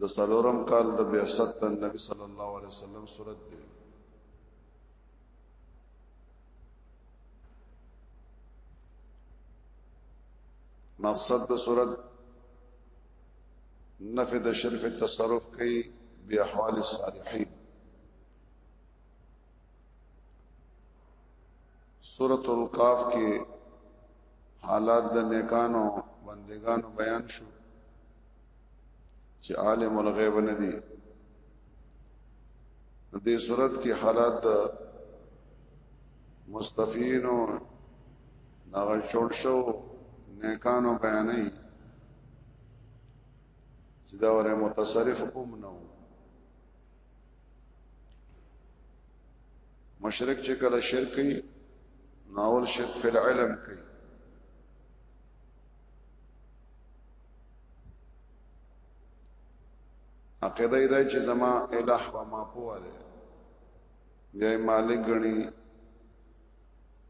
د سلورم کال د بعثت د نبی صلی الله علیه وسلم صورت دی مقصد د صورت نفی د شرک تصرف کوي بی احوال الصالحین سورۃ الکاف کې حالات د نیکانو بندگانو بیان شو چې عالم الغیب نه دی د دې صورت کې حالات مستفین او ناغه شوړ شو نیکانو بیانې چې دا وره متصرف کوم نه وو مشرک چې کله شرک کوي ناول شرک فی العلم کوي عقیده دا چې زما الہ و ما پوه ده بیا مالک غني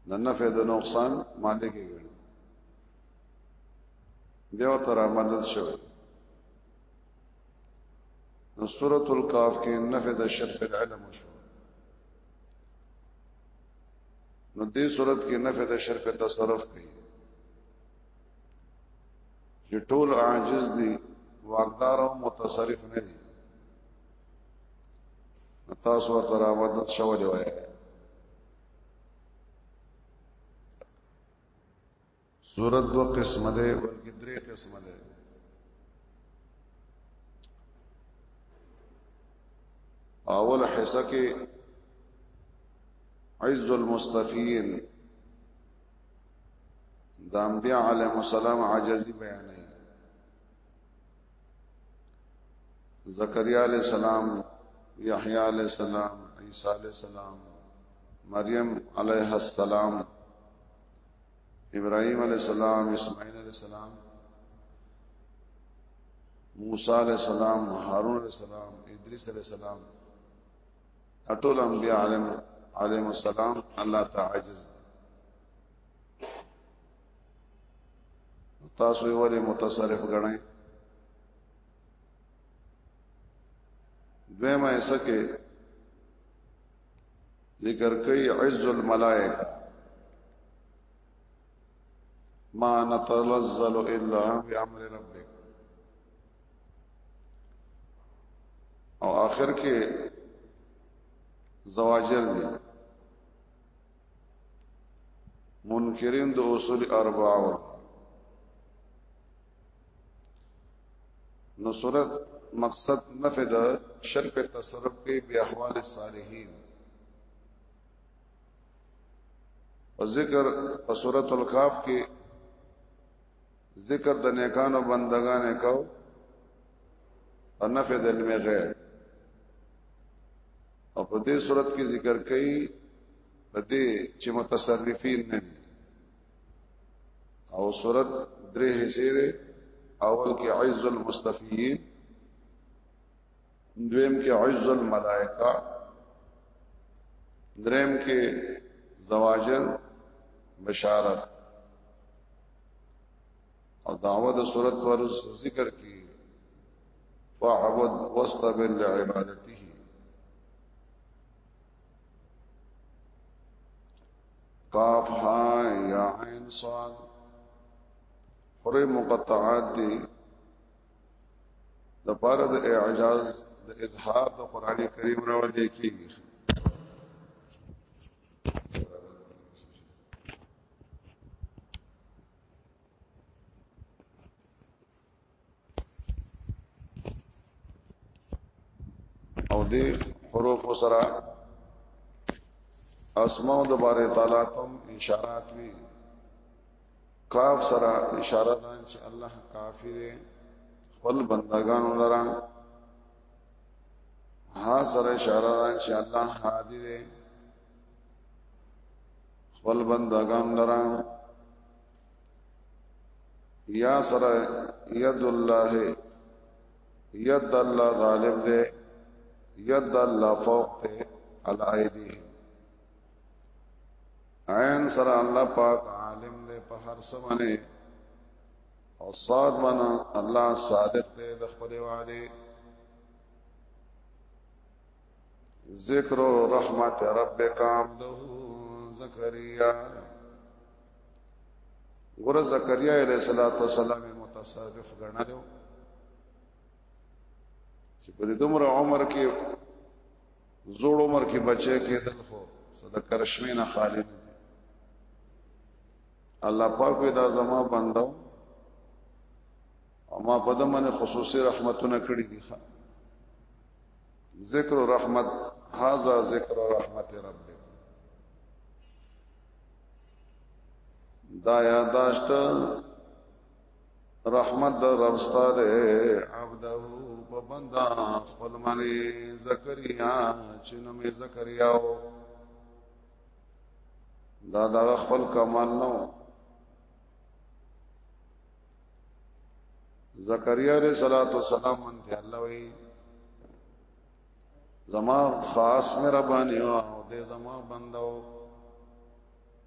د نفع د نقصان مالک غني بیا ورته را مدد شوی نو سورۃ الکاف کې نفع د شرط العلم شو نو دې صورت کې نفع د شرط تصرف کوي چې ټول عاجز دي واقدار او متصرف نه دي تاسو ورته راوړل شوی دی وایي صورت دو قسم ده بلکې درې قسم ده اول حصہ کې عز المستفین د انبیاء علیهم السلام عاجزی بیانې زکریا علیہ السلام یحیی علیہ السلام عیسی علیہ السلام مریم علیہ السلام ابراهيم عليه السلام اسماعيل عليه السلام موسی عليه السلام هارون عليه السلام ادريس عليه السلام ټول انبیاء علیهم علیهم السلام الله تعجز تاسو یې ولې متصرف غنئ دویمه ایسه کې ذکر کوي عز الملائکه ما نتلزل الا بامر ربک او آخر کې زواجر دي منکرین د اصول اربعه ور نو صورت مقصد نفع د شرک تصرف کې بیا احوال صالحین او ذکر په سورۃ الکاف کې ذکر د نیکانو بندگانې کو او نفع د علم غیب او په دې صورت کې ذکر کړي په دې چې متصرفین نه دي او صورت درې حصے ده اول کې عز المستفیین دویم کې عز الملائکه دریم کې زواجر بشارت او دعوه د صورت پر ذکر کې فاعبد واستبر لعبادته قاف ها یا عین صاد حروف مقطعات دي د پاره د اعجاز د اظهار د قران کریم راوړل کیږي او د حروف سره اسماء د باره تعالی تم اشارات وی کاف سره اشاره ده چې الله کافی دی خپل بندگانو لرا ها سره اشاره ده چې الله هادی دی خپل بندگان لرا یا سره ید الله ید الله غالب دی ید الله فوق دی علی ایدیهم عین سره الله پاک عالم دې په هر څه باندې او صاد باندې الله صادق دې د خپل وعده ذکر رحمت ربک عبده زکریا ګور زکریا علیہ الصلوۃ والسلام متصادف غنلو چې په دې دومره عمر کې زوړ عمر کې بچي کېدل خو صد کرشمه نه خالد الله پاک وې دا زما بندو او ما په دمنه خصوصي رحمتونه کړې دي ذکر رحمت هاذا ذکر رحمت رب دا یاداشت رحمت د رب ستاره عبده په بندا خپل باندې زکریا چې نوم یې زکریا و دا دا خپل کمال نو زکریا علیہ الصلوۃ والسلام منته الله وی زما خاص مې ربانی او دې زما بندو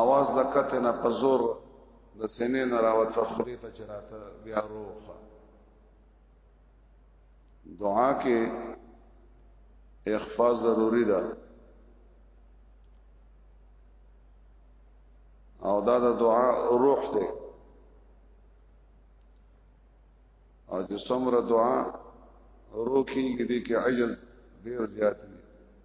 اواز د کته نه په زور د سینې نه راوته خوري ته چراته بیا روخه دعا کې اخفاء ضروری ده او دا د دعا روح ده او چې څومره دعا روکیږي دي کې عجز ډیر زیات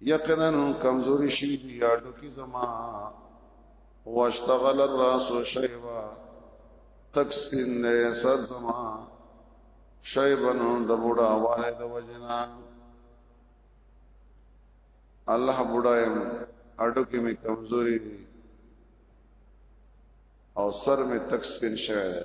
یقینا کمزوري شي دي اډو کې زما واشتغل الراس شیبا تک سپین نه سر زما شیبن د بوډا واره د وجنا الله بډایم اډو کې می کمزوري دي او سر می تک سپین شوی دی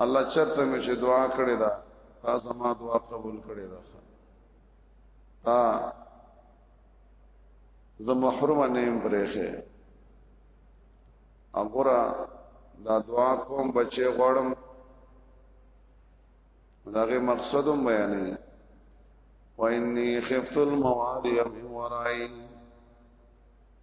الله چرته مې چې دعا کړې ده تا زما دعا قبول کړې ده تا زه محروم نه يم پرېخه وګوره دا دعا کوم بچي غواړم داغه مقصدم بیانې وإني خفت الموالي من ورائي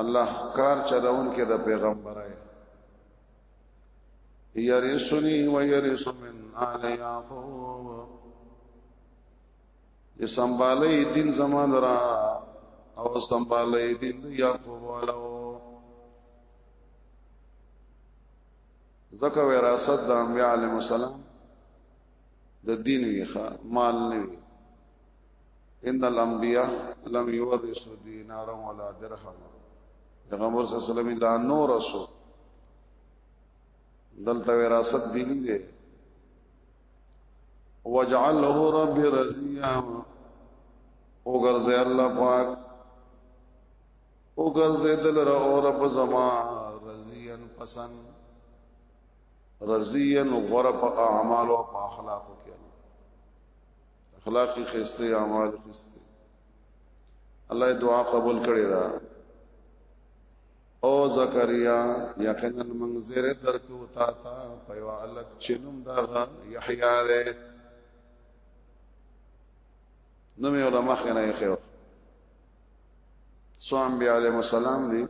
الله کار چلاون کې د پیغمبر اي يرثني ويرث من آل يعقوب چې سنبالي دین زمان را او سنبالي دین يعقوب ولو زکه وراثت د انبياء عليهم السلام د دین ویخه مال نه وی ان الانبیاء لم يورثوا دینارا ولا درهم پیغمبر صلی الله علیه وسلم لا نور رسول دلته وراثت دی نه دی وجعله رب رضیا او ګرځي الله پاک او ګرځي دل را او رب زما رضیان پسند رضیان غره په اعمال او په اخلاق اخلاقی خسته اعمال خسته الله دعا قبول کړی دا او زکریا یقینا منظر درکو تا تا پیوا الک چنم دا یحیی ده نو مې علماء خنه یې خو سوام بیا علیہ السلام دی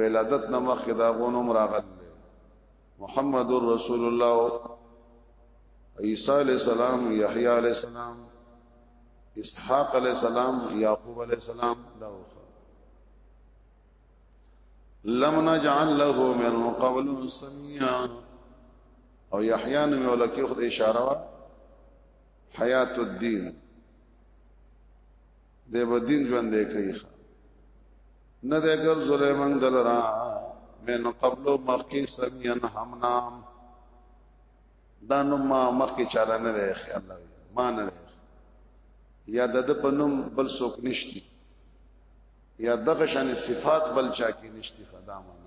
ولادت نمخ کې دا غونم راغل محمد رسول الله عیسی علیہ السلام یحیی علیہ السلام اسحاق علیہ السلام یعقوب علیہ السلام دا وخه لم نجعل له من قبل سميا او یحیی نو ولکه خو اشاره حیات الدین دی به دین ژوند دی کوي نه ده ګر زلیمان دلرا من قبل مخکی سمین همنام دا نو ما مخکی چاله نه ده خیال الله ما نه ده یا د د پنوم بل څوک نشتی یا دغه شان صفات بل چا کې نشتی خدامه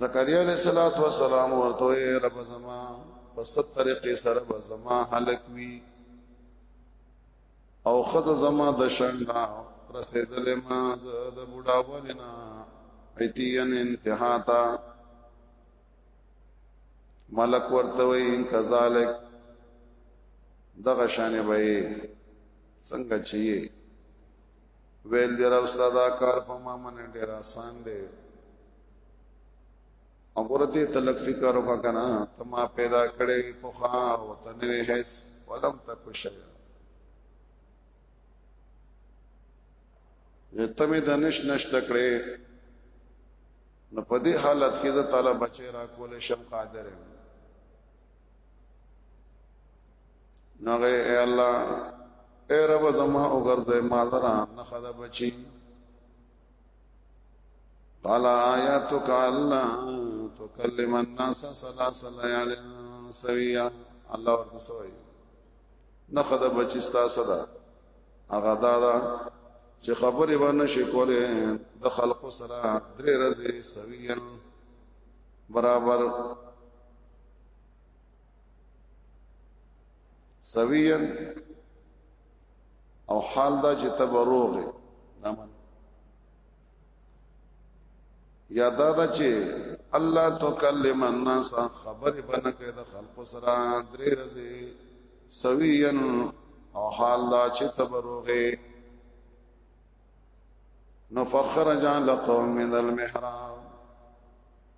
زکریا علیہ الصلوۃ والسلام ورته اے رب زما په ست طریقې سره به زما هلک وی او خد زما د شنډا رسیدل ما د بوډا ولنا ایتین انتها تا ملک ورته وی ان کذالک دغه شانه وی څنګه چی ویل دی را استاد کار په ما من ډیر آسان دی اورته تلک فکر وکا کنه ته ما پیدا کړې په خا او تنوي هيس ولم تک شي یته می دانش نشت کړې نو په دې حالت کې زه تعالی بچی را کول شم قادر یم نغه اے الله اے رب زما او غرزه ما درا نخد بچی قال آیاتک الله تکلم الناس ثلاث ليال سویا الله ورته سوی نخد بچی ستا صدا هغه دادا چې خبرې باندې شي کوله د خلقو سره درې ورځې سویا برابر سویین او حال دا چې تبروغه نامن یا دا دا چې الله تکلم الناس خبر بنه کې د خلق سره درې رزه سویین او حال دا چې تبروغه نو فخر جان لقوم من المحراب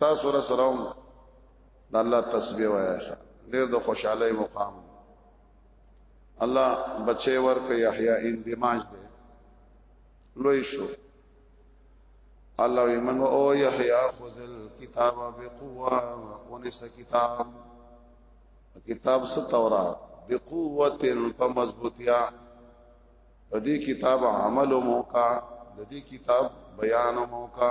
تاسو را سره هم د الله تسبیح وایي ډیر د خوشحالي مقام الله بچي ورکه یحیی ان دماج دی لوی شو الله یې موږ او یحیی خذل کتاب بقوه ونس کتاب کتاب ستورا بقوه په مضبوطیا په دې کتاب عمل موکا د دې کتاب بیان موکا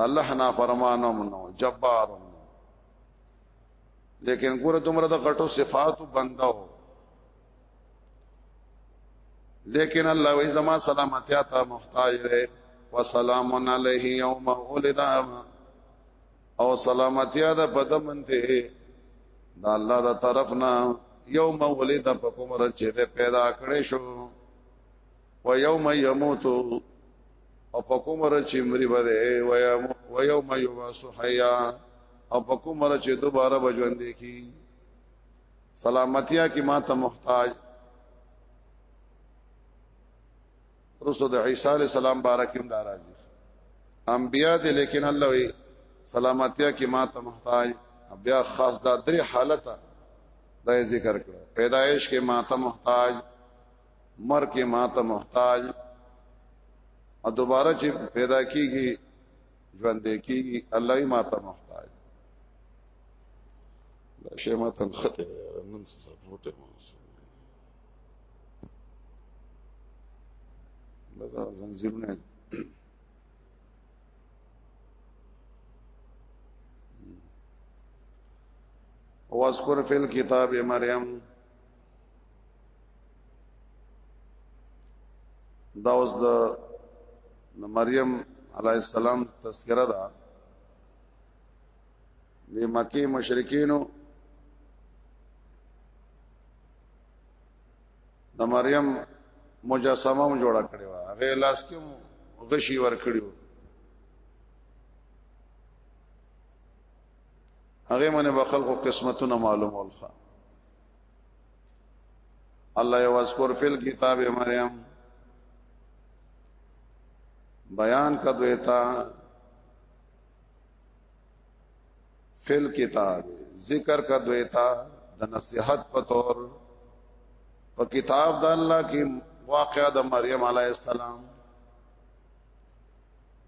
الله نه فرمانو منو جبار لیکن ګوره دومره د غټو صفاتو بندو لیکن الله وی زما سلامتیا ته محتاج دی وسلام علیه یوم ولد او سلامتیا ده په دمن ته دا الله دا طرف نه یوم ولید په کوم رچه ده پیدا کړې شو و یوم یموت او په کوم را چې مری بده و یا و یوم یبعث حیا او په کوم را چې دوباره بجوند کی سلامتیا کی ما ته محتاج رسو د عیسی علی السلام بارکم دارازی انبیاء دې لیکن الله وی سلامتیا کی ما ته محتاج بیا خاص دا درې حالت دا ذکر کړو پیدایش کې ما ته محتاج مر کې ماته محتاج او دوباره چې پیدا کیږي ژوند کیږي الله یې ماته محتاج دا شی ماته خطه نن څه فوټه لزا زنجیرونه واذكر في الكتاب مريم دا اوس د مریم علی السلام تذکرہ ده د مکی مشرکینو د مریم مجسمه مو جوړه کړې و هغه لاس کې غشي ور کړیو هغه باندې بخل خو قسمتونه معلوم ولخه الله یو اذکر فل کتاب مریم بیان کدوې تا فل کتاب ذکر کدوې تا د نصيحت په تور په کتاب د الله کې واقعا د مریم علی السلام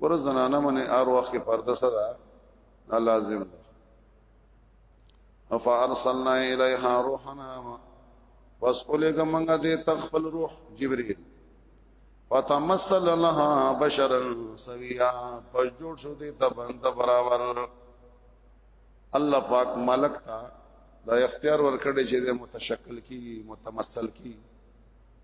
ور زنانه منه ار وخت کې پرده سره دا لازم ده فارسلنا الیها روحنا پس اولګه منګه دې تخفل روح جبرئیل فتمثل لها بشرا سویا پس جوړ شو دې ته بند برابر الله پاک ملک تا دا اختیار ورکړي چې دې متشکل کی متمثل کی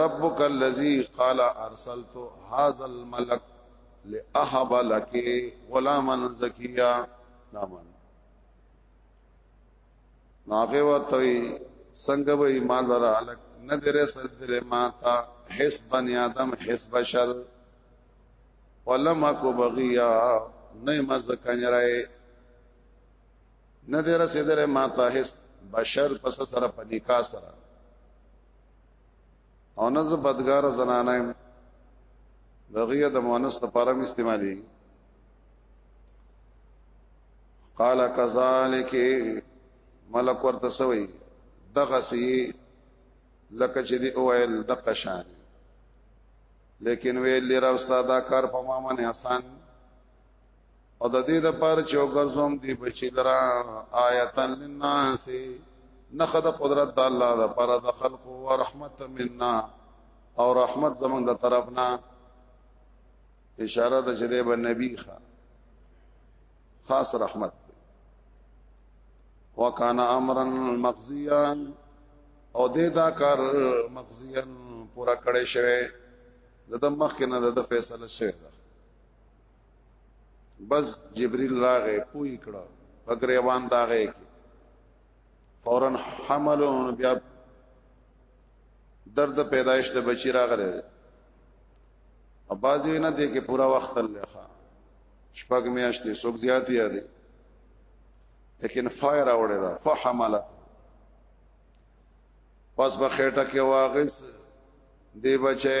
ربک الذی قال ارسلت هذا الملك لاهب لك غلاما زکیا نامن ناغه ورتوی څنګه به ایمان لره الک نه درې سر درې ماتا حس بنی آدم حس بشر ولما کو بغیا نه مزه کنجره نه دې رسیدره ما ته هیڅ بشر پس سره په نکاح سره او نه زه بدګار زنانه يم دغه د مؤنث لپاره م استعمالي قال كذلك ملک ورته سوي دغه سي لکه چې دی اوایل د قشان لیکن ویل لرا استاد کار په ما باندې آسان او د دې د پر چوغرزوم دی بچی درا آیتن للناس نخد قدرت د الله د پر د خلق او رحمت منا او رحمت زمون د طرفنا اشاره د جده به نبی خا خاص رحمت وکانا امرا مقضیا او دې دا کار مقضیا پورا کړی شوی د دمخ کې نه د فیصله شوی بس جبريل راغې پوي کړه بګریوان داغه کې فورا حملون بیا درد پیدایش د بچی راغله او بازی نه دی کې پورا وخت لخوا شپږ میاشتې سوک زیات یادې لیکن فایر اوړه دا فحمله پس بخېټه کې واغس دی بچي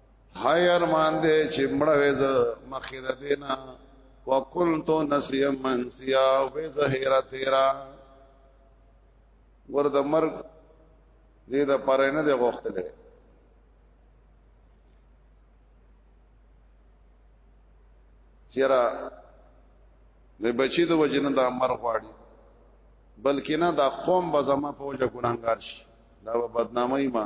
هاي ارمان دې چې مړه وې ز مخې د دینا وکلت نسيا منسيا وې زهيره تیرا ور د مرګ دې د پرې نه دی غوښتلې چیرې د بچی د وجنه د امر غواړي بلکې نه دا قوم به زما په وجه ګناګار شي دا به بدنامي ما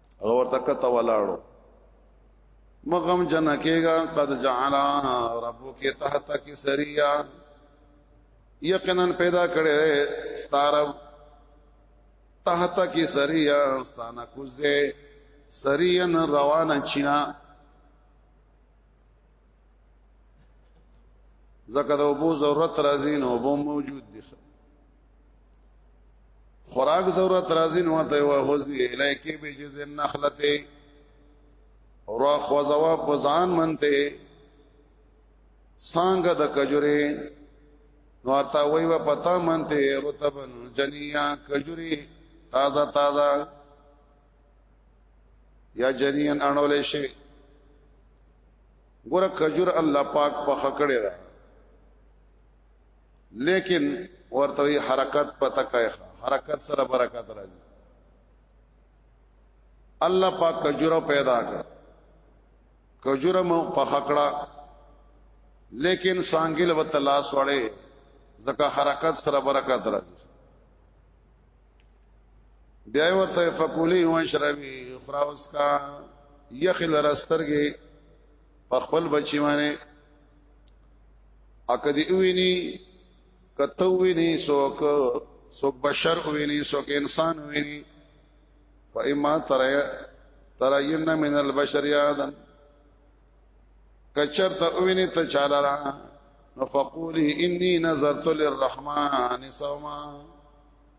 هغه ورته کته ولاړو مغم جن کېګا قد جعل ربک تحت کی سریا یقینا پیدا کړي ستارب تحت کی سریا ستانه کوزه سریان روانه چینا زکه د وبو ضرورت راځي نو وبو موجود دي خوراک ضرورت راځي نو ته وا غوځي الایکه به جز النخلته اور خوځوا پزان منته څنګه د کجوري نو ارتا وای و پتا منته رتبن جنیا کجوري تازه تازه یا جنین انول شي ګور کجور الله پاک په خکړه لیکن ورته حرکت پتا کوي حرکت سره برکت راځي الله پاک کجوره پیدا کړ کجوره مو په خکړه لیکن سانګل وت لاس وړه زکه حرکت سره برکت راځي بیا ورته فقولی وان شربی خراوس کا یخل رسترګي په خپل بچی باندې اکه دی ویني کته ویني سوک سوک بشر ویني سوک انسان ویني فإما ترى ترين من البشر یادن کچر ته ویني ته چاله را نو فقولي اني نظرت للرحمن صوما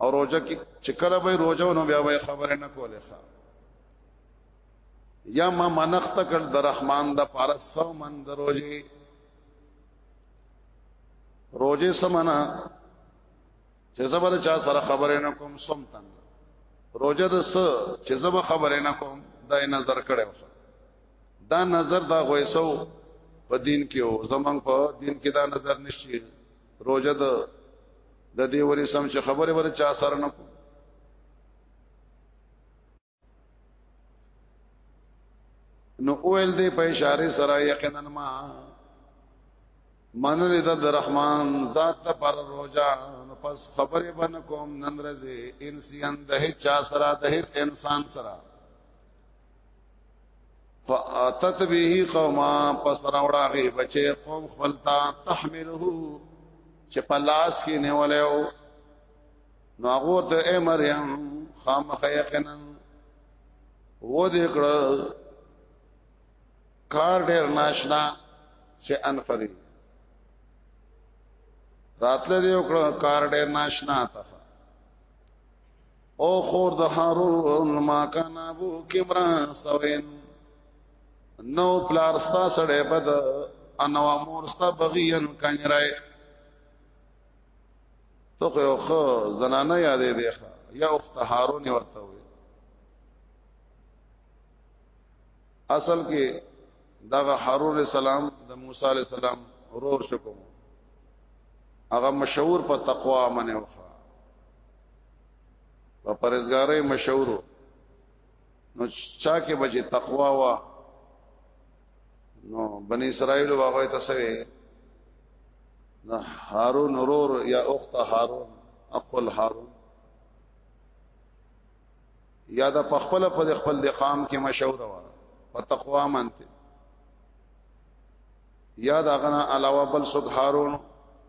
او روزه کې چې کله به روزه نو بیا به خبره نه کوله ښا یا ما منخت کړ د رحمان د پارا سو من د روزه روزه سمنا چې زبر چا سره خبره نه کوم سم تن روزه د س چې زبر خبره نه کوم دا نظر کړو دا نظر دا غوېسو په دین کې او زمنګ په دین کې دا نظر نشي روزه د د دې ورې سم چې خبره ور چا سره نه کو نو اول دې په اشاره سره یقینا ما من دې د رحمان ذات پر روزا نو پس خبره بن کوم نن رزه انسان د چا سره د انسان سره فاتت به قوما پس راوړا غي بچي قوم خپلتا تحمله چې پلاس کې نه ولیو نو هغه ته اے مریم خامخ یقینا و دې کړ کار ډېر ناشنا چې انفری راتله دې وکړ کار ډېر ناشنا تا او خور د هارون ما کان ابو کمرا سوین نو پلار ستا سړې بد انو امور ستا بغیان کنجرای تو خو خو زنانه یادې دی یا اخت هارون ورته وي اصل کې دغه هارون السلام د موسی علی السلام ورور شو کوم هغه مشهور په تقوا منه وخه په پرزګارۍ مشهور نو چا کې بچي تقوا وا نو بني اسرائيل واغوي تسوي نه هارون رور یا اخت هارون اقل هارون یا د پخپل په خپل د قام کې مشهور وا په تقوا منته یا دا غنا علاوه بل سوک هارون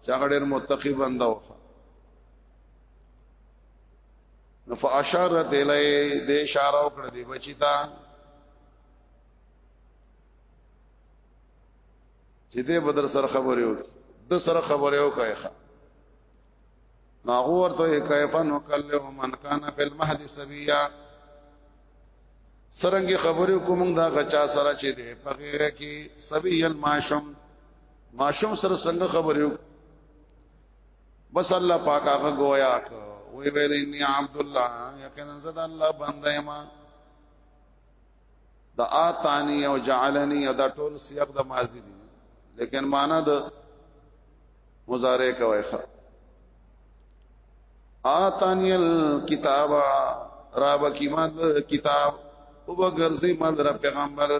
چاغړر متقی بنده وخه نو فاشارت الی د اشاره وکړه دی بچی تا چې دې بدر سره خبرې وکړي د سره خبرې وکړي ناغو ورته کیفن وکله من کان فی المهد سبیا سرنګي خبرې کوم دا غچا سره چې دې پغه کې سبیل ماشم ماشم سره څنګه خبرې وکړي بس الله پاک هغه گویا وی ویل انی عبد الله یقینا زد الله بنده ما دا آتانی او جعلنی او دا ټول سیاق د ماضی دی لیکن معنا د مضارع کوي ښه آتانی الكتاب راب کی مد کتاب او بغرزی مد پیغمبر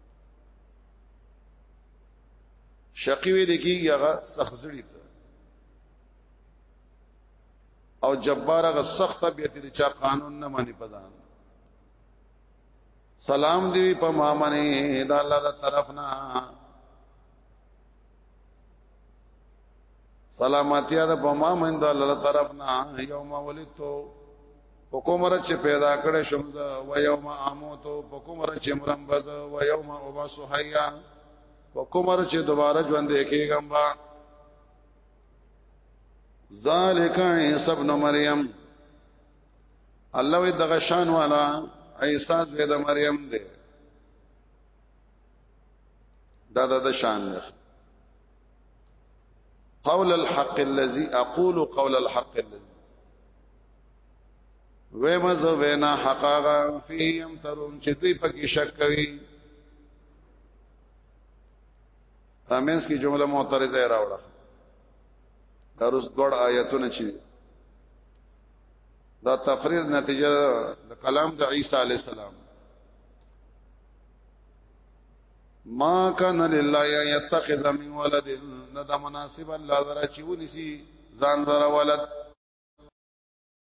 شقی وی لګي هغه سخت زړی او جبار هغه سخت طبيعت لري چې قانون نه مانی پدان سلام دی په ما منی دا الله دا طرف نه سلامتی ده په ما مند الله طرفنا یوم ولدتو په کوم ورځ چې پیدا کړې شم زه و یوم اموت په کوم ورځ چې مرم بز و یوم ابعث حیا په کوم ورځ چې دوباره ژوند کېږم با ذالک عیسی ابن مریم الله دغه شان والا عیسی د مریم دی دا دا د شان دی قول الحق الذي اقول قول الحق الذي وېما زه وینا حقاغه فيهم ترون چې دوی پکې شک کوي امینس کی جمله معترضه راوړه دا روز دوړ آیتونه چي دا تقریر نتیجه د کلام د عیسی علی السلام ما کان لله یتخذ من ولد ندا مناسب الله درا چونی سی ځان درا ولد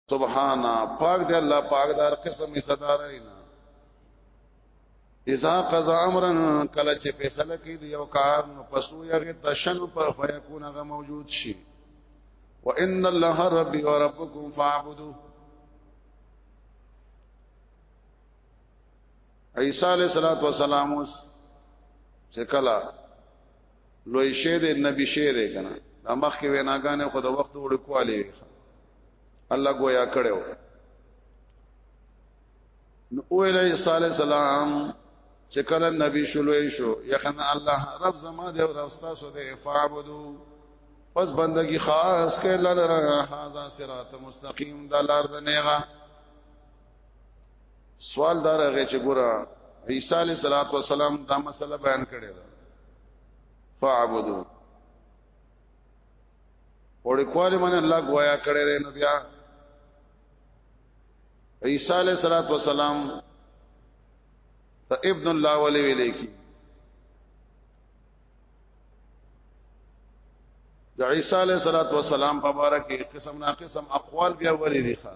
سبحانا پاک دی الله پاک دار قسم صدار اینا اذا قضا امرا کله چې فیصله کوي دی یو کار نو پسو یغه تشن په فیکون غ موجود شي وان الله ربي وربكم فاعبدوه عیسی علیہ الصلوۃ والسلام اوس چې کله لوی شه دې نبی شه دې کنه دا مخ کې ویناګانې خو د وخت وړ کواله الله گویا کړو نو اوله عیسی علیہ السلام چې کله نبی شلوې شو یقینا الله رب زما دې او رب تاسو دې فعبدو پس بندگی خاص کې لره هاذا صراط مستقیم د لار د نیغه سوال دار هغه چې ګوره عیسی علی صلوات و سلام دا مسله بیان کړې ده فعبدو وړي کواله من الله گویا کړې ده نو بیا عیسی علی صلوات و سلام ته ابن الله ولي ویلې کی د عیسی علی صلوات و سلام په اړه کې قسم نا قسم اقوال بیا ورې دي ښا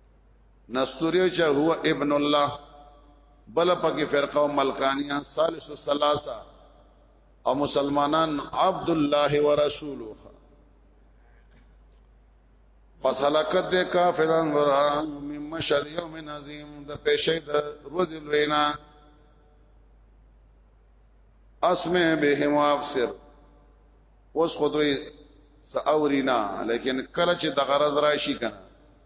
نستوریو چې هو ابن الله بل پکې فرقه ملکانیه ثالث الثلاثه او مسلمانان عبد الله ورسوله پس حلقت دے کافران ورا من مشهد یوم نظیم د پیشه د روز الوینا اسمع بهم وابصر اوس خو دوی ساورینا لیکن کله چې د غرض راشي کنه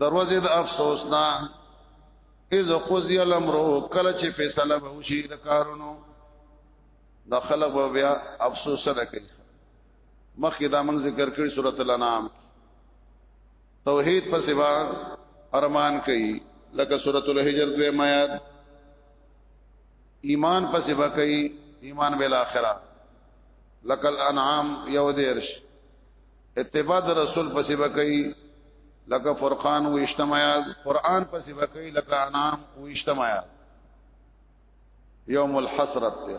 دروازه د افسوس نه اذ قضی الامر کله چې فیصله به وشي د کارونو د خلق به بیا افسوس نه کوي مخکې دا موږ ذکر کړی سورۃ الانعام توحید په سبا ارمان کوي لکه سورۃ الحجر دوه میات ایمان په سبا کوي ایمان بالاخره لکل انعام یو دیرش اتباع د رسول پسې وکړي لکه فرقان او اجتماعات قران پسې وکړي لکه انام او اجتماعات یوم الحسرت دی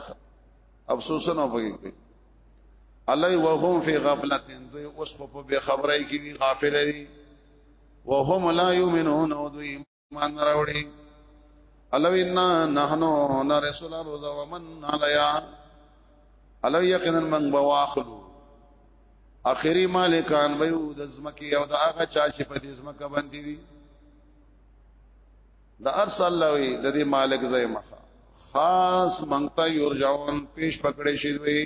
افسوس نه وږي کوي الله وهم فی غفلت دوی اوس په بے خبرۍ کې غافل دي وهم لا یؤمنون او دوی مان راوړي الو ان نحنو نرسل الارض ومن عليها الو یقینا من بواخلو اخري مالکان به د زمکه او د هغه چا چې په دې زمکه باندې دي د ارس الله وي د دې مالک زې مخه خاص منګتا یورجاون پیش پکړې شي دوی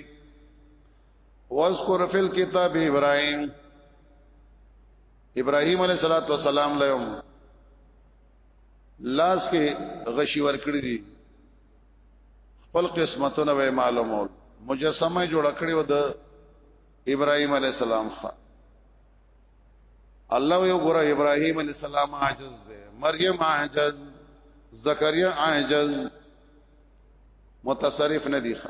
واذکر فی الكتاب ابراهیم ابراهيم عليه صلوات و سلام له هم لاس کې غشي ور کړی دي خپل قسمتونه به معلومول مجسمه جوړ کړی و د ابراهيم عليه السلام خا الله یو ګره ابراهيم عليه السلام عاجز دی مریم عاجز زکریا عاجز متصرف نه دی خا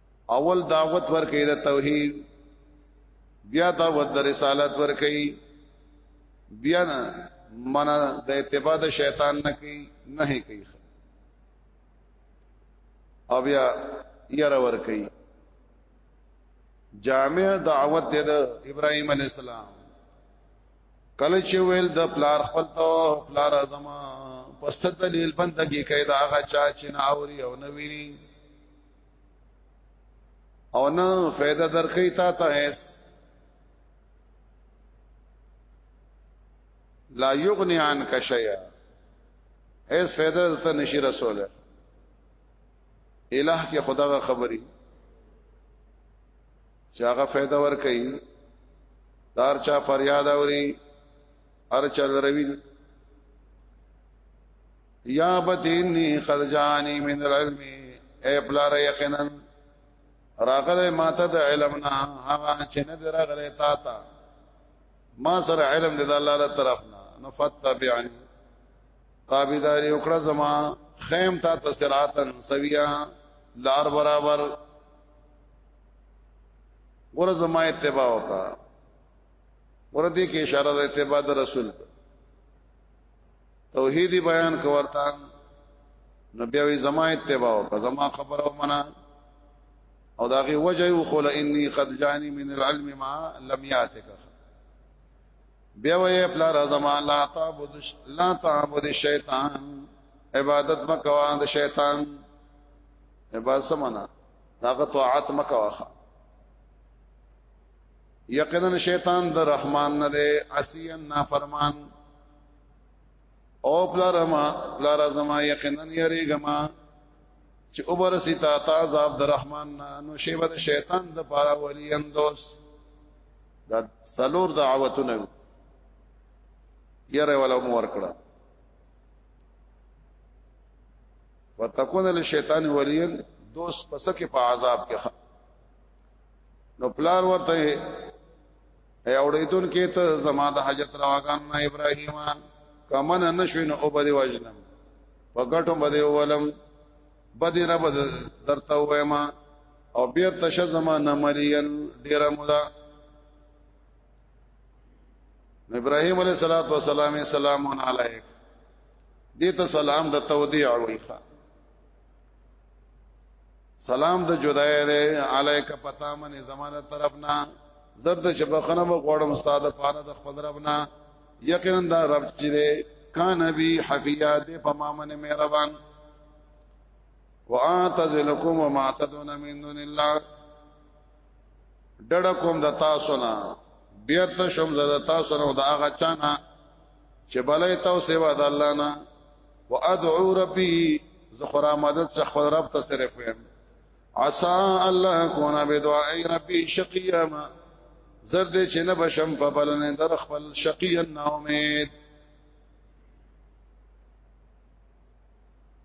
اول دعوت ورکې د توحید بیا دعوت د رسالت ورکې بیا نه من د اتباع د شیطان نه کوي نه کوي او بیا یره ور کوي جامع دعوت د ابراهيم عليه السلام کله چې ویل د پلار خپل تو پلار اعظم پس دلیل بندګي کوي دا هغه چا چې نه اوري او نه ویني او نه فائدہ درکې تا ته هیڅ لا یغنی عنک شیئا هیڅ فائدہ ته نشي رسوله الہ کې خدا غا خبري چې هغه فائدہ ور کوي دار چا فریاد اوري هر چا دروي یا بتینی قد جانی من العلم اے پلار یقینا راغله ماته د علم نه هغه چې نه درغله تا تا ما سره علم د الله تعالی طرف نه نو فتبعني تابعداري وکړه زما خیم تا تسراتن سویا لار برابر ګور زما اتباع وکړه ورته کې اشاره ده اتباع د رسول توحید بیان کوورتا نو بیا وی زما اتباع او زما خبره او منا او دا غي وجه یو قول انی قد جانی من العلم ما لم یاتک بیا وی پلا رضما لا تعبد لا تعبد الشیطان عبادت مکوا د شیطان عبادت سمنا داغه طاعت مکوا یقینا شیطان د رحمان نه دی عصیا نافرمان او پلارما پلار زما یقینا یریګما چې اوبر سیتا تا عذاب د رحمان نه نو شیبه د شیطان د پارا ولی اندوس دا سلور دعوتونه یره ولا مو ورکړه وتكون للشیطان ولیا دوست پسکه په عذاب کې نو پلار ورته ای اوریدون کې ته زما د حاجت راغان نه ابراهیم کمن نشوین او بده وجنم په ګټو بده ولم بده نه بده درته وایم او بیر تشه زما نه ملین ډیر مودا ابراهيم عليه الصلاه والسلام سلام عليك دې ته سلام د توديع ویخه سلام د جدای دی علیک پتا من زمانه طرفنا زرد چې بخنه مو غوړم استاد پاره د خپل ربنا یقینا دا رب چې دی کان بی حفیا دې په ما من مهربان واعتزلکم وما تدون من دون الله ډډه کوم د تاسو نه بیرته شم زه د تاسو نه د هغه چانه چې بلې تاسو سوا د الله نه وادعو ربي زخرا مدد څخه خپل رب ته سره کوم عسى الله كون بدعاء ربي شقيا ما زرد چې نه بشم په بلنې در خپل شقيا نا امید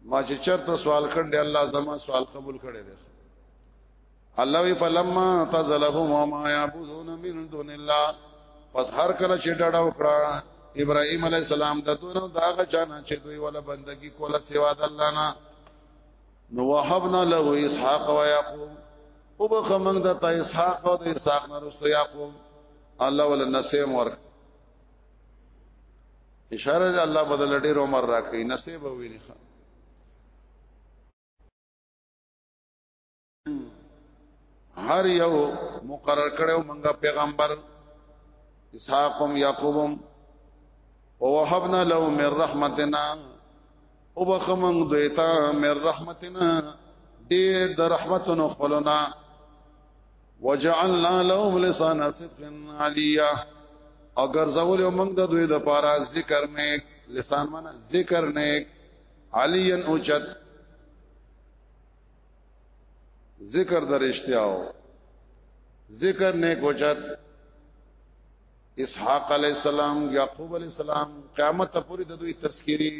ما چې چرته سوال کړل الله زما سوال قبول کړي دي الله وی فلما تزلهم وما يعبدون من دون الله پس هر کله چې ډډه وکړه ابراهيم عليه السلام د دونو داغه چانه چې دوی ولا بندگی کوله سوا د الله نه نو وهبنا له اسحاق و يعقوب او بخمنګ د اسحاق او د اسحاق نه رسو يعقوب الله ول نسیم ور اشاره ده الله بدل ډیر عمر راکړي نسیب ویني هر یو مقرر کړو منګه پیغمبر اسحاقم یعقوبم ووهبنا له من رحمتنا وبخمن دویتا من رحمتنا دې د رحمتونو خلنا وجعلنا لهم لسان صدق عليا او ګرځول یو موږ د دوی د پاره ذکر نیک لسان معنا ذکر نیک علیا اوچت ذکر درشتیاو ذکر نیک وجد اسحاق علی السلام یعقوب علی السلام قیامت ته پوری د دوی تذکری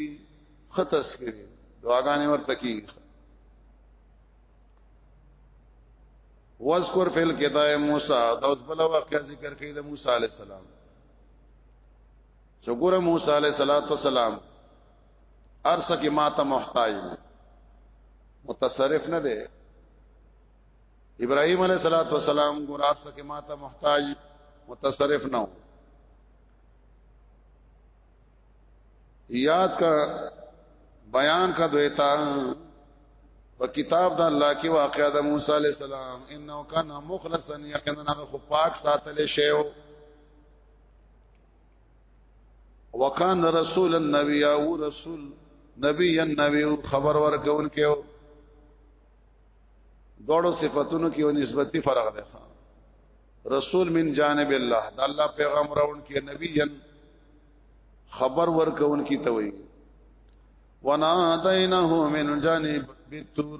خ تذکری دعاګانې ورته کی واذکر فی الکتاب موسی دا اوس بل واقعا ذکر کړي د موسی علی السلام چې ګوره موسی علیه السلام ارسه کې ما ته محتاج دی متصرف نه دی ابراهيم عليه الصلاه والسلام ګور ارسه کې ما ته محتاج متصرف نه یاد کا بیان کا دویتا په کتاب د الله کې واقعا د موسی عليه السلام انه کان مخلصا یقینا خو پاک ساتل شیو وکان رسول النبی او رسول نبی النبی خبر ورکون کېو دوړو صفاتونو کې او نسبتي فرق دی رسول من جانب الله د الله پیغام راون کې نبی خبر ورکون کی ته وي ونادینه من جانب بالتور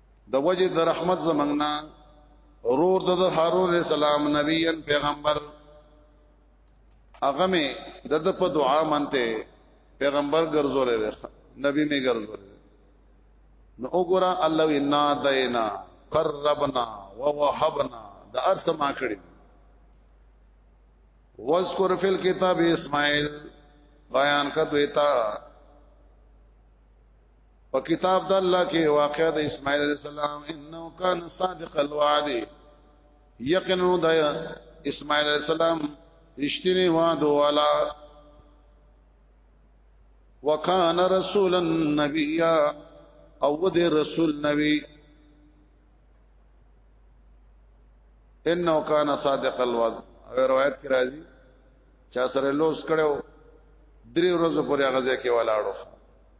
د وجه د رحمت زمنګنا رور د هارون السلام نبی پیغمبر هغه می د د په دعا منته پیغمبر ګرځولې ده نبی می ګرځولې نو وګوره الله انا دینا قربنا ووهبنا د ارس ما کړی واذکر فی الكتاب اسماعیل بیان کتو ایتا په کتاب د الله کې واقعا د اسماعیل علی السلام انه کان صادق الوعد یقینا د اسماعیل علی السلام رښتینی وعده والا وکان رسول النبی او د رسول نبی انه کان صادق الوعد او روایت کې راځي چا سره لوس کړو درې ورځې پورې هغه ځای کې ولاړو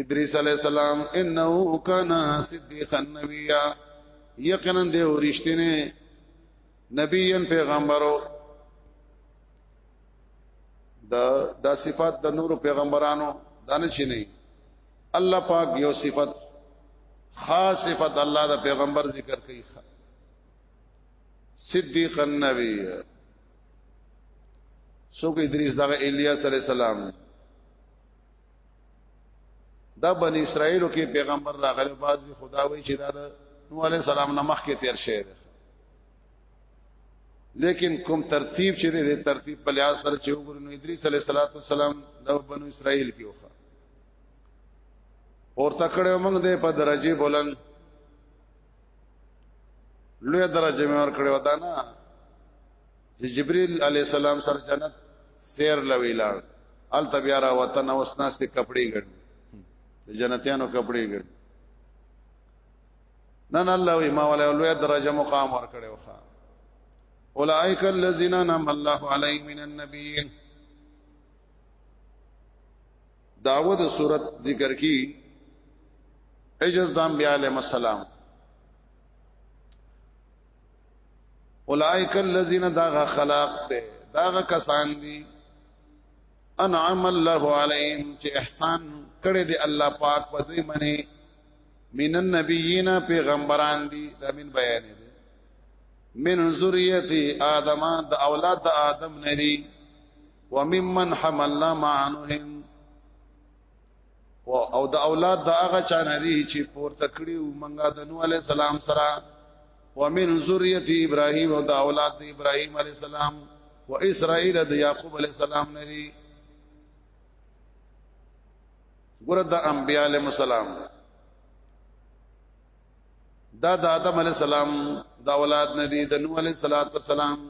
ادریس علی السلام انه کان صدیقا نبیا یقینا دی ورشتنه نبیین پیغمبرو دا دا صفات د نور پیغمبرانو دانه چي نه الله پاک یو صفت خاص صفت الله د پیغمبر ذکر کوي صدیق النبی سوګ ادریس دغه الیاس علی السلام دا بن اسرائیلو کې پیغمبر راغلی باز خدا وی چې دا د نوح علی السلام نه مخکې تیر شوی دی لیکن کوم ترتیب چې دی د ترتیب په لحاظ سره چې وګورئ نو ادریس علیه السلام د بنو اسرائیل کې وخه ورته کړو موږ د په درجه بولن لوی درجه مې ور کړو دا نه چې جبريل عليه السلام سره جنت سیر لوي لاړ ال تبیا را وطن اوس ناشته کپڑے ګړ جنتیانو کپڑے ګړ نن الله وی ما ولا لوی درجه مقام ور کړو ښا اولائک الذین انعم الله علیهم من النبیین داود صورت ذکر کی اجز دام بیا علیہ السلام اولائک الذین داغ خلاق ته داغ کسان دي انعم الله علیهم چې احسان کړی دی الله پاک په دوی باندې من النبیین پیغمبران دي دا من بیان دی من ذریته آدم د اولاد د آدم نه دي وممن حملنا مع نوح او د اولاد د هغه چا نه دي چې پورته کړیو منګه د نوح علی السلام سره ومن ذریه ابراهیم او د اولاد د ابراهیم علی السلام و اسرائیل د یعقوب علی السلام نه دي ګور د انبیاء علی السلام دا د آدم علی السلام د اولاد نه دي د نوح علی السلام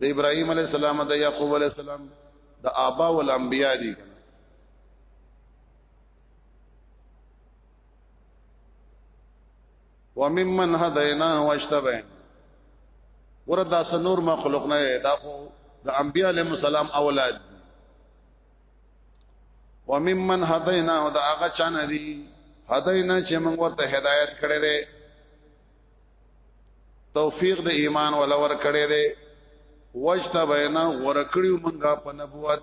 د ابراهیم علی السلام د یعقوب علی السلام د آبا او الانبیاء دي وممن هدینا واشتبه وردا سنور مخلوق نه دا خو د انبیاء علیهم السلام اولاد وممن هدینا او دا هغه چانه دي هدینا چې موږ ورته هدایت کړې ده توفیق د ایمان ولور کړې ده وجته بینا ورکړیو منګه په نبوت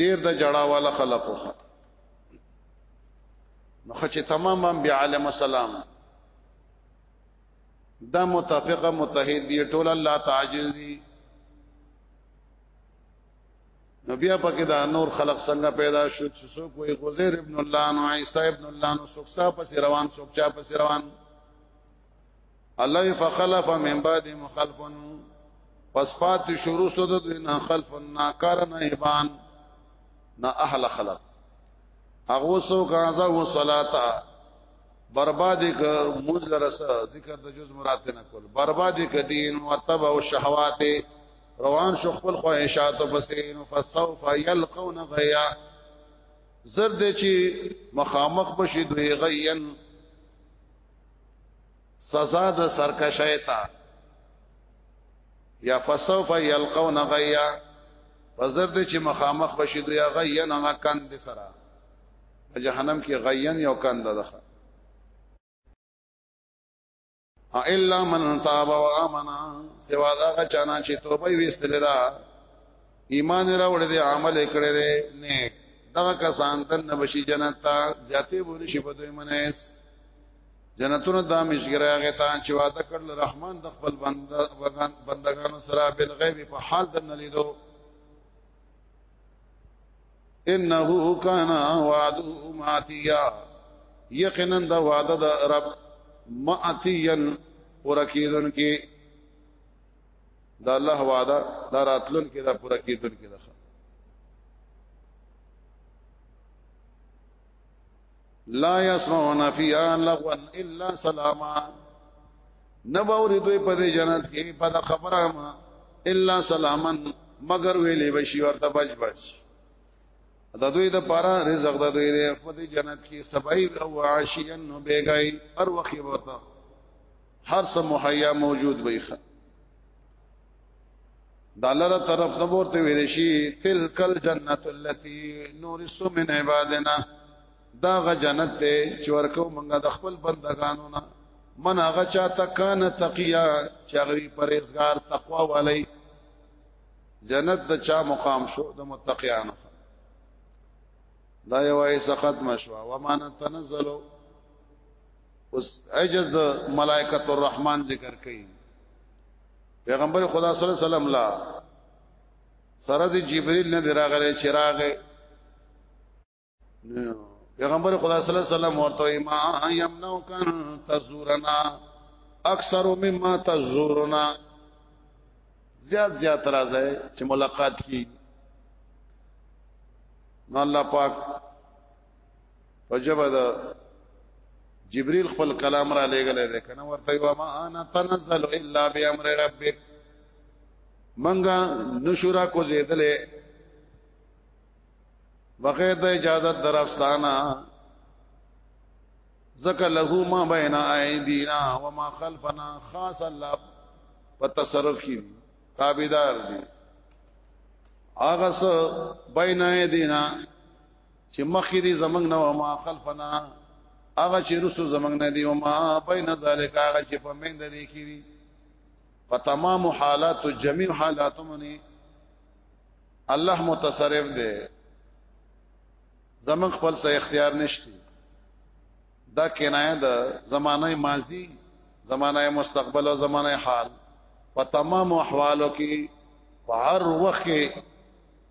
ډیر د جړا والا خلق خو نو خچ تمام انبیاء علیهم السلام دا متفقه متحد دی ټول الله تعجز دی نو بیا پکې دا نور خلق څنګه پیدا شو چې څوک وي غزير ابن الله نو عيسى ابن الله نو څوک صاحب روان څوک چا پس روان الله فخلف من بعد مخلفن پس پات شروع سو د دنیا خلف ناکار نه ایبان نه اهل خلق هغه سو غازا و صلاتا برباد ک موز لرس ذکر د جز مرات نه کول برباد ک دین او تبع او شهوات روان شو خپل خواهشات پسې نو فسوف یلقون غیا زرد چی مخامخ بشي دوی غین سزا د سرکشی تا یا فسوف یلقون غیا فزر دې چې مخامخ بشي دوی غیا نه کند سره په جهنم کې غیا یو کند ده الا من تاب و امنا سوا دا چانا چې توبه وستل دا ایمان راوړی دی عمل کړی دی نیک دغه کسان تن بشي جنت ته زیاتې بولی شي په دوی منیس جنتونو دا مشګره هغه ته چې وعده کړل رحمان د خپل بنده بندگانو سره بل غیب په حال د نلیدو انه کان وعده ماتیا یقینا دا وعده د رب ماتیا ورکیدون کې دا الله وعده دا راتلون کې دا پوره کېدون کې ده لا يسمعون فيها لغوا الا سلاما نباوري دوی په دې جنت کې په دا خبره ما الا سلاما مگر ویلې بشي ورته بچ بچ دا دوی د پارا رزق د دوی د په دې جنت کې سبای او عاشیان نو بیګای هر وخت ورته هر څه مهیا موجود وي ښه د الله تر طرف نه ورته ویل شي تلکل جنت التي نورث من عبادنا دا غ جنت ته چې ورکو مونږه د خپل بندگانو نه من هغه چا تکان تقیا چې هغه پرهیزګار تقوا والی جنت د چا مقام شو د متقیانو دا یو ایسه ختم شو ومانه تنزلوا اوس عجز ملائکۃ الرحمن ذکر کړي پیغمبر خدا صلی الله علیه وسلم لا سره د جبرئیل نه دراغله چراغ پیغمبر خدا صلی الله علیه وسلم ورته ما یمنو کان تزورنا اکثر مما تزورنا زیات زیات راځي چې ملاقات کی نو الله پاک په جبه د جبريل خپل کلام را لېګل دی کنه ورته یو ما انا تنزل الا بامر ربک منګه نشورا کو زیدلې بغیر د اجازه درفستانه زکه له ما بین ایدینا و ما خلفنا خاص الله په تصرف کې تابعدار دي اغه سو بین ایدینا چې مخې دې زمنګ نه ما خلفنا هغه چې رسو زمنګ نه دی او ما بین ذالک هغه چې په مند دې کې دي په تمام حالات او جميع حالات منی الله متصرف دی زمنګ خپل سه اختیار نشته دا کنایه د زمانه ماضی زمانه مستقبل او زمانه حال په تمام احوالو کې په هر وخت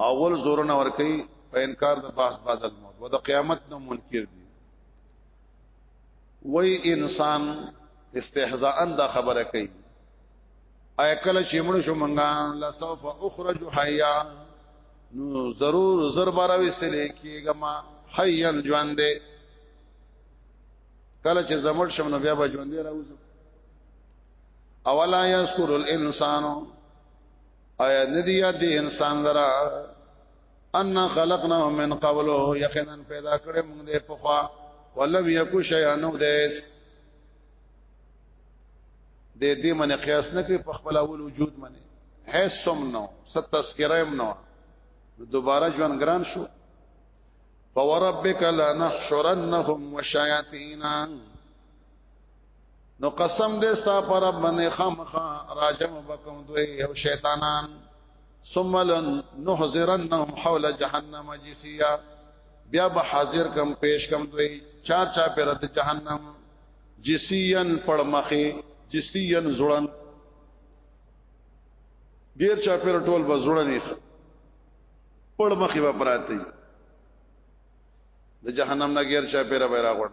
اول زورن ور کوي په انکار د باس بعد الموت و د قیامت نه منکر دي وای انسان استهزاء دا خبره کوي اي کله چې موږ شو مونږه لا سوف اخرج حيا نو ضرور زر بار وستل کیږي ما حيا ژوند کله چې زمړ شم نو بیا به ژوند راوځم اولا یذکر الانسان آیا ندی یاد دی انسان لرا ان خلقنا من قبل یقینا پیدا کړې موږ دې په خوا ولم یکو شیئا نو دیس د دې منه قیاس نه کوي په خپل اول وجود منه هیڅم نو ست تذکرهم نو دوباره ژوند ګران شو فوربک لنحشرنهم وشیاطینا نو قسم دې ستا پر رب باندې خامخا راجم بکم دوی او شیطانان ثم لن نحذرنهم حول جهنم جسيا بیا به حاضر کم پیش کم دوی چار چا پر د جهنم جسيا پړمخه جسيا زړن غیر چا پر ټول به زړن یې پړمخه به پراته د جهنم نه غیر چا پر به راغون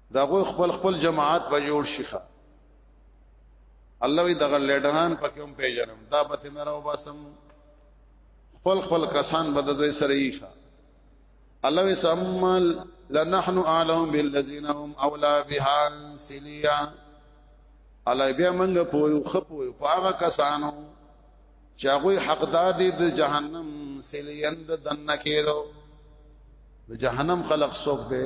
دا غو خپل خپل جماعت به جوړ شيخه الله وی دغه لیډران پکې هم پیژنم دا به نه راو باسم خپل خپل کسان به د دوی سره یې ښه الله وی سمال لنحن اعلم بالذین هم اولا بها سلیا الله بیا موږ پویو خپویو په هغه کسانو چې هغه حقدار دي د جهنم سلیند دنه کېدو د جهنم خلق څوک دی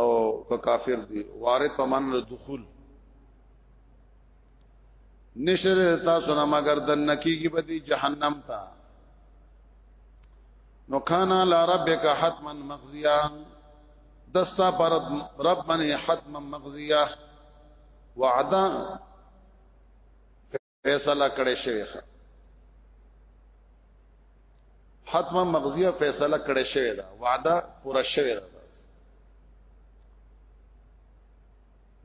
او په کافر دی وارد په من دخول نشر تاسو نه مگر د نکیږي په دې جهنم ته نو کانا لا ربک حتما مغزیا دستا پر رب من حتما مغزیا وعدا فیصله کړې شوی ښه حتما مغزیه فیصله کړې شوی دا وعده پوره شوی دا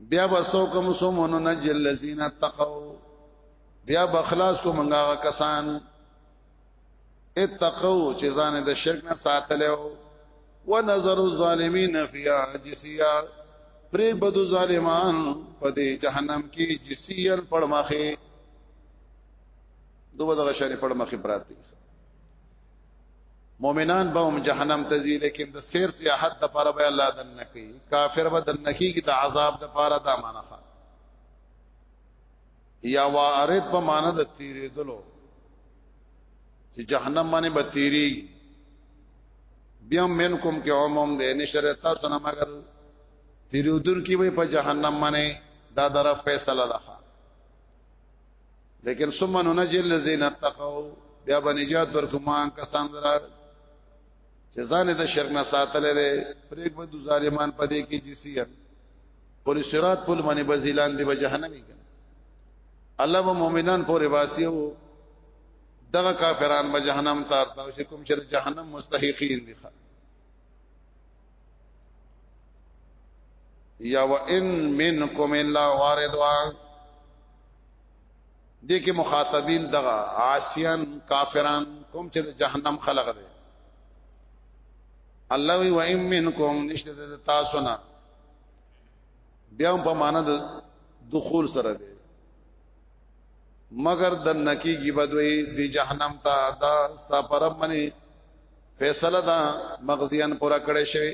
بیا بسو کوم سومونو نجل الذین تقوا بیا بخلاص کو منګه کسان اتقوا چې ځان د شرک نه ساتلو ونظر الظالمین فی جسیا پرې بدو ظالمان په دې جهنم کې جسیر پړماخه دوه دغه شری پړماخه پراتی مؤمنان به هم جهنم ته ځي لیکن د سیر سیاحت د پاره به الله دن نکي کافر به دن نکي کی د عذاب د پاره دا مانخه یا وارد په معنا د تیریدلو چې جهنم باندې به تیری بیا منکم کې عموم دې نشر تاسو نه مگر تیریدل کې وي په جهنم باندې دا دره فیصله ده لیکن ثم ننجل الذين اتقوا بیا به نجات ورکوم کسان درا چې ځان د شرک نه ساتل دي پرېګ بد ظالمان پدې کې جسیه پر صراط پل باندې بزیلان دی به جهنمي کړي الله به مؤمنان پورې واسیو دغه کافران به جهنم تار تا چې کوم چې جهنم مستحقین دي یا وان منکم الا واردوا دې کې مخاطبین دغه عاصیان کافران کوم چې جهنم خلق دي الله وی وَإِن مِّنكُمْ نِشْتَتَ تَاسُنَا بیا په معنا د دخول سره دی مگر د نکیږي بدوي د جهنم ته دا ستا پرم منی فیصله دا مغزیان پورا کړی شوی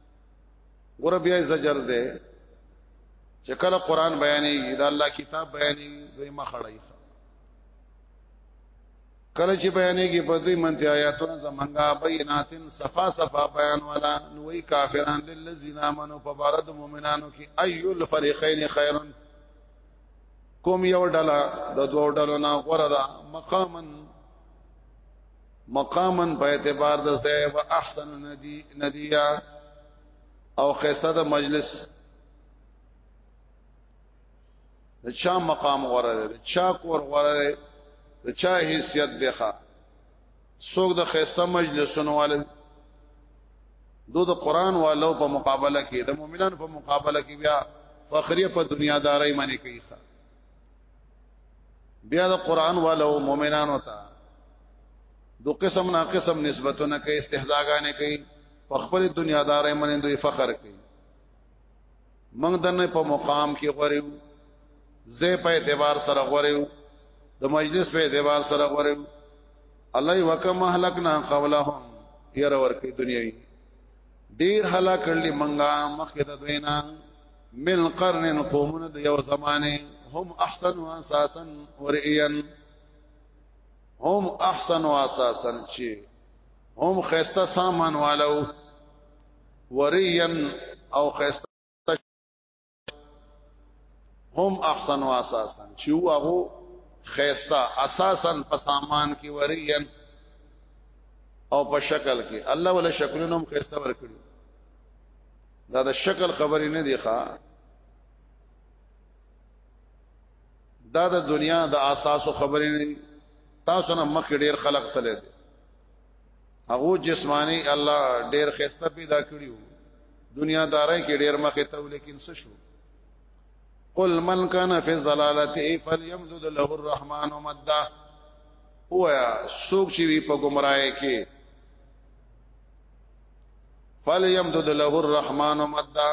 ګور بیا زجر ده چې کله قران بیانې دا الله کتاب بیانې دوی مخړای کله چې بیانې کې په دوی منته آیاتونه زمنګا بیناتن صفا صفا بیان ولا نوې کافران للذین امنوا فبارد مؤمنانو کې ایل فریقین خیرن کوم یو ډله د دوه ډلو نه غره ده مقامن مقاما په اعتبار د ځای او احسن ندی ندیا او خسته د مجلس د چا مقام غره ده د چا کور غره ده د چا حیثیت ده ښا څوک د خسته مجلسونو والد دو د قران والو په مقابله کې د مؤمنانو په مقابله کې بیا فخریه په دنیا داري باندې کوي بیا د قران والو مؤمنانو ته دو قسم نا قسم نسبتونه کوي استهزاءګانې کوي په خپل دنیا دارې منې دوی فخر کوي موږ دنه په مقام کې غوړیو زه په اعتبار سره غوړیو د مجلس په اعتبار سره غوړیو الله وکم هلکنا قولهم ير ورکی دنیوي ډیر هلاکړلی منګه مخه د دوینا من قرن قومونه د یو زمانه هم احسن اساسا ورئیا هم احسن اساسا چې هم خسته سامان والو ورئیا او خسته هم احسن اساسا چې هغه خسته اساسا په سامان کې ورئیا او په شکل کې الله ولا شکلونو هم خسته ورکړي دا د شکل خبرې نه دی ښا دا د دنیا د اساسو خبرې نه تاسو نه مخ ډیر خلق تللی دی هغه جسمانی الله ډیر خسته پیدا کړیو دنیا دارای کې ډیر مخ ته ولیکن څه شو قل من کان فی ضلالته فلیمدد له الرحمن مدا هو سوق چې په گمراهی کې فلیمدد له الرحمن مدا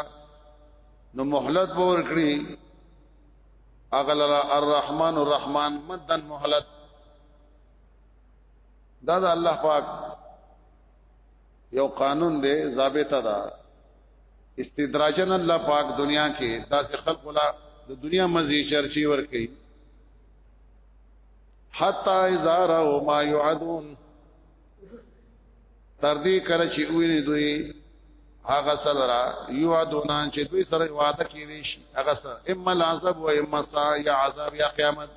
نو مهلت باور کړی اغل الرحمن الرحمن مدن مهلت دا دا الله پاک یو قانون دی ضابطه ده استدراجن الله پاک دنیا کې داسې خلق ولا د دنیا مزي چرچی ور کوي حتا اذا راو ما يعدون تر دې کله چې ویني دوی هغه سره یو دونان چې دوی سره وعده کړي شي هغه سره اما العذاب و اما سا یا عذاب یا قیامت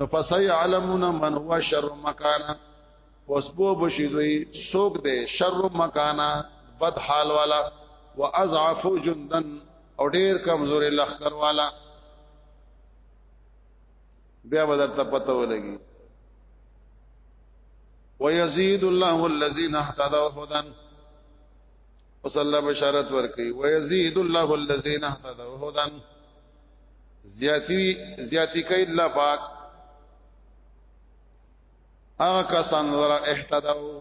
نو فسيعلمون من هو شر مکانا وسبو بشي دوی سوق دې شر مکانا بد حال والا واضعف جندن او ډیر کمزوري لخر والا بیا به درته پته ولګي ويزيد الله الذين اهتدوا هدى وصلى بشارت ورکي ويزيد الله الذين اهتدوا هدى زیاتی زیاتی کوي الله پاک هغه کسان ورا اهتدوا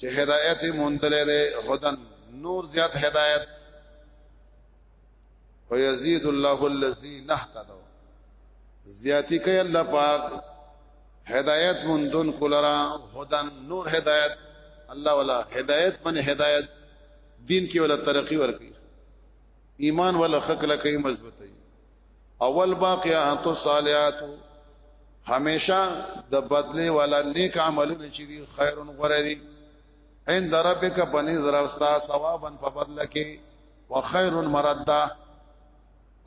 چې هدايت مونږ له هدن نور زیات هدايت ويزيد الله الذين اهتدوا زیاتی کوي الله پاک هدایت مندون کولرا هدن نور هدایت الله ولا هدایت من هدایت دین کې ولا ترقی ورکی ایمان ولا خکل کوي مضبوطی اول باقیات الصالحات همیشه د بدله والا نیک عملونه چې دي خیرون غره دي عند ربک بنی زراوستا ثوابن په بدله کې وخير مردا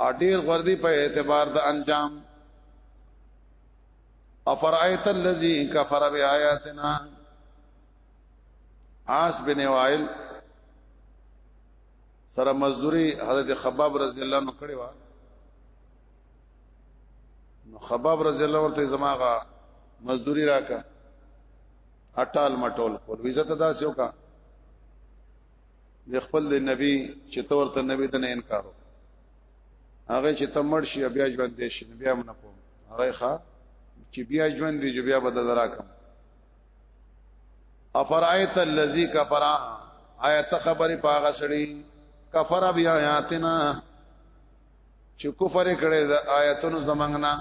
او ډیر غردي په اعتبار د انجام افرایت الذی کفر بیااتنا عاص بن وائل سره مزدوری حضرت خباب رضی الله عنه کړی و نو خباب رضی الله ورته زماغه مزدوری راکا اټال مټول کول ویزه ته داسې وکړه د خپل نبی چې تور ته نبی ته نه انکار هغه چې تمړ شي بیا ژوند دي شي بیا من کوم هغه ښا چې بیا ژوند دي بیا بدل راکم افرایت الذی کفرا آیت خبرې پاغه سړی کفر بیا آیاتنا چې کفر کړي د آیتونو زمنګنا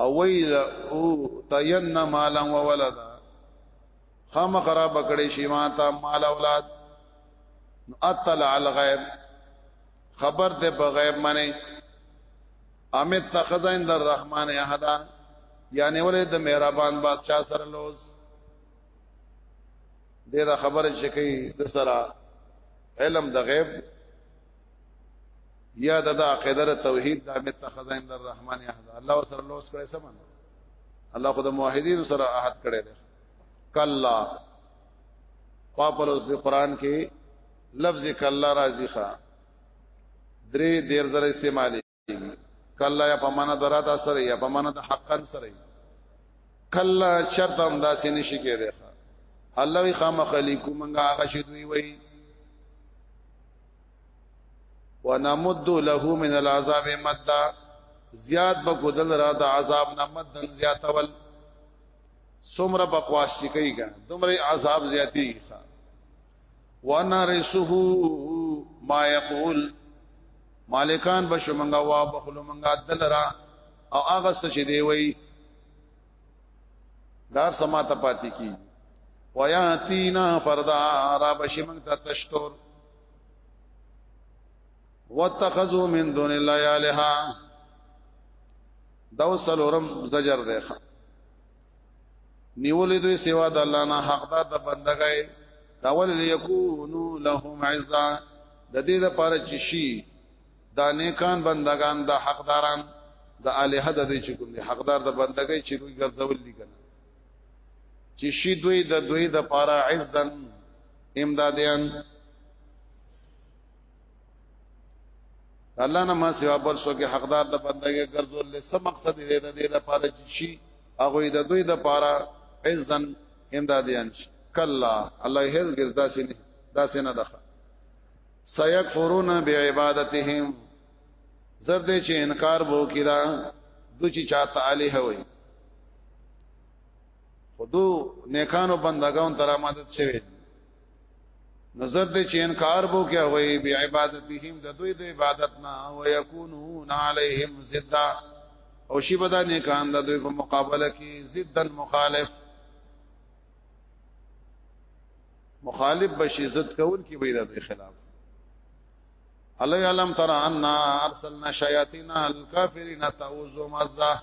او وی او تین مالا و ولد خام خراب کړي شي ما ته مال اولاد اطلع الغیب خبر ته په غیب باندې امیت تخذ عند الرحمن احدا یعنی ولې د مهربان بادشاہ سره لوز دغه خبره چې کوي د سره علم د غیب یا د عقیده توحید د متخذ عند الرحمن احد الله سره لوس کړي سمن الله خود موحدین سره عهد کړي دي کلا پاپل اوس د قران کې لفظ کلا راضی ښا درې دیر زره استعمالي کلا یا پمانه درات سره یا پمانه د حقن سره کلا شرط هم داسې نشي کېده الله وی خامخ لیکو منګه هغه شی دوی وای ونمد له من العذاب مدا زیاد به کودل را د عذاب نه مدن زیاتول سمره بکواس چی کوي ګان دومره عذاب زیاتی وانا رسوه ما یقول مالکان بشو منګه وا بخلو منګه دلرا او هغه څه چې دی وای دار سما ته پاتې کی ویاتینا فردا را بشی منګ ته تشتور واتخذوا من دون الله الها دا وسلورم زجر دی نیولې دوی سوا د الله نه حقدار د بندګۍ دا ول ليكونو لهم عزا د دې لپاره چې شي دا نیکان بندگان دا حقداران د الہ د دې چې کوم دي حقدار د بندګۍ چې دوی ګرځول دي کنه چې شي دوی د دوی د لپاره عزن امدادیان الله نه ما سوا بل څوک حقدار د بندګۍ ګرځول له سم مقصد دې د دې لپاره چې شي هغه د دوی د پاره عزن امدادیان شي کلا الله هرګز داسې نه داسې نه ده سيكفرون بعبادتهم زرد چې انکار وو کړه دوی چې چاته الہ وي خودو نیکانو بندگان تر امانت شوی نظر دې چې انکار بو کې وي بی عبادتهم د دوی د عبادت نه او یکونون علیهم زدا او شی بدا نه کان د دوی په مقابله کې زدن مخالف مخالف بشي زد کول کې وي د خلاف الله علم ترى ان ارسلنا شياطين الكافرين تعوذ مزه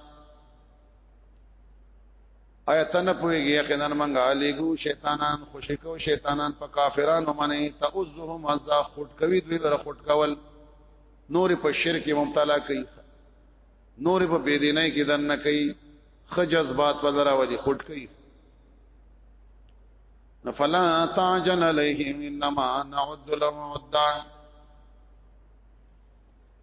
آیا تنه پويږي یقینا منګه علیګو شیطانان خوشکو شیطانان په کافرانو منی تعذهم ازا خټ کوي دوی در خټ کول نور په شرک مبتلا کوي نور په بيدینۍ کې دن نه کوي خجزبات ولرا ولي خټ کوي فلا تعجل عليهم انما نعد لهم عدا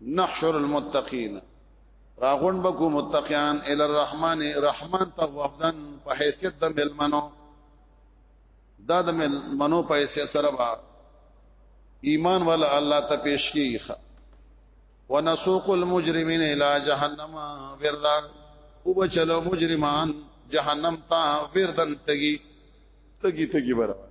نحشر المتقین راغون بکو متقیان ال الرحمن رحمان ته وفدن په حیثیت د ملمنو دا د ملمنو په حیثیت سره با ایمان ولا الله ته پیش کیخه ونسوق المجرمین الى جهنم وردا او بچلو مجرمان جهنم تا وردن تگی تگی تگی برابر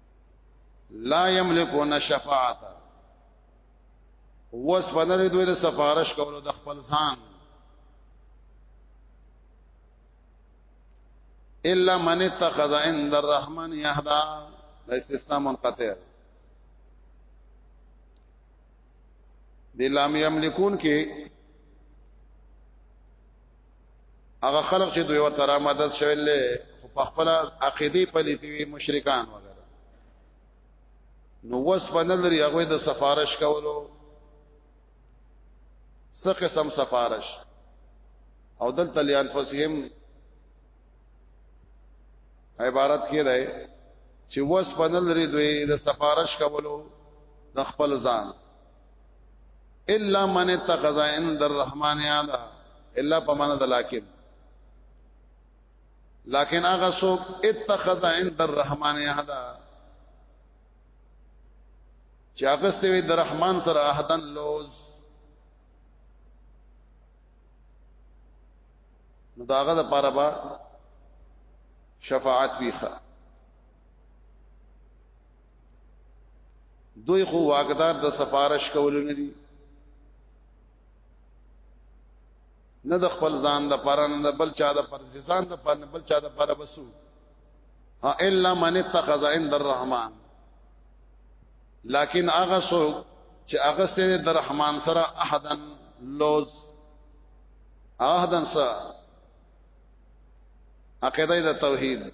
لا یملکون شفاعت وس فنر دوی د سفارش کولو د خپل ځان الا من اتخذ عند الرحمن يهدا دا استثناء منقطع دی لام یملکون کې هغه خلق چې دوی ورته را مدد شول خو په خپل عقيدي پليتي وي مشرکان وغیرہ نو وس بنل لري هغه د سفارش کولو څه قسم سفارش او دل تلیان فسهم عبارت کې ده چې وس بنل لري دوی د سفارش کولو د خپل ځان الا من اتخذ عند الرحمن عاده الا پمانه د لکن لکن هغه څوک اتخذ عند الرحمن عاده چې هغه ستوي د رحمان سره عهدن لوز نو داغه د پاره با شفاعت ویخه دوی خو واقدار د سفارش کولو نه دي نه د خپل ځان د پاره نه د بل چا د پر ځان د پر نه بل چا د پر بسو ها الا من اتخذ عند الرحمن لكن هغه څوک چې هغه ستنه د رحمان سره احدن لوز احدن سره عقیده د توحید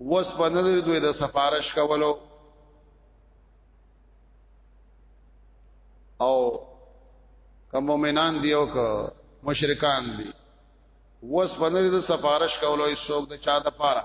وس په نظر دوی د سفارش کولو او کوم مؤمنان دی او که مشرکان دی وس په نظر د سفارش کولو هیڅوک د چا د پاره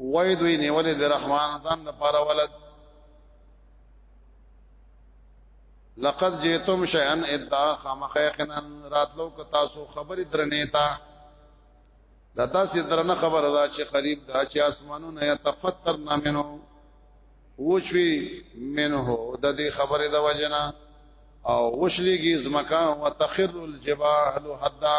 وای دوی نیولې د رحمان ځان د پاره ولد لقد جئتم شيئا ادا خامخيقنا راتلو ک تاسو خبرې درنې تا دا تاسو درنه خبره ده چې قریب دا چې اسمانونه يتفطر نامنو وشوي منه د دې خبره د وجنه او وشلېږي زمکان وتخر الجبال حدا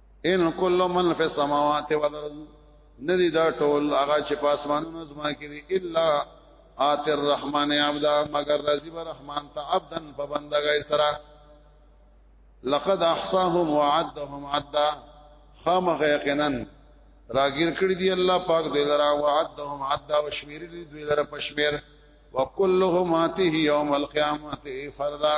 ان کل من فی السماوات والارض ندی دا ټول هغه چې په اسمانونو زما کې دي الا آت الرحمن عبدا مگر رضی الرحمن ته عبدا په بندګۍ سره لقد احصاهم وعدهم عدا خامخ یقینا راګیر کړی دی الله پاک دې لرا وعدهم عدا وشمیر دې دوی لرا پشمیر وکلهم اته یوم القیامت فردا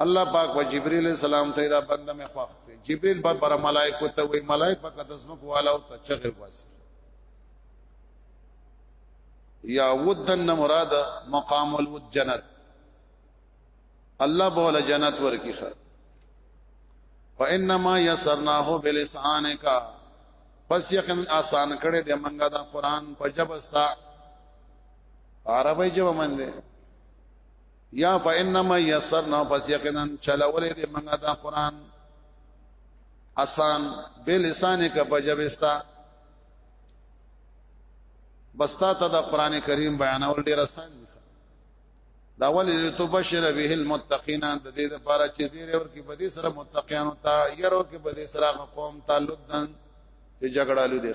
الله پاک و جبريل السلام ته دا بنده مې خوښ دی جبريل په پر ملائکه ته وی ملائکه په قدسمو والا او ته چغه واس یا ودن مراد مقام الود جنت الله بوله جنت ورکی خ فانما يسرناه بلسانك پس یقین آسان کړي د منګه دا قران په جبستا عربی جوه مند یا فانما یسرنا پس یقینا چلولې دې منګه دا قران آسان به لسانه کا بجبستا بستا ته دا قران کریم بیانول ډیر آسان دا ولې تو بشر به المتقین د دې لپاره چې زیره ور کې بدی سره متقینو ته يرو کې بدی سره قوم تعلق دن چې جګړه لې دي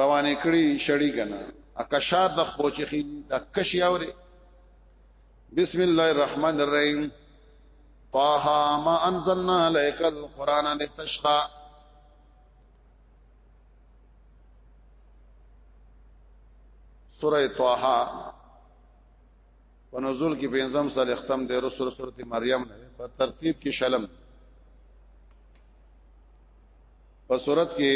روانې کړي شړی کنه اکشار د پوچخي د کشي اوري بسم الله الرحمن الرحیم طه ما انزلنا عليك القران لتشقى سوره طه په نزول کې پنځم سال ختم دی رسول سورته مریم په ترتیب کې شلم په صورت کې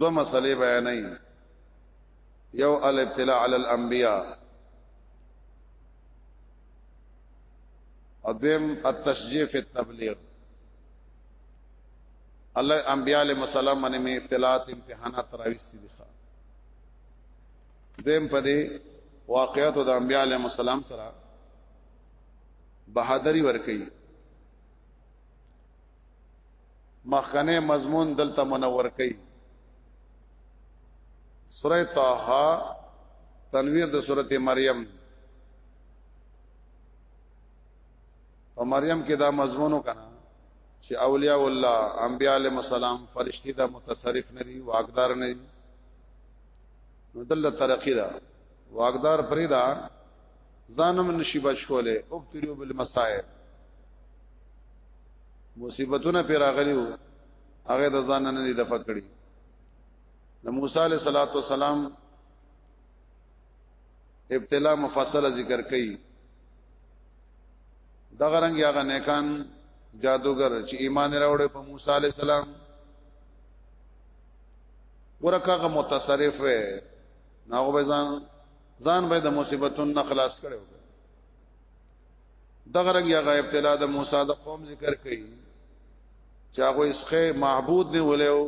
دو مسلې بیانې یو الابتلاء علی الانبیاء ادم التشجیع فی التبلیغ الله انبیاء علیهم السلام باندې می ابتلاات امتحانات راوستي دي دیم په دې واقعاتو د انبیاء علیهم السلام سره بهادری ورکړي مخکنه مضمون دلته منور کړي سوره طه تنویر د سوره مریم په مریم کې دا مضمونو کنا چې اولیاء الله انبیاء علیهم السلام فرشتي دا متصرف نه دي واقدار نه دي نو دلته ترقی دا واقدار پرې دا ځانم نشي بچ کوله او تریو بل مسائل مصیبتونه پر راغلیو هغه د ځان نه دي د فکړی د موسی علیہ الصلوۃ والسلام ابتلا مفصله ذکر کړي دغه رنگ یاغه نیکان جادوګر چې ایمان راوړې په موسی علیہ السلام ورکه متصرف وې ناغه بزان ځان به د مصیبتونو نه خلاص کړو دغه رنګ یا غیب تلا د موسی د قوم ذکر کړي چې هغه اسخه معبود دی ولیو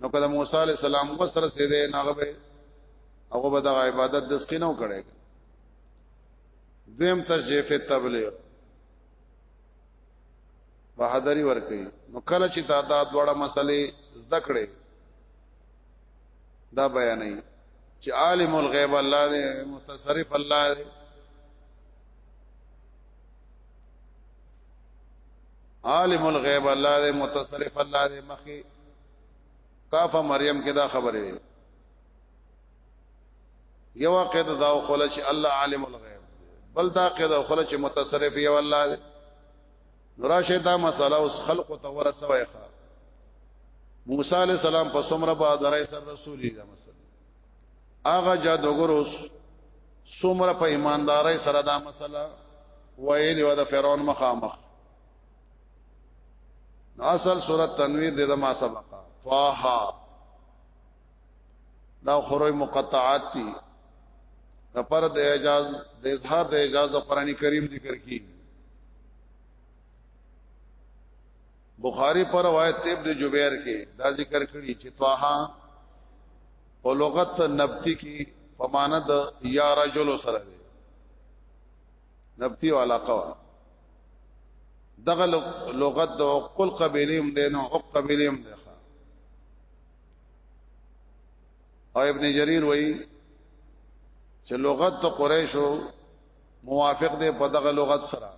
نو کله موسی علی السلام وسره سي دي ناغه به هغه به د عبادت د سکینو کړي دویم تشریف تبلیغ بہادری ورکړي نو کله چې دا دا دوړه مسلې زده کړې دا بیانې چې عالم الغیب الله دې متصرف الله دې عالم الغیب الله دې متصرف الله دې مخې کافه مریم کې دا خبره وي یو واقع دا او خلک الله عالم الغیب بل دا قید او خلک متصرف یو الله دې نوراشه دا مساله اوس خلق ته ورسوي موسی علی السلام په سمره بادرای سر رسولي دا مسله هغه جادوګر اوس سمره په ایمانداري سره دا مسله ویلی و د فرعون مخامخ اصل سورۃ تنویر د ما سبقا طه دا خروج مقطعات دي د پر د اجاز د اظهار د اجاز د قران کریم ذکر کی بخاری پر روایت تیب د جبیر کې دا ذکر کړی چې طه او لغت نبتی کی پماند یا رجل سره دی نبتی او علاقه دغه لغت د عقل قبیلیم دی نو عقل قبیلیم دی او ابن جرير وای چې لغت د قریشو موافق دی په دغه لغت سره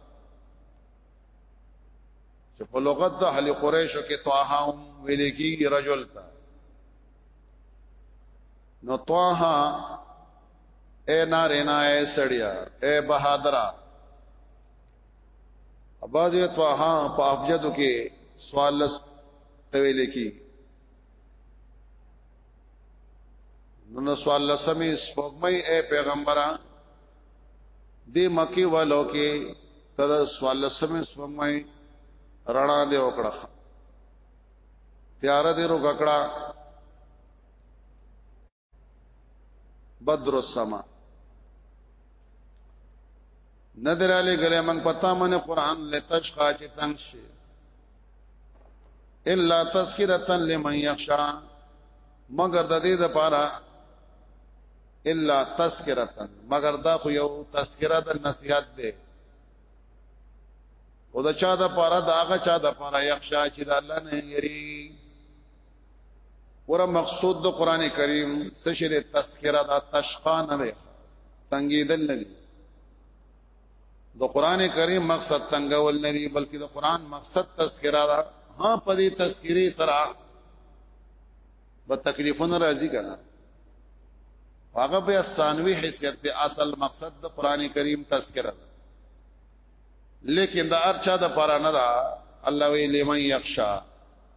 چې په لغت د اهل قریشو کې طه هم ویل کېږي رجل تا نو طه اے نارینا اے سړیا اے بہادرہ اباځه طه په افجدو کې سوالس ویل کی نو نو سوال لسمی سپوږمۍ اے پیغمبره دی مکی والو کې تر سوال لسمی سپوږمۍ رڼا دی وکړه تیار دی رو ککړه بدر السما ندر علی گله من پتا من قران لتشقا چې تنگ شي الا تذکرتا لمن یخشا مگر د دې د پاره الا تذکرتا مگر دا خو یو تذکرہ د نصیحت دی او دا چا د پاره دا هغه چا د پاره یخشا چې د الله نه یری ور مقصود د قران کریم څه شی د تذکرہ د تشقا نه دی تنګیدل نه دی د قران کریم مقصد تنګول نه دی بلکې د قران مقصد تذکرہ ده ها په دې تذکرې سره به تکلیفونه راځي کنه هغه به ثانوي حیثیت د اصل مقصد د قران کریم تذکرہ ده لیکن دا ارچا د پاره نه ده الله وی لمن یخشا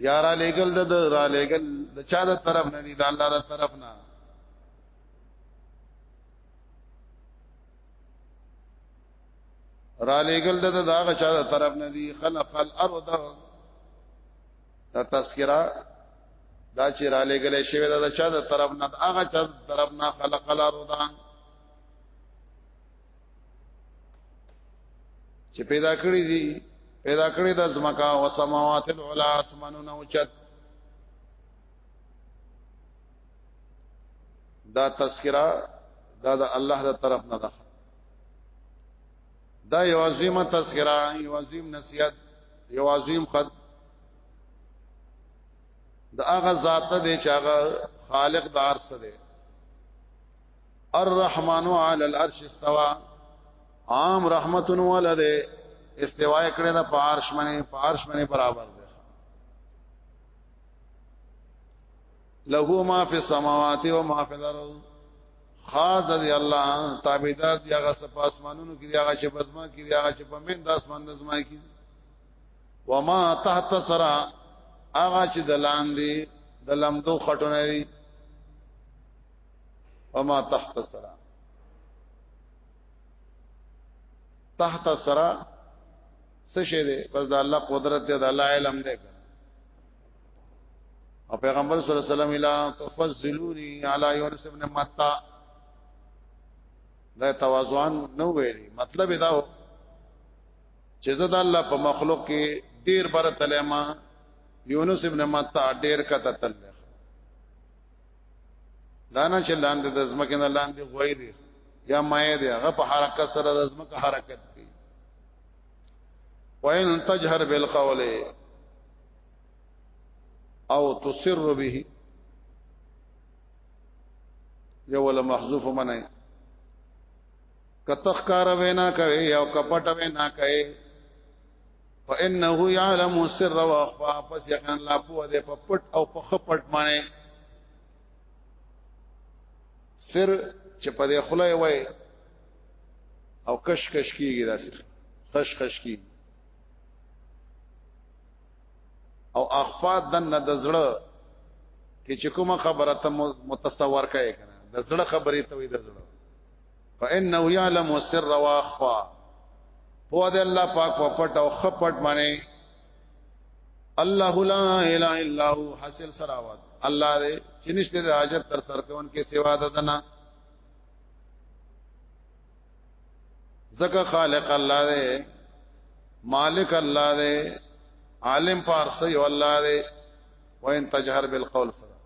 یا را لېګل د را لېګل د چا د طرف نه دي د الله د طرف نه را لېګل د داغه چا د طرف نه دي خلق الارض دا تذکرہ دا چې را لېګل شوی دا د چا د طرف نه هغه چا د طرف نه خلق الارض چې پیدا کړی دي پیدا کړی د زمکا او سماوات العلا اسمانونه اوچت دا تذکرہ دا د الله د طرف نه ده دا یو عظیمه تذکرہ یو عظیم نصیحت یو عظیم قد دا هغه ذات دی چې هغه خالق دار سره دی الرحمن علی العرش استوا عام رحمت ولده استوا کړه د پارش منه پارش منه برابر ده له ما فی السماوات و ما فی الارض خاص دی الله تابعدار دی هغه سپ اسمانونو کې دی هغه چې پزما کې دی هغه چې پمن د اسمان د زما کې و ما تحت سرا هغه چې دلان دی د لمدو خټونه دی وما تحت سرا تحت سرا څه شه ده بس د الله قدرت ده د الله علم ده او پیغمبر صلی الله علیه وسلم الا تفضلوني علی یونس ابن متا دا توازوان نو ویلي مطلب دا و چې زه د الله په مخلوق کې ډیر بر تلما یونس ابن متا ډیر کته تل دا نه چې لاندې د زمکه نه لاندې غوي دي یا مایه دي هغه په حرکت سره د زمکه حرکت کوي وان تجهر بالقول او تسر به یو ولا محذوف منه کتخکار وینا کوي او کپټ وینا کوي فانه يعلم السر واخفى پس یقینا لا په دې په پټ او په خپټ باندې سر چې په دې خله وای او کش کش کیږي داسې خش خش کیږي او اخفا دنه د زړه کې چې کومه خبره ته متصور کړي کنه د زړه خبرې ته وي د زړه فانه يعلم السر واخفى هو ده الله پاک په پټ او خپټ باندې الله لا اله الا هو حاصل سراوات الله دې چې نشته د حاجت تر سر کون کې سوا ده دنا زکه خالق الله دې مالک الله دې عالم پارسه یو الله دې وان تجهر بالقول سره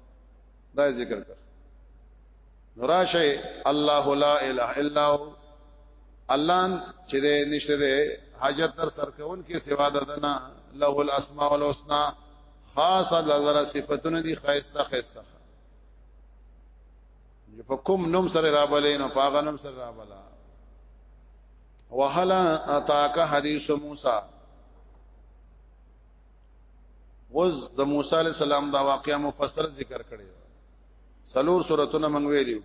دا ذکر کړ نوراشه الله لا اله الا هو الله چې دې نشته دې حاجت تر سر کون کې سوا ددنا له الاسماء الحسنا خاص لذر صفاتونه دي خاصه خاصه چې په کوم نوم سره رابلې نو پاغه نوم سره رابلا وهلا اتاک حدیث موسی وز د موسی علی السلام دا واقعا مفسر ذکر کړی سلور سورتونه مونږ ویلو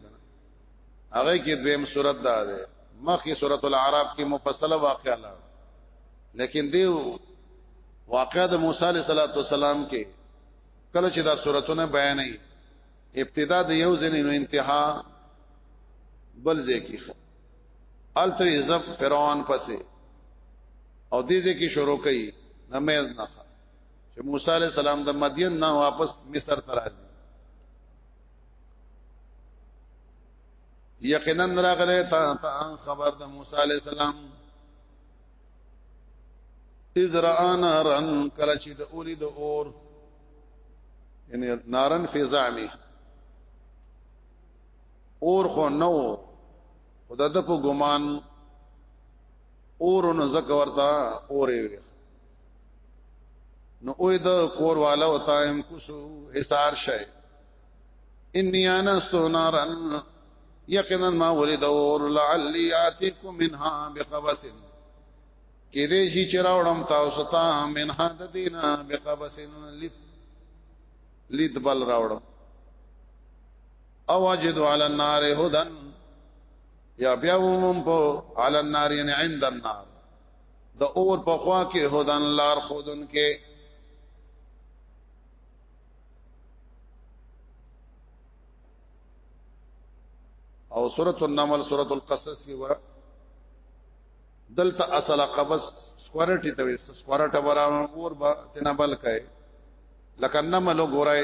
هغه کې دویم سورت دا ده مخکې سورۃ الاعراف کې مفصله واقعا لا لیکن دی واقعا د موسی علیه السلام کې کله چې دا سورتونه بیانې ابتدا د یو ځین نو انتها بل ځکه الته عزب فرعون پسې او دې دې کې شروع کړي نماز نه چې موسی عليه السلام د مدین نه واپس مصر ته راځي یقینا راغله تا تا خبر د موسی عليه السلام اذ را نارن کله چې د اولی د اور یعنی نارن فی زعمی اور خو نو خدای د په ګمان اور نو زکه ورته اورې وي نو اوې د کور والا او تایم کوسو حصار شي انی انا سونارن یقینا ما ورید اور لعلی اتیکم منها بقبس کې دې شي چې راوړم تاسو ته منها د دینه بقبس لید لید بل راوړم او اجد علی النار هدن یا بیا ومم په علی النار یعنی عند النار د اور په خوا کې هدن لار خودن کې او سورۃ النمل سورۃ القصص کې ور دلته اصل قبس سکورټی ته سکورټه وران اور با تنا بل کای لکه نمل ګورای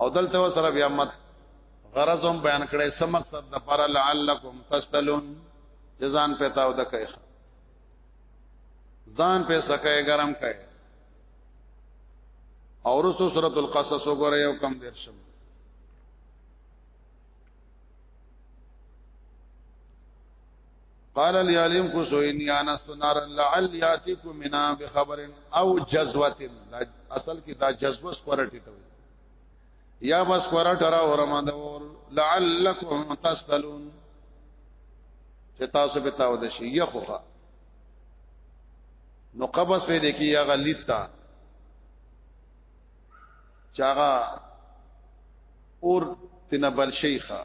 او دلته سره بیا مت غرض هم بیان کړي سم مقصد د پر لعلکم تستلون جزان پتاو د کوي ځان په سکه ګرم کوي او رسو سورۃ القصص وګوره یو کم درشم قال اليالم قصوين يا ناس نار لعل ياتيكم منا بخبر او جزوه اصل کې دا جزوه سپورټي ته یا بس سپورټ را ورما دور لعلكم تسلون چې تاسو به تاو د شي یخوخه نو قبض په دې کې یا غلیتا چاغه اور تنبل شیخه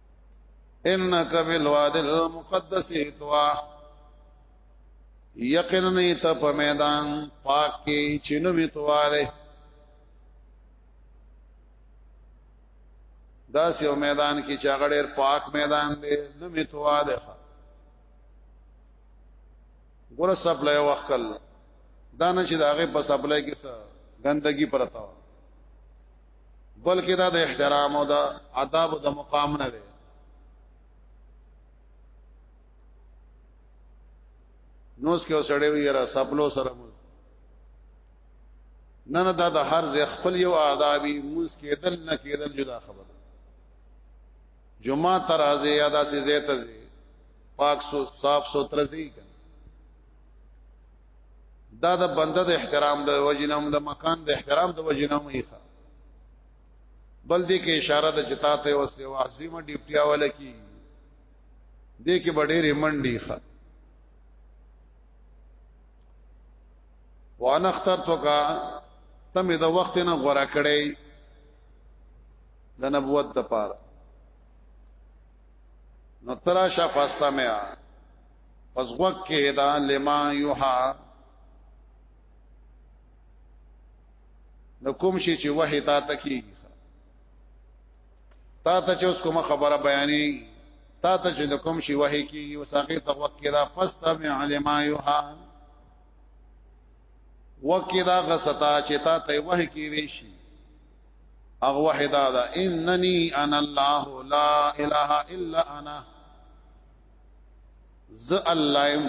انک بالواد المقدس توا یقینا ته په میدان پاک کې چینو می توا ده دا سیو میدان کې چې هغه ډېر پاک میدان دی نو می توا ده ګور سپلای وکړ دا نه چې دا هغه په سپلای کې څه ګندګي پرتا و بلکې دا د احترام او د آداب او د مقام نه دی نوس کې وسړې وي را سپلو سره مو نه نه دا د هر ځای خپل یو آدابي موس کېدل نه کېدل جدا خبره جمعه ترازه یا داسې زیته پاک سو صاف سو ترزی دا د بنده د احترام د وجنوم د مکان د احترام د وجنوم یې بل دې کې اشاره د چتا ته او سیو عظیمه ډیپټیا ولا کی دې کې بډېرې منډي ښه وانا اخترتک تم د وخت نه غوړه کړې د نبوت د پاره نو ترا شفاستا میا پس غوږ کې دا لما یوها نو کوم شي چې وحي تا ته کی تا ته چې اوس کومه خبره بیانې تا ته چې د کوم شي وحي کی او ساقي ته وخت کې دا فاستمع لما یوها وکي دا غستا چې تا ته وحي کی دی شي اغه وحدا دا انني انا الله لا اله الا انا ز الایم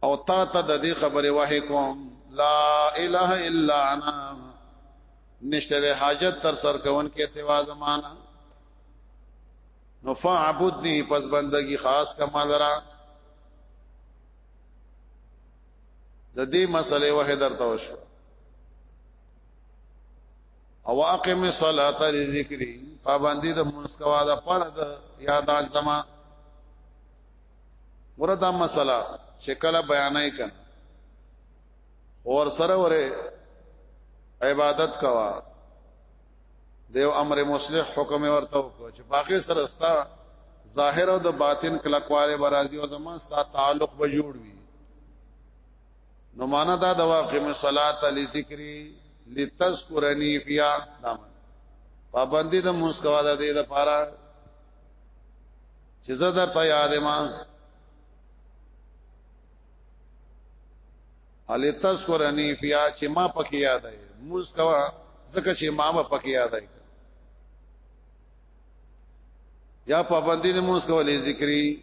او تا ته د دې خبره وه کوم لا اله الا انا نشته د حاجت تر سر کون کې سوا زمانہ نو فعبدنی پس بندگی خاص کما لرا د دې مسلې وه درته وشو او اقم الصلاه لذکر پابندی د مونږ کوا د پاره د یاد ازما ورته مسله چې کله بیانای کړه اور سره وره عبادت کوا دیو امر مصلح حکم ورته وکړه چې باقي سره ستا ظاهر او د باطن کلکواله برازي او زمون ستا تعلق به جوړ وي نو معنا دا د واقم صلات لذکری لتذکرنی فیا دام پابندی د مسکوا د دې د پاره چې زه درته یاد ما الی تذکرنی فیا چې ما پکې یاد ای مسکوا زکه چې ما ما پکې یاد ای یا پابندی د مسکوا لذکری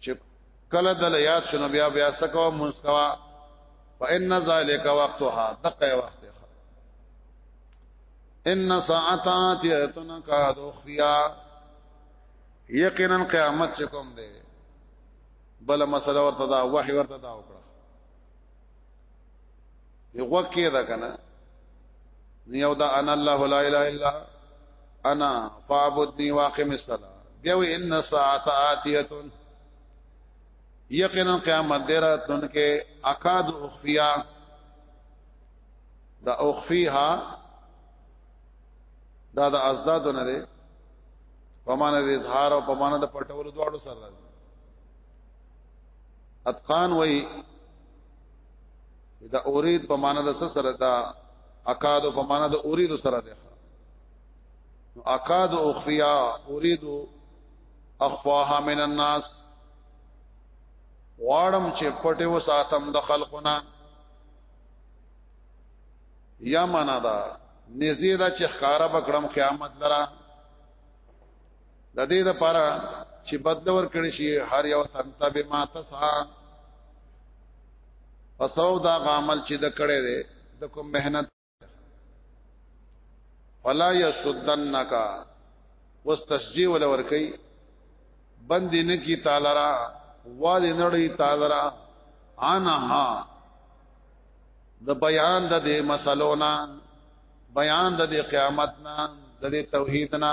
چې کله د یاد شنو بیا بیا سکو مستوا فإن ذلك وقتها دقه وخت ان ساعتات يتنقاد اخفيا یقینا قیامت چکم دے بل مسله ورته دا وحی ورته دا وکړه یو وکه دا کنه نیو دا انا الله لا اله الا انا فعبدني واقم الصلاه بیا وی ان ساعت آتیه یقینا قیامت دراتن کې اکاد اخفیا دا اخفیها دا د ازداد نه دی په معنا د اظهار او په معنا د پټولو دواړو سره راځي اتقان وای دا اورید په معنا د سره دا اکاد په معنا د اورید سره ده نو اکاد اخفیا اورید اخفاها من الناس واړم چې پټه وساتم د خلقنا یا معنا دا نږدې دا چې خاره بکړم قیامت درا د دې لپاره چې بدل ور کړی شي هر یو تن ته به ما تسا پسو دا عمل چې د کړه دې د کوم مهنت فلا یسدنک واستشجی ول ور کوي بند نه کی تعالی را واد نړی تعالی را انها د بیان د دې مسلونا بیان د دې قیامت نا د دې توحید نا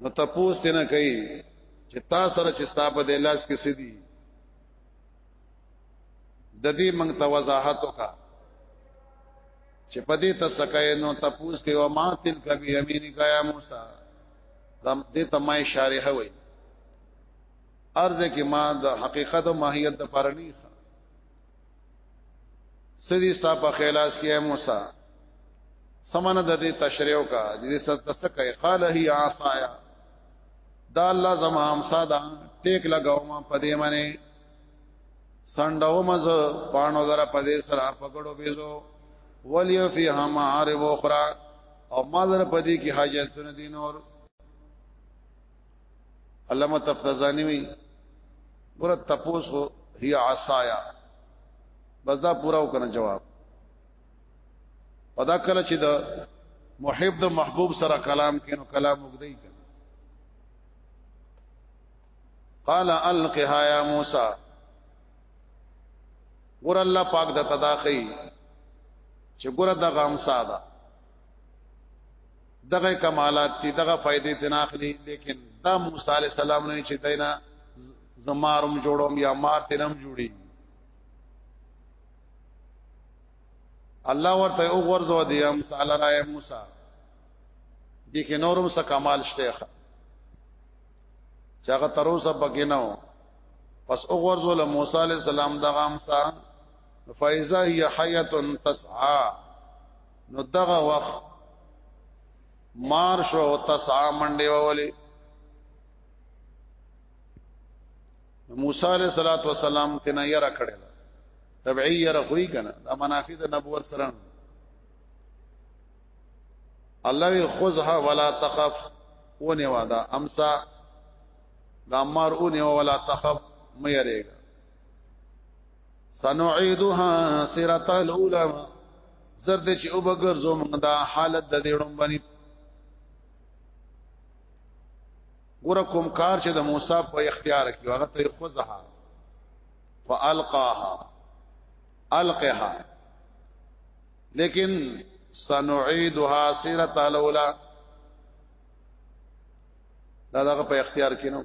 نو تاسو ته نه کوي چې تاسو سره چې ستاسو د لاس کې سدي د دې موږ ته وضاحت وکړه چې په دې تسکای نو تاسو کې او ما تل کبي امینی کایا موسی دم دې تمای شارحه وي ارزه کې ما د حقیقت او ماهیت د پرنی سدي ستا په خلاص کې موسی سمنه د دې تشریو کا د دې ست تسکه قال هي عصايا دا الله زما امسا دا ټیک لگاو ما پدې منه سندو مز پانو در پدې سرا پکړو بيزو ولي فيها معارب اخرى او ما در پدې کې حاجتونه دي نور علامه تفتزانی وی ګور تپوس هو هي عصایا بس دا پورا وکنه جواب پدا کله چې دا محب د محبوب سره کلام کینو کلام وګدای کړه قال القها يا موسى ګور الله پاک د تداخی چې ګور د غام ساده دغه کمالات چې دغه فائدې تناخلي لیکن دا موسی عليه السلام نه چې دینا زمارم جوړوم یا مار تنم جوړي الله ورته او غرزو دی ام سال را موسی دي کې نورم څه کمال شته چې هغه تر اوسه پکې نه و پس او غرزو له موسی عليه السلام دغه امسا فایزا هي حیه تسعا نو دغه وخت مار شو او تسعا منډه وولي موسی علیہ الصلوۃ والسلام تنا یرا کړه تبعی یرا خوې کنه دا منافذ نبوت سره الله وی خذها ولا تخف ونه وادا امسا دا مار ونه ولا تخف مې یریږي سنعيدها سرت الاولى زرد چې او بغیر زو موږ دا حالت د دې ډوم باندې ګور کوم کار چې د موسی په اختیار کې هغه ته خذها فالقاها القها لیکن سنعيدها سرت الاولى دا دغه په اختیار کې نه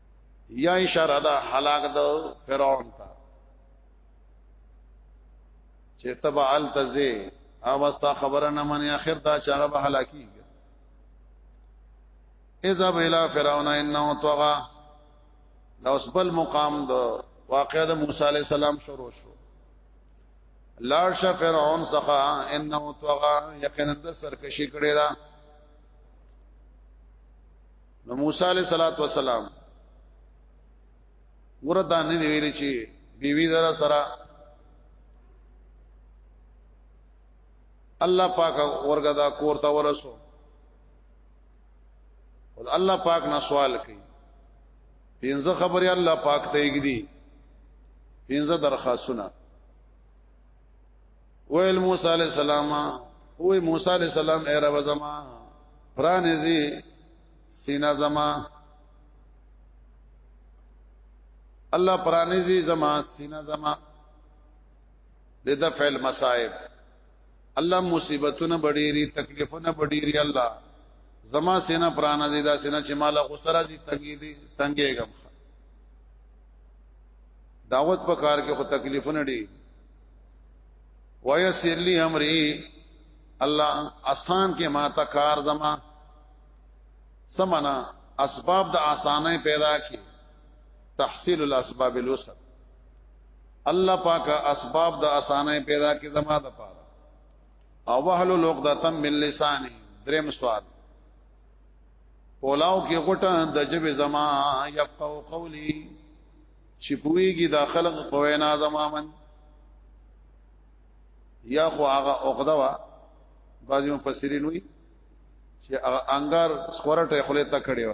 یا اشاره ده هلاک د فرعون ته چې تبع التزه اوستا خبره نه مني اخر دا چاره به هلاکی اذا بلا فرعون انه طغى دا اوس بل مقام د واقعې د موسی عليه السلام شروع شو لار ش فرعون څخه انه طغى یقینا د سرکشي کړی دا نو موسی علیہ الصلوۃ والسلام ورته نه دی ویل چې بیوی در سره الله پاک ورګه دا کور ته ورسو او الله پاک نه سوال کوي پینځه خبرې الله پاک ته یګدي پینځه درخواستونه ویل موسی علی السلام وې موسی علی السلام اے رب زما پرانیزي سینا زما الله پرانیزي زما سینا زما لدفع المصائب الله مصیبتونه بډيري تکلیفونه بډيري الله زما سینا پرانیزي دا سینا چې مال خو سره دي تنګي دي تنګيګم دعوت په کار کې خو تکلیفونه دي ويسر لي امري الله آسان کې ما ته کار زما سمنا اسباب د اسانه پیدا کی تحصیل الاسباب الوسط الله پاک اسباب د اسانه پیدا کی زما د پاره او وهل لوقدتم من لسانی دریم سوال پولاو کې غټه د جبه زما یفقو قولی چې پويږي دا خلق په وینا زمامن یا خو هغه عقده وا بعضی مفسرین وی چې هغه انګار سکورټه خله تا کړی و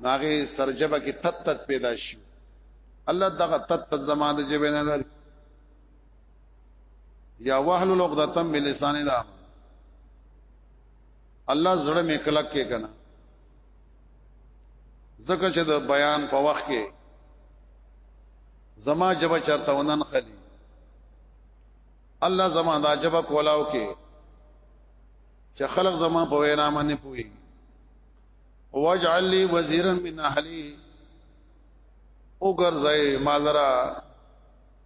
ناغه سرجبه کې تت تت پیدا شي الله دغه تت تت زما د جبه نه لري یا وحل لغدتم بلسان دا الله زړه مې کلک کې کنه زکه چې د بیان په وخت کې زما جبا چرته ونن خلی الله زما دا جبا کولاو کې چې خلق زما په وینا باندې پوي واجعل لي وزيرا من اهلي او ګرځي مالرا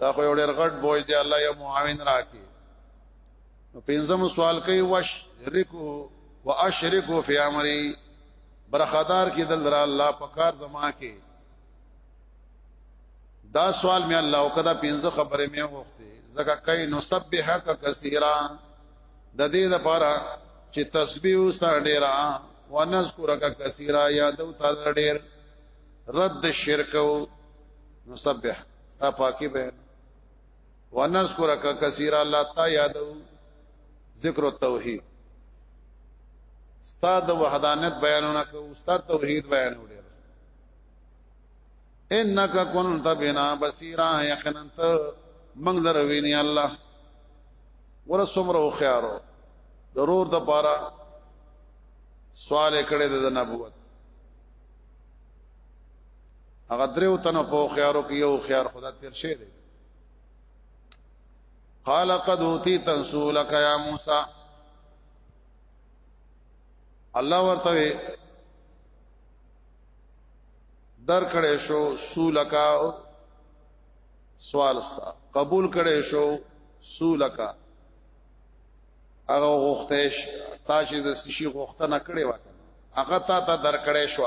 دا خو یو ډېر غټ بوج دی الله یو معاون راکړي نو پنځم سوال کوي واشرکو واشرکو فی امری برخدار کې دل در الله پکار زما کې دا سوال مې الله وکړه پنځه خبرې مې وخته زکه کای نو سبحک کثیرا د دې لپاره چې تسبیح وستا ډیرا ونذکرک کثیرا یادو تر ډیر رد شرک نو سبح ستا پاکي به ونذكرك كثيرا الله تا یادو ذکر التوحید ستا د وحدانیت بیانونه کو ستا توحید بیانونه انک کنت بنا بصیرا یقینا ته موږ دروینی الله ورسمره خيارو ضرور د پاره سوال کړي د نبوت هغه دریو تنو په خيارو کې یو خيار خدا تیر شه دی قال قد اوتی تنسولک یا موسی الله ورته در کړې شو سولکا سوال ستا قبول کړې شو سولکا هغه غوښتې تا چې د سشي غوښتنه کړې و هغه تا ته در کړې شو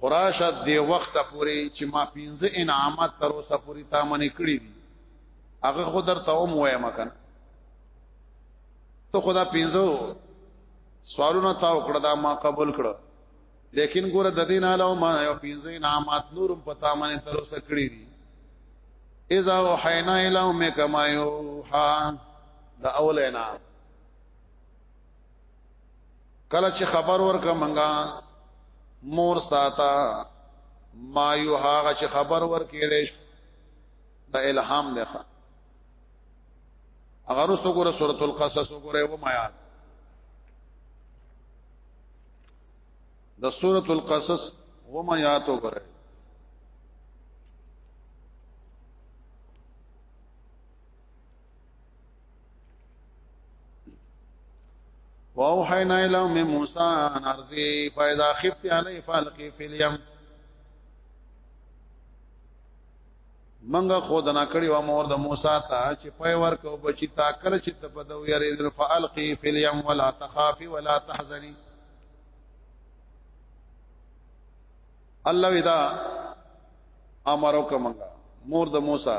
خراشه دی وخت پورې چې ما پینځه انعامات تر اوسه پورې تا منې کړی دي هغه خو درته هم وایم کنه ته خدا پینځو سوالونه تا وکړه دا ما قبول کړه لیکن ګوره د دین علاوه ما یو پینځه انعامات نورم پتا منې تر اوسه کړی دي اذا وحینا الی امک ما یوحا دا اول انعام کله چې خبر ورکړه منګه مور ساته ما یو هغه چې خبر ورکړې دې دا الهام ده اگر اوس وګوره سورۃ القصص وګوره و ما یاد د سورۃ القصص و ما یاد وګوره واوحینا الی ام موسی ان ارزی فاذا خفت علی فالقی فی الیم منګه خود نه کړی و مور د موسی ته چې پي ورکو بچی تا کړ چې ته په دو یری ذل فالقی فی الیم ولا تخافی ولا تحزنی الله ودا امرو کومه مور د موسی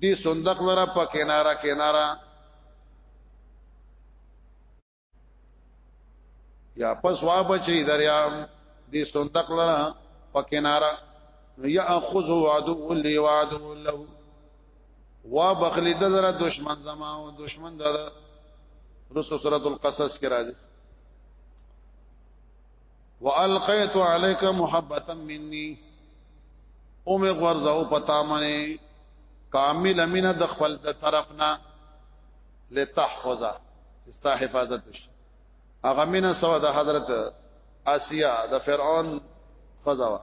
دی صندوق لره په کنارا کنارا یا پس وا بچی دریا دی صندوق لره په کنارا یاخذ عدو لی وعدو له وا بخلی دره دشمن زما او دشمن دره رسو سورۃ القصص کې راځي والقیت علیک محبتا مني او مې غرزو پتا منه کامل امینه د خپل د طرفنا لتحفظه استا حفاظت وشي هغه مینا سوا د حضرت آسیا د فرعون خزوا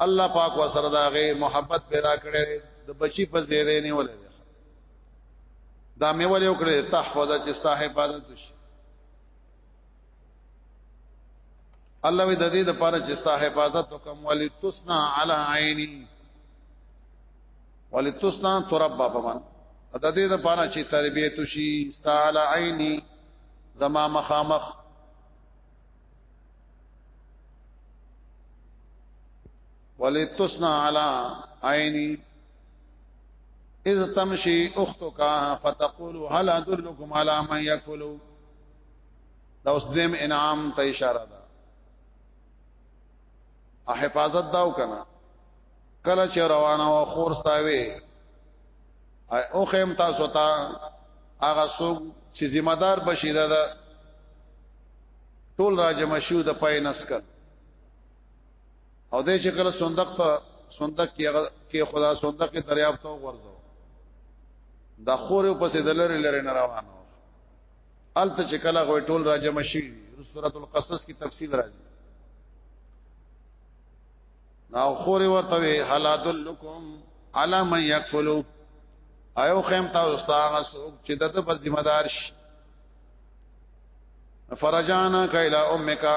الله پاک و سره داغه محبت پیدا کړي د بچی په زیره نه ولې دا مې ولې وکړې تحفظ چې ستا حفاظت وشي الله وی د دې لپاره چې ستا حفاظت وکم ولی تسنا علی عینی ولی تسنا تربا پمن د دې لپاره چې تربیت شي ستا علی عینی زما مخامخ ولی تسنا علی عینی اذ تمشي اختك فتقول هل ادلكم على من يكفلوا دا اوس دیم انعام ته اشاره ده ا حفاظت داو کنه کله چې روانه و خور ستاوي او خیم تاسو ته هغه څوک چې ذمہ دار بشي دا ټول راجم شو د پای نسکر او دې چې کله صندوق ته صندوق کې خدا صندوق کې دریافت او ورځو دا خور په سیدلری لري نه روانه الته چې کله غوي ټول راجم شي سورۃ القصص کی تفصیل راځي ناو خور ورته وی حالات لکم علی من یکفلو ایو خیم تا استاد سوق چې دته په ذمہ دار شي فرجانا کایلا امکا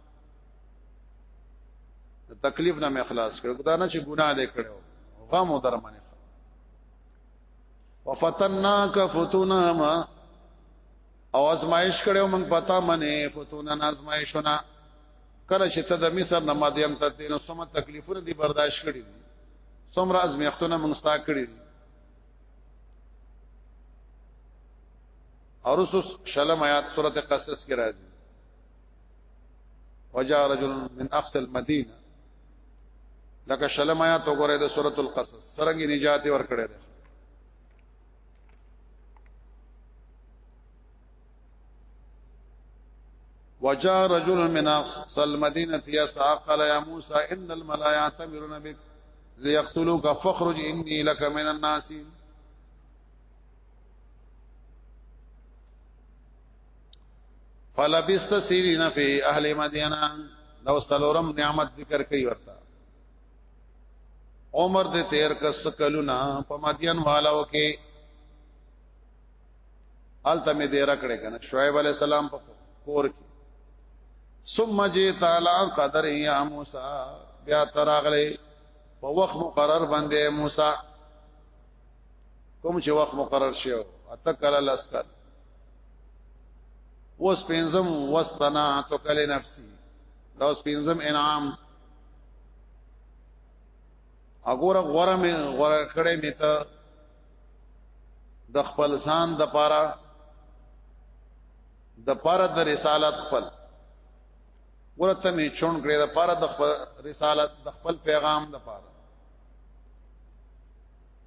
د تکلیف نه مې خلاص کړ دا نه چې ګناه دې کړو غم در منه وفتناک فتونا ما او ازمایش کړو موږ پتا منه فتونا ازمایشونه کله چې ته د مصر نه مدین ته تینو سم تکلیفونه دي برداشت کړی دي سم راز میختونه موږ ستا کړی دي اور اس شلم آیات سورت قصص کی راځي وجا رجل من اقصى المدينه لکه شلم آیات وګورې د سورۃ القصص سرنګي نجات ورکړې ده وجاء رجل من اقصى المدينه يسعى قال يا موسى ان الملائكه يعتمرون بك ليقتلوك فاخرج اني لك من الناصين فلبست سیرین فی اهل مدینہ نو سلورم نعمت ذکر کوي ورته عمر دې تیر کس کلونا په مدین والو کې الته می دې رکړې کنه شعیب علی السلام په کور کې ثم جی تعالی قدر یا موسی بیا تراغله په وخت مقرر باندې موسی کوم چې وخت مقرر شیو اتکل الاسکر اوس پنځم واستنا تو کله نفسي دا اوس پنځم انعام اګوره غوړه مې غوړه کړې مې ته د خپل ځان د پاره د پاره د رسالت خپل ورته می چون کړې د پاره د رسالت د خپل پیغام د پاره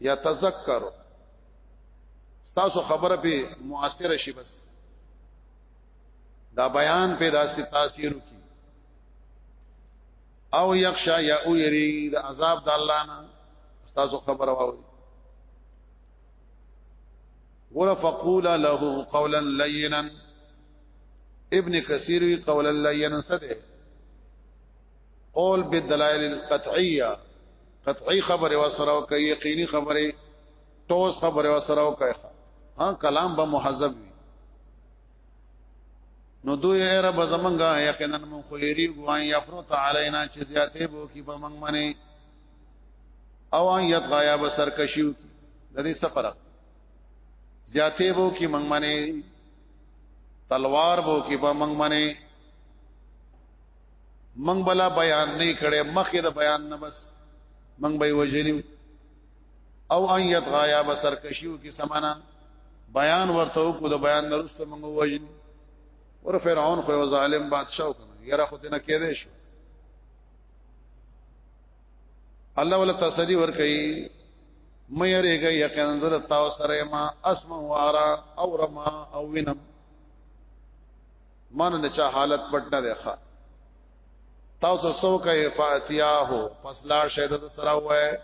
یا تذکر تاسو خبره په مؤثر شي بس دا بیان په داسې تاثیر کی او یخشا یا او یری د عذاب د الله نه تاسو خبره واوري ولا فقول له قولا لینا ابن کثیر وی قولا لینا سده قول بالدلائل القطعيه قطعي خبره وسره او کوي یقیني خبره ټوس خبره وسره او کوي ها کلام به مهذب وي نو دوی اے رب زمنګا یقینا من خیری غوان یفرط علینا چې زیاتې بو کی په منګ منی او ان یت غیا به سرکشیو د دې سفر زیاتې بو کی منګ منی تلوار بو کی په منګ منی من بلا بیان نه کړي مخه د بیان نه بس من به وجلیو او ان یتغایا بسر کشیو کی سمانا بیان ورته کو د بیان نرسته من وجل ور فرعون خو ظالم بادشاہ کنه یره خو دینه کې دی شو الله ولا تسلی ور کوي مې یریږي یقینا زر تاسو سره ما اسمع وارا او رما او وینم مان نه چا حالت پټ نه دی ښا تاسو سو کوي فاتیاه پس لا شهد سره وای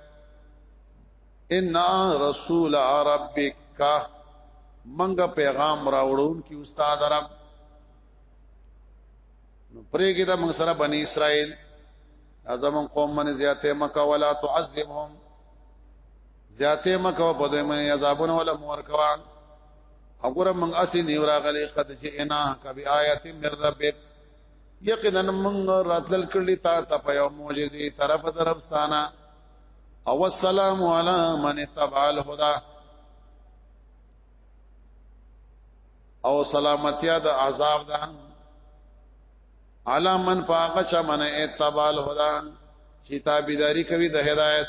ان رسول ربک منګه پیغام راوړون کی استاد رب نو پرېګه د موږ سره بنی اسرائیل اعظم قوم من زیاته مکه ولا تعذبهم زیاته مکه په دې من عذابونه ولا مور کوان وګوره موږ اسی نیو راغلی قد جئنا کبی آیت من ربک یقینا موږ راتل کړی تا ته په یو معجزه طرف طرف ستانا او السلام علی من تبع الهدى او سلامتیا د عذاب ده علی من فاقش من اتبع الهدى چې تابعداري کوي د هدایت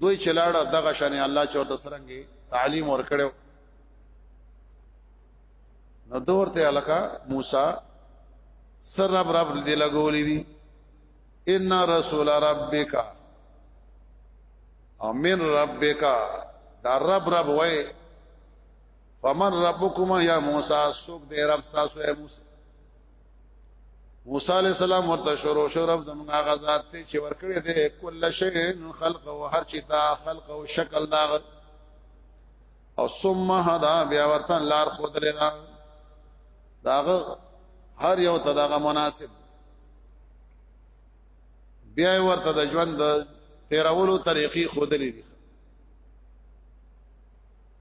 دوی چلاړه دغه شنه الله چې ورته سرنګي تعلیم ورکړو نو دورته الکا موسی سر رب رب دې لګولې دي ان رسول ربک امن ربک دا رب رب وای فمن ربکما یا موسی سوق دې رب تاسو اے موسی موسی علی السلام ورته شروع شو رب زمونږ هغه ذات ته چې ورکړې ده کله شی خلق او هر چی تا خلق او شکل دا او ثم هدا بیا ورته لار خود لیدا داغه هر یو ته داغه مناسب بیا ورته د ژوند تیرولو طریقې خود لیدي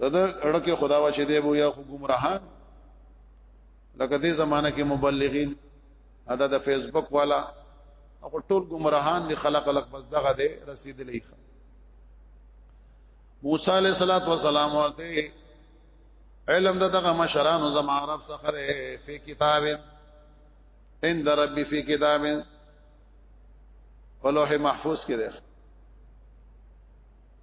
دغه اړکه خدا وا چې دی بو یا خو گمراهان لکه دې زمانہ کې مبلغین ادا د فیسبوک والا او ټول گمراهان دي خلق خلق بس دغه دې رسیدلې موسی علیہ الصلوۃ والسلام ورته علم دغه مشران او زم عرب څخه ده په کتاب عند ربي في كتاب ولوح محفوظ کې ده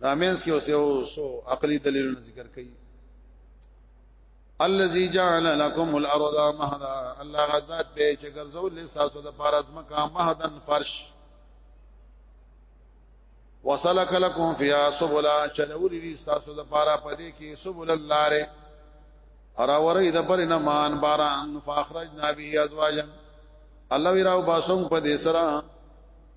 دا مینس کې اوس یو سو عقلي دلیلونه ذکر کړي الذي جعل لكم الارض مهدا الله غزاد دې چې ګرځول له تاسو د پارس مکه مهدن فرش وسلك لكم فيها سبلا چلول دې تاسو د پارا پدې کې سبل اللاره ارا ورې د پرنا مان باران فاخرجنا به ازواجا الله ویراو باسم پدې سره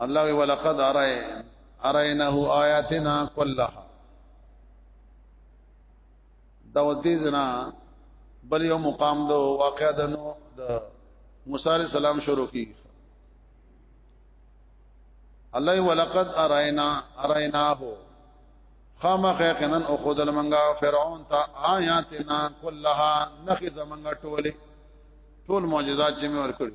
الله ولقد ارای ارینه آیاتنا کلها دا ودی زنا بل یو مقام دو واقع دنو د موسی علیہ السلام شروع کی الله ولقد اراینا اریناه خامخ یقینا او خود المنگا فرعون تا آیاتنا کلها نخذ منگا ټوله ټول معجزات چې مې ورکړي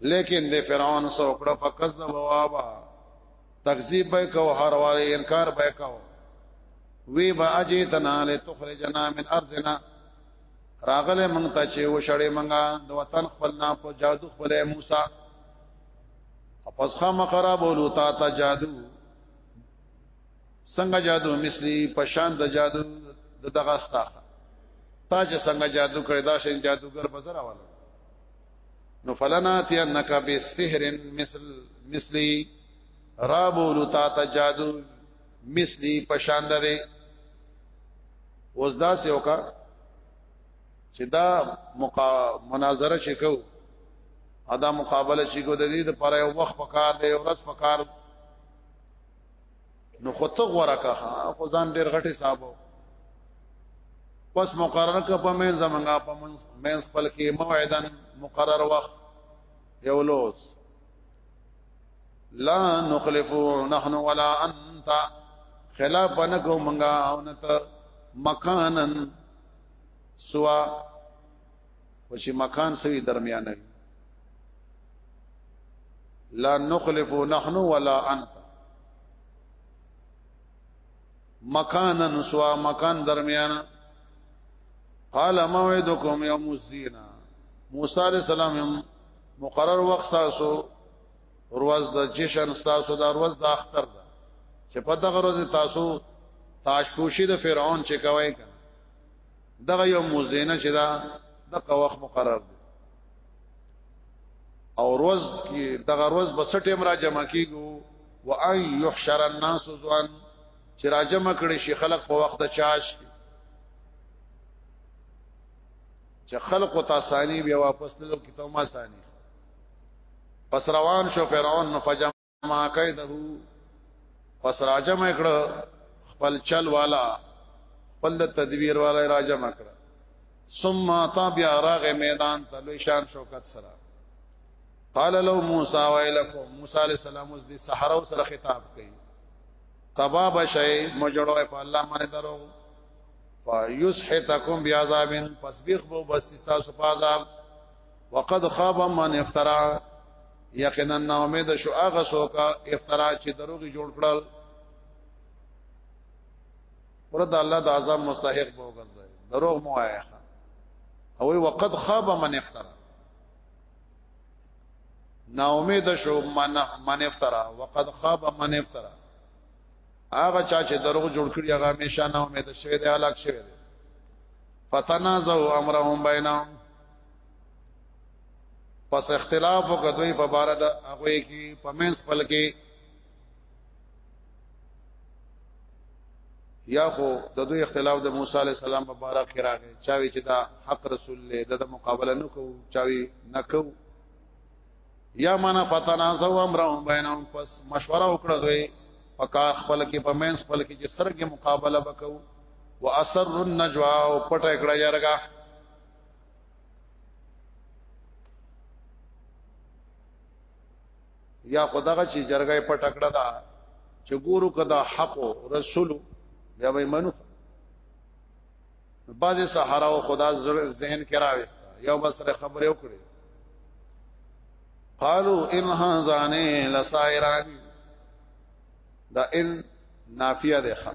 لیکن د فرعون سو کړه فکذب وابا تکذیب به کو هر واره انکار به کو وی با اجیتنا لتخرجنا من ارضنا راغله مونږ ته چې وشړې مونږه د وطن خپل نه په جادو خپل موسی پس خام خراب ولو تا ته جادو څنګه جادو مثلی په شان د جادو د دغه ستا تا چې څنګه جادو کړی دا شین جادوګر بزر راواله نو فلناتی انک بسحر مثل مثلی رابولو تا تا جادو مثلی پشاند دے اوس دا سیو کا چې دا مقا... مناظره چې کو ادا مقابله چې کو د دې لپاره یو وخت پکار دی او رس پکار نو خطه غورا کا خو ځان ډیر غټي صاحب پس مقرر ک په مې زمنګا په مې خپل کې موعدن مقرر وخت یو لوز لا نخلفو نحن ولا انت خلاف نکو منګا او نت مکانن سوا او چې مکان سوي درمیانه وي لا نخلف نحن ولا انت مکانا سوا مکان درمیانا قال موعدكم يوم الزينه موسی عليه السلام مقرر وخت تاسو روز د جشن تاسو د روز د اختر ده چې په دغه ورځ تاسو تاشپوشي د فرعون چې کوي دغه یو موزینه چې دا دغه وخت مقرر دی او روز کې دغه روز بس ټیم را جمع کیږو و ان یحشر الناس ذوان چې را جمع کړي شي خلق په وخت چاش چې خلق او تاسانی بیا واپس تلو کتاب ما ثانی پس روان شو فرعون فجم ما قیده پس راجم کړه خپل چل والا خپل تدبیر والا راجم کړه ثم تا بیا راغ میدان ته لوی شان شوکت سره قال لو موسی ویلکم موسی علیہ السلام اوس دې صحرا سره خطاب کړي تبا بشي مجړو په الله باندې درو فیسحتکم بیاذابن پس بیخ بو بس تاسو په عذاب وقد خاب من افترا یقینا نا امید شو هغه څوک افترا چې دروغ جوړ کړل ورته الله د عذاب مستحق به وګرځي دروغ مو آیا او وقد خاب من افترا نا امید شو من من افترا وقد خاب من افترا هغه چا چې دروغ جوړ کړی هغه همیشه نا امید شوی دی هلاک شوی دی فتنازعوا امرهم بینهم پس اختلاف وکدوی په بار د هغه کی پمنس پل کې یا خو د دوی اختلاف د موسی علی السلام په بار کې راغی چاوي چې دا حق رسول له د مقابله نه کو چاوي نه کو یا معنا فتنازو امرهم بینهم پس مشوره وکړه دوی پکا خپل کې پمنس پل کې چې سرګه مقابله وکاو واسر النجوا او پټه کړه یارګه یا خدغه چې جرګه په ټکړه دا چې ګورو کدا حق رسول بیا به منو بعض سهارا او خدا ذهن کې راوست یو بسره خبره وکړي قالو ان هذان لسائران دا ان نافیه ده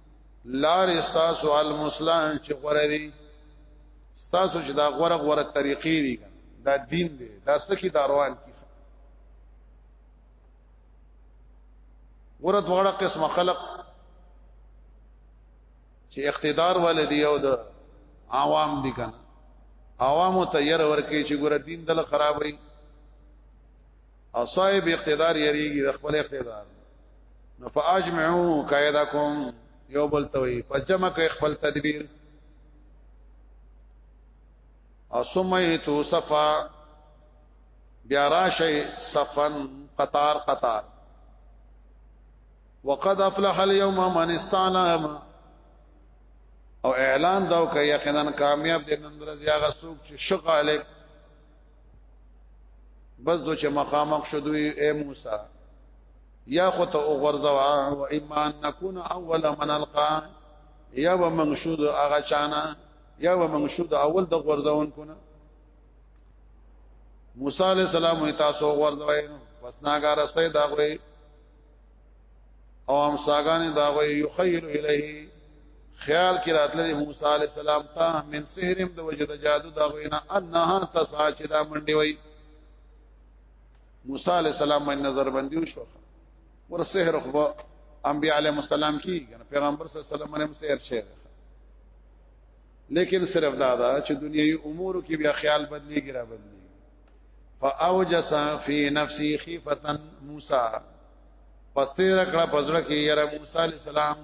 لار استاسو المسلم چې غره دي استاسو چې دا غره غره طریقې دي دا دین دی دا سخی داروان کی ورته وړه قسم خلق چې اقتدار والدی او د عوام دي کنه عوامو ته ير ورکی چې ګور دین دل خرابوي او صاحب اقتدار یریږي د خپل اقتدار نو فاجمعوا قاعدکم یو بل توي پجمع کوي خپل تدبیر او سمیتو صفا بیا راشی صفن قطار قطار وقد افلح اليوم من استعلم او اعلان داو کوي یقینا کامیاب دي نن ورځ یا غسوک چې شغاله بس دو چې مخامخ شو دوی اے موسی یا خو ته وغورځوا و ایمان نکون اول من القا یا و منشود اغا چانا یا و منشود اول د غورځون کونه موسی علیہ السلام تاسو غورځوي پس ناګار سیدا غوي او همساګان دا وی یخیل الیه خیال کې راتللی موسی علی السلام ته من سحرم د وجد جادو دا وینا انها تسا چې دا منډي وی موسی علی السلام باندې نظر بندیو شو ور سحر خو انبیاء علیهم السلام کی پیغمبر صلی الله علیه وسلم باندې سحر شه لیکن صرف دا دا چې دنیوي امور کې بیا خیال بدلیږي را بدلیږي فاوجس فی نفسی خیفتا موسی پس تیر کړه پزړه کې یاره موسی علی السلام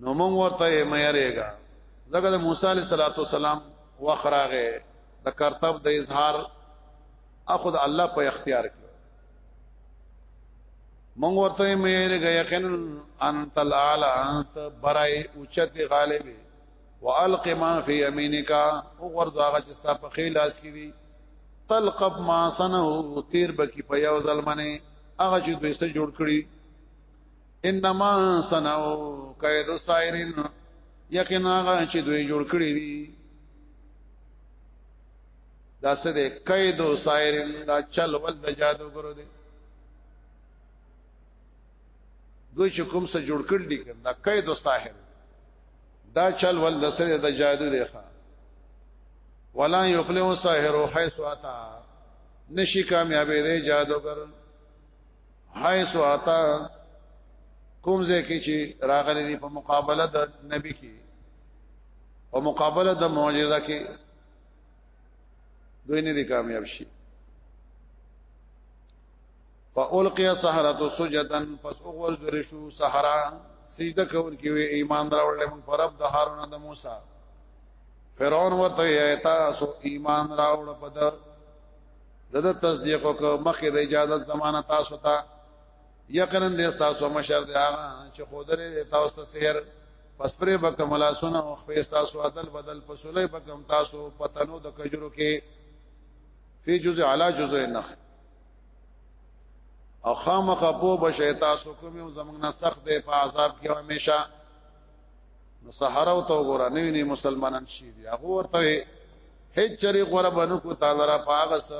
نو مونږ ورته یې مې یریګا ځکه د موسی علی صلوات و سلام وخراغه د کرتب د اظهار اخد الله په اختیار کې مونږ ورته یې مې یریګا یقینا انت الاعلى انت برای اوچت غالبی والق ما فی یمینک او غرض هغه چې ستا په خې لاس کې دي تلقب ما سنه تیر بکی په یو ځل منه هغه چې دوی سره جوړ کړی انما سنو قید سایرین یقینا هغه چې دوی جوړ کړی دي دا څه دې قید سایرین دا چل ول د جادوګرو دي دوی چې کوم څه جوړ کړل دي دا قید ساحر دا چل ول د سره د جادو دی ښا ولا یفلو ساحر حيث اتا نشي کامیابې دی جادوګر حيث اتا کوم ځکه چې راغلي دي په مقابله د نبی کې او مقابله د معجزه کې دوی نه دي کامیاب شي فالقي سحرت سجدا پس اوغور ذری شو سحرا سجده کول کی وی ایمان راوړل من پر رب د هارون د موسی فرعون ورته ایتا سو ایمان راوړ په د د تصدیق کو مخه د اجازه زمانہ تاسو ته یقینا د تاسو مشر دی هغه چې خودره تاسو ته سحر پس پرې بکم لا سن او خپې تاسو عدل بدل پسولې بکم تاسو پتنو د کجرو کې فی جزء علی جزء نخ او خامخ په بشه تاسو کوم یو زمنګ نه سخت دی په عذاب کې همیشه نو سحر او تو ګور نه ویني مسلمانان شي دی هغه ورته هیڅ چری غره بنو کو تعالی را پاغس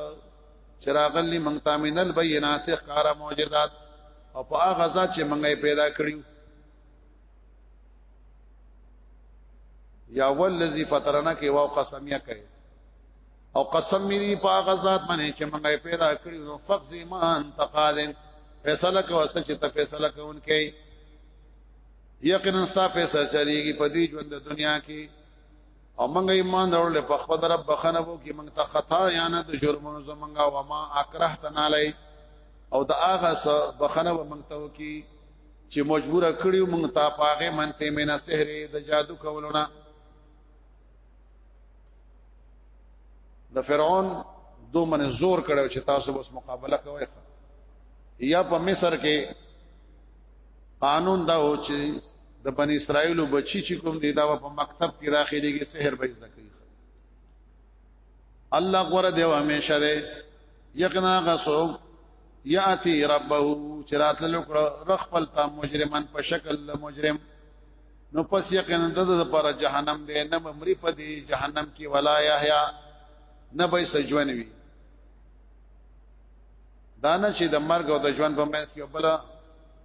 چراغلی مونږ تامینل بینات خار معجزات او په هغه ځات چې مونږه پیدا کړیو یا ولذي فطرنا کې واو قسمیه کوي او قسم می دی په غزاد باندې چې موږ پیدا کړی نو فقز ایمان تقادن فیصله کو اس چې ته فیصله کوونکې یقینا ستا فیصله چلیږي په دې ژوند دنیا کې او موږ ایمان راوړل په خپل رب بخنه وو کې موږ ته خطا یا نه د جرمونو زمونږه و ما اکرهتنا علی او دا هغه بخنه و موږ ته وو کې چې مجبور کړیو موږ ته پاغه منته مینا سحر د جادو کولونه د فرعون دو من زور کړو چې تاسو بس مقابله کوئ یا په مصر کې قانون دا و چې د بنی اسرائیل بچی چې کوم دی دا په مکتب کې داخلي کې سحر به زده کوي الله غره دی همیشه دی یقنا غسو یاتی ربه چرات لکړه رخ پلتا مجرمن په شکل مجرم نو پس یقینا د لپاره جهنم دی نه مری په دی جهنم کې ولا یحیا نه به سجون وی دانه چې د مرګ او د ژوند په منځ کې بل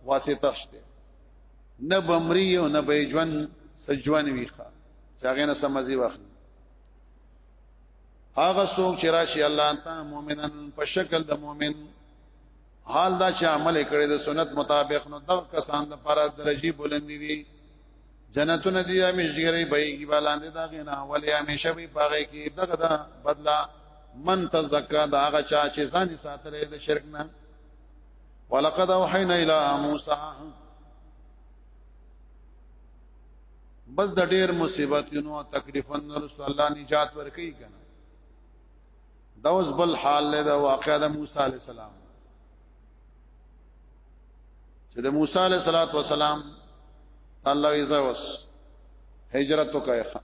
واسطه شته نه بمری او نه به ژوند سجون ویخه چې هغه نه سمزي واخلي هغه څوک چې راشي الله تعالی مؤمنن په شکل د مؤمن حال دا چې عمل کړي د سنت مطابق نو دغه کسان د پر درجه بلند دي جنتونه دي همیشګری به کی بالاندې دا غنا ولې همیشه به پاره کې دغه دا بدلا من تزکا دا هغه چا چې ځان ساتره د شرک نه ولقد اوحینا الی موسی بس د ډیر مصیبتونو تکلیفونو رسول الله نجات ورکړي کنه دا اوس بل حال له دا واقعا د موسی علی السلام چې د موسی علی صلوات و سلام الله ایزا وس هجرت وکړه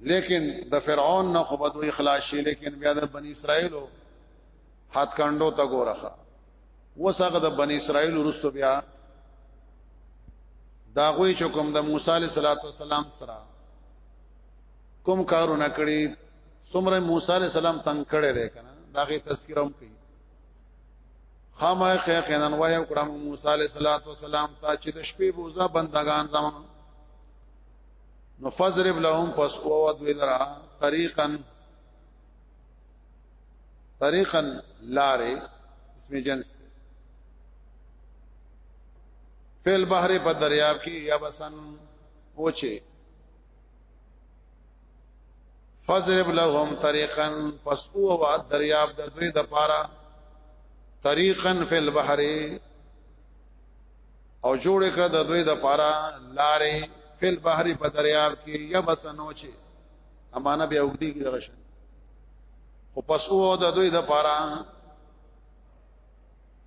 لیکن د فرعون نه خو بده اخلاص شي لیکن بیا د بنی اسرائیلو حد کاندو تا ګورخه وسغه د بنی اسرائیل ورستو بیا دا غوي چې کوم د موسی علی صلوات و سلام سره کوم کارونه کړی سمره موسی علی السلام تنگ کړي ده کنه دا غي تذکرہ هم کوي خامه خې خنن وای او کړم موسی علی السلام ته چې د شپې بوزا بندگان زمون نو فضرب لهم پس او دوی درا طریقا طریقا لارې اسم جنس فعل بحر په دریاب کې یا بسن اوچه فضرب لهم طريقا فسو او دریاب د دوی د پارا طريقا فی البحر او جوړ کړ د دوی د پارا لارې فی البحر په دریاب کې یا بس نوچه امانه بیا وګدي کې دغه خو پس او د دوی د پاره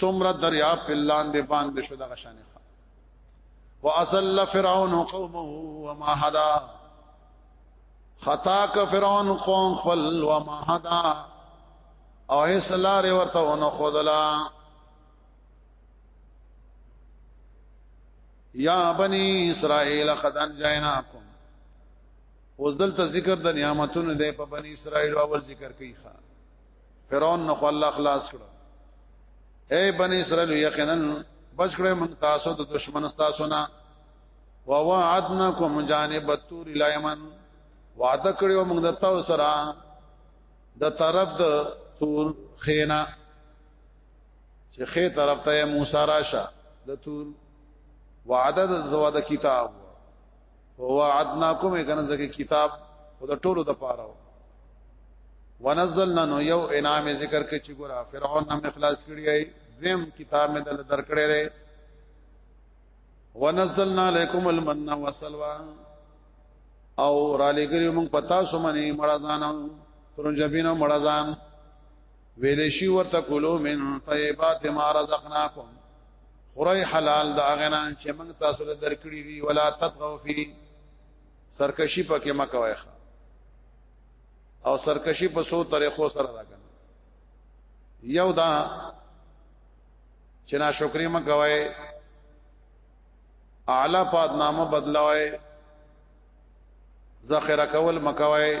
څومره دریا په لاندې باندې شو دغه شانې وازل فرعون قومه وما هدا خطا ک فرعون قوم خپل وما هدا او هیڅ لارې ورته ونه خودلا یا بنی اسرائیل قد انجیناکم اوس دلته ذکر د نعمتونو دی په بنی اسرائیل اول ذکر کوي ښا فرعون نو الله خلاص کړ اے بنی اسرائیل یقینا بچ کړه من تاسو د دشمن تاسو نه ووعدناکم جانب الطور الیمن وعده کړو موږ د تاسو سره د طرف د تور خینا چې خې طرف ته موسی راشه د تور وعده د زواد کتاب ووعدناکم کنه ځکه کتاب او د ټولو د پاره ونزلنا نو یو انعام ذکر کې چې ګورا فرعون نم اخلاص کړی ای دیم کتاب مې دل درکړې دی ونزلنا علیکم المن والسلوى او را لګری موږ پتا سو منی مړزان ترنجبینو مړزان ویلې شي ورته کولو من طيبات ما رزقناکم خورای حلال دا غنا چې موږ تاسو له درکړي دي ولا تطغوا فی سرکشی پکې مکوای او سرکشی په سو طریقو سره دا کنه یو دا چې ناشکری مکوای اعلی پادنامه بدلوي ذخیره کول مکوي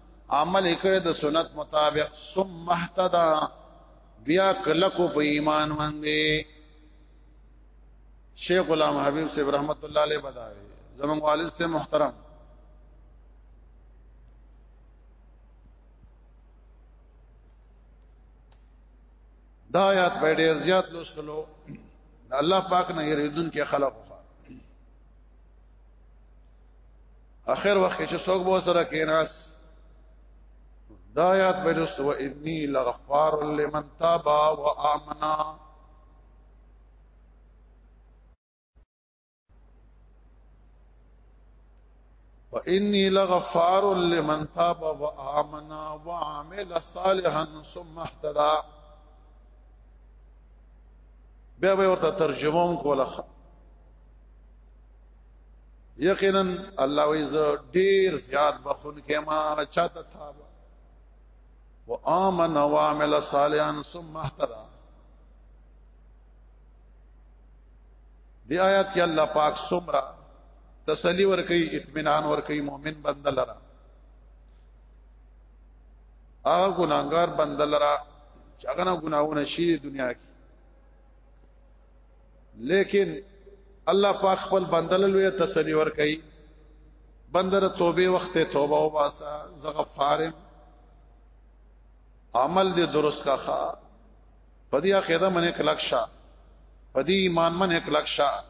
عمل کړه د سنت مطابق ثم اهتدى بیا کلکو په ایمان باندې شیخ غلام حبیب صاحب رحمت الله علیه بداوی زمون والد سے محترم دا آیات په ډیر زیات لوستلو الله پاک نه یریدون کې خلق اخر وخت چې څوک به سره کیناس دا آیات به لست و انی لغفار لمن تاب و آمنا و انی لغفار لمن تاب و آمنا و عمل صالحا ثم اهتدى بیا به ورته ترجمه کوله یقینا الله وی ز ډیر زیات بخون کې ما چاته تھا و امن و عمل صالحا ثم اهتدى دی آیات کې الله پاک سمرا تسلی ور کوي اطمینان ور کوي مؤمن بنده لره هغه ګناګار بنده لره چې هغه ګناونه شي دنیا کې لیکن الله پاک خپل بندل لوی تسلی ور کوي بندر توبه وخت توبه او باسا زغفارم عمل دې درست کا خا پدې عقیده منه کلک شاه پدې ایمان منه کلک شاه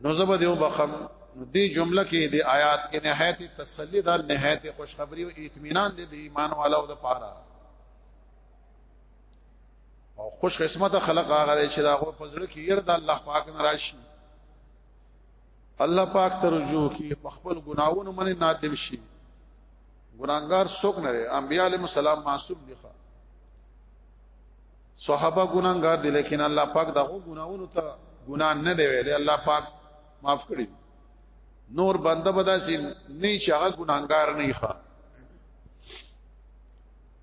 نو زبر دیو بخم نو دی جمله کې دی آیات کې نهایت تسلی دا نهایت خوشخبری او اطمینان دی د ایمان والو د پاره او خوش قسمت خلق هغه چې دا په زړه کې ير د الله پاک نه راشي الله پاک ته رجوع کی په خپل ګناوونو باندې نادم شي ګناګار څوک نه دی انبیاء علیهم السلام معصوم دي صحابه ګناګار دي لیکن الله پاک دغه ګناوونو ته ګنا نه دی ویلي الله پاک معاف کړی نور بنده بداسي نه چې هغه ګناګار نه ښه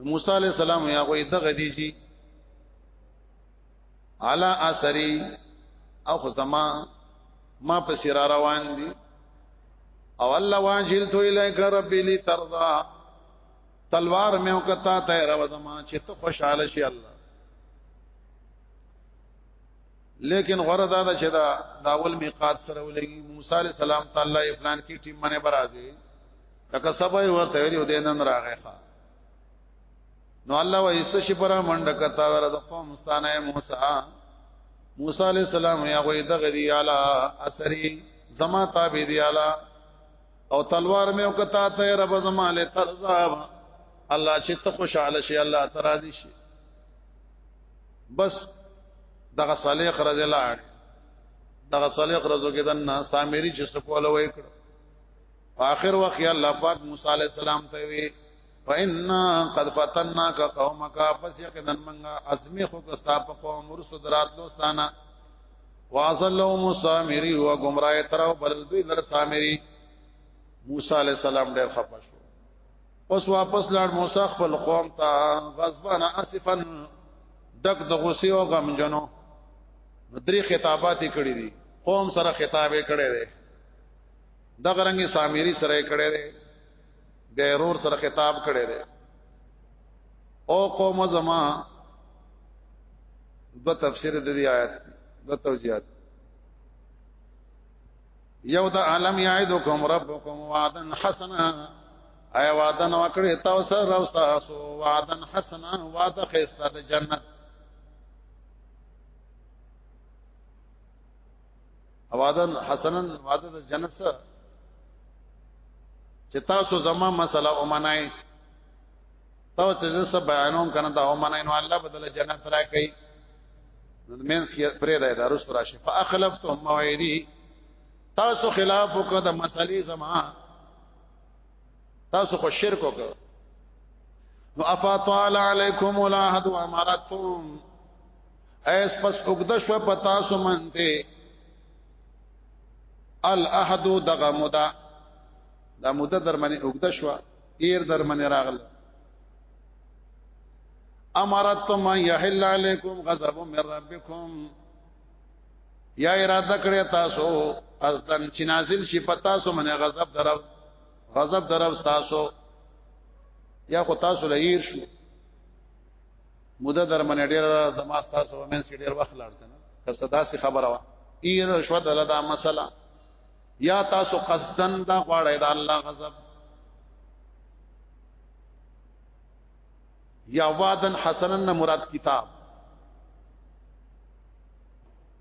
موسی علی السلام یا غوی دغه دی چې علا اثری او خزما ما پس را روان دي او الله واجل تو الیک ربی لی ترضا تلوار مې وکتا ته رب زما چې ته خوشاله شې الله لیکن غره دا چې دا داول میقات سره ولګي موسی علی السلام تعالی افلان کی ټیم باندې برازي لکه سبا یې ورته ویلو دې نن راغی ښا نو الله وایي څه شي پر منډه کتا در د قوم ستانه موسی موسی علی السلام یا غوی دغه دی اعلی اثری زما تابع دی اعلی او تلوار مې وکتا ته رب زما له ترزا الله چې ته خوشاله شي الله ترازی شي بس دغه صالح رضی الله عنه دغه صالح رضو کې دنا سامری چې سکول وای کړ په اخر وخت الله پاک موسی علی السلام ته وی فإنا قد فتناك قومك فسيقدن منغا ازمخو کستا په قوم رسو دراتلو ستانا واصلوا مسامري و گمراه ترو بل دوی در سامري موسی علی السلام ډېر خپه شو اوس واپس لاړ موسی خپل قوم ته غضبان اسفا دک د غصې او غم جنو درې خطابات کړې دي قوم سره خطابې کړې دي دا غرنګي سامری سره کړي دي بیرور سره خطاب کړي دي او قوم زما دو تفسیر د دې آیت دو توجیهات یو دا علم یعدکم ربکم وعدا حسنا ای وعدا وکړی تاسو سره او تاسو وعدا حسنا وعده خسته د جنت اوادن حسنن وعده د جنت سره چې تاسو زما مسله ومنای تو چې زه بیانوم کنه دا ومنای نو الله بدل جنت را کوي نو مینس کې پرې ده د رسول راشي فاخلفتم موعدي تاسو خلاف وکړه د مسلې زما تاسو خو شرک وکړه نو افطال علیکم العهد وامرتم ایس پس وګد شو پتا سو منته الاحد دغه مدا دا مده در منی وګد شو ایر در منی راغله امرتم ان يحل عليكم غضب من ربكم یا اراده کړی تاسو از دن چې نازل شي په تاسو باندې غضب درو غضب درو تاسو یا خو تاسو لهیر شو موده در من ډیر زما تاسو ومنس کې ډیر وخت لاړ کنه که صدا سي خبره وا ایر شو دلدا مسله یا تاسو قصدن دا غواړی دا الله غضب یا وعدن حسنن مراد کتاب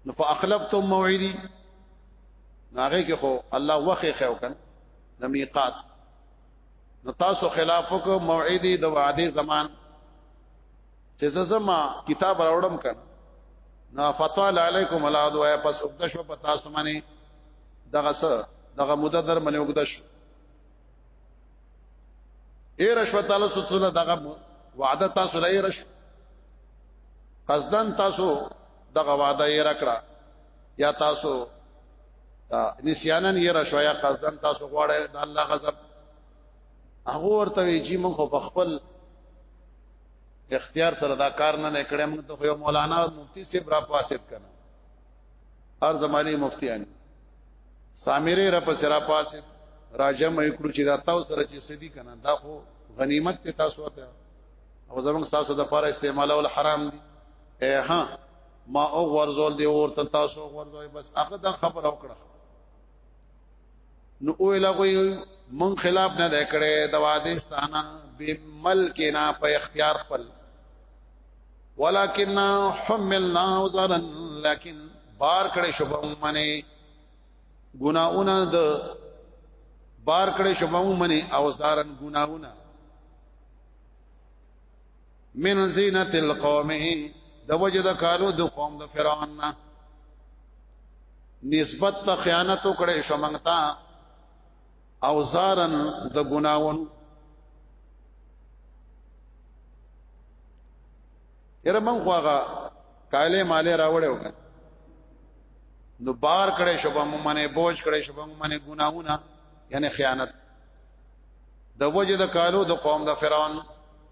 نو فاخلفتم موعدي ناغه کې خو الله وخه خو کن د میقات نو تاسو خلاف کو موعدی د وعده زمان چې زما کتاب راوړم کړ نو فطال علیکم العد وای پس وګد شو پتا سمنه دغه سره دغه مدد در منه وګد شو اے رشوت تعالی سره دغه وعده تاسو لای رش قصدن تاسو دغه وعده یې راکړه یا تاسو نسیانن یې را شویا قصدن تاسو غواړی د الله غضب هغه ورته وی چې موږ خو په خپل اختیار سره دا کار نه کړی موږ ته یو مولانا مفتی سی برا پاسید کنه هر زمانی مفتیان سامری را پس را پاسید راجم یې کړو چې دا تاسو سره چې سدي کنه دا خو غنیمت ته تاسو ته او زموږ تاسو د لپاره استعمالول حرام دي ها ما او ورزول دی ورته تاسو ورزوي بس هغه دا خبر او کړه نو او لغوی من خلاف نه ده کړې د واده ستانه به ملک نه په اختیار خپل ولکن حملنا وزرا لكن بار کړې شو په منه ګناونه د بار کړې شو په منه او زارن ګناونه من زینت القوم د وجه د کالو د قوم د فرعون نه نسبت ته خیانت وکړې شو منګتا او زارن د ګناون یره من خواغه کایله مالې راوړې وکړه نو بار کړې شو په مونږه بوج کړې شو په مونږه ګناونه یعنی خیانت د وجه د کالو د قوم د فرعون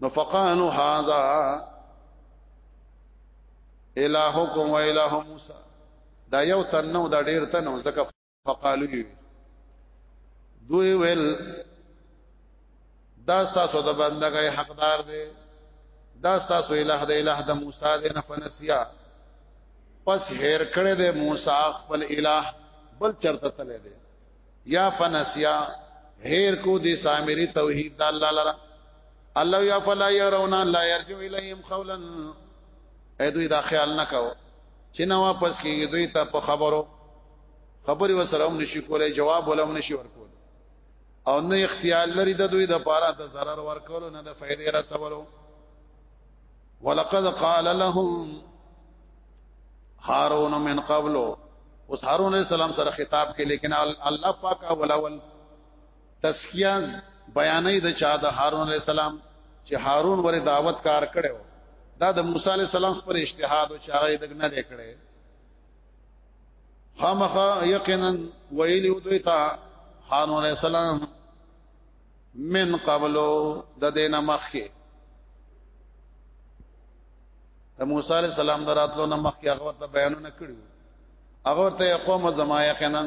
نو فقانو هاذا الہکم و الہ موسی دا یو تن نو دا ډیر تن نو زکه فقالو دوی ویل دا تاسو د بندګۍ حقدار دی دا تاسو الہ د الہ د موسی دی نه فنسیا پس هیر کړه د موسی خپل الہ بل چرته تل دی یا فنسیا هیر کو دی سامری توحید د الله لرا الله یا فلا يرون لا يرجو الیهم قولا اې دوی دا خیال نکاو چې نو واپس کیږي دوی ته په خبرو خبري وسره هم نشي کولای جواب ولوم نشي ورکول او نه اختیار لري د دوی د پاره د zarar ورکولو نه د فائدې رسولو ولقد قال لهم هارون من قبل اوس هارون علیہ السلام سره خطاب کې لیکن الله پاک اول اول تسکیه بیانې د چا د هارون علیہ السلام چې هارون ور دعوت کار کړو دا د موسی علیہ السلام پر اجتهاد او چاره دغ نه لیکړي خامخ یقینا ویلی دوی تا هارون علیہ السلام من قبلو د دینه مخکې د موسی علی السلام دراتلو نه مخکې هغه ته بیانونه کړو هغه ته قوم زما یقینا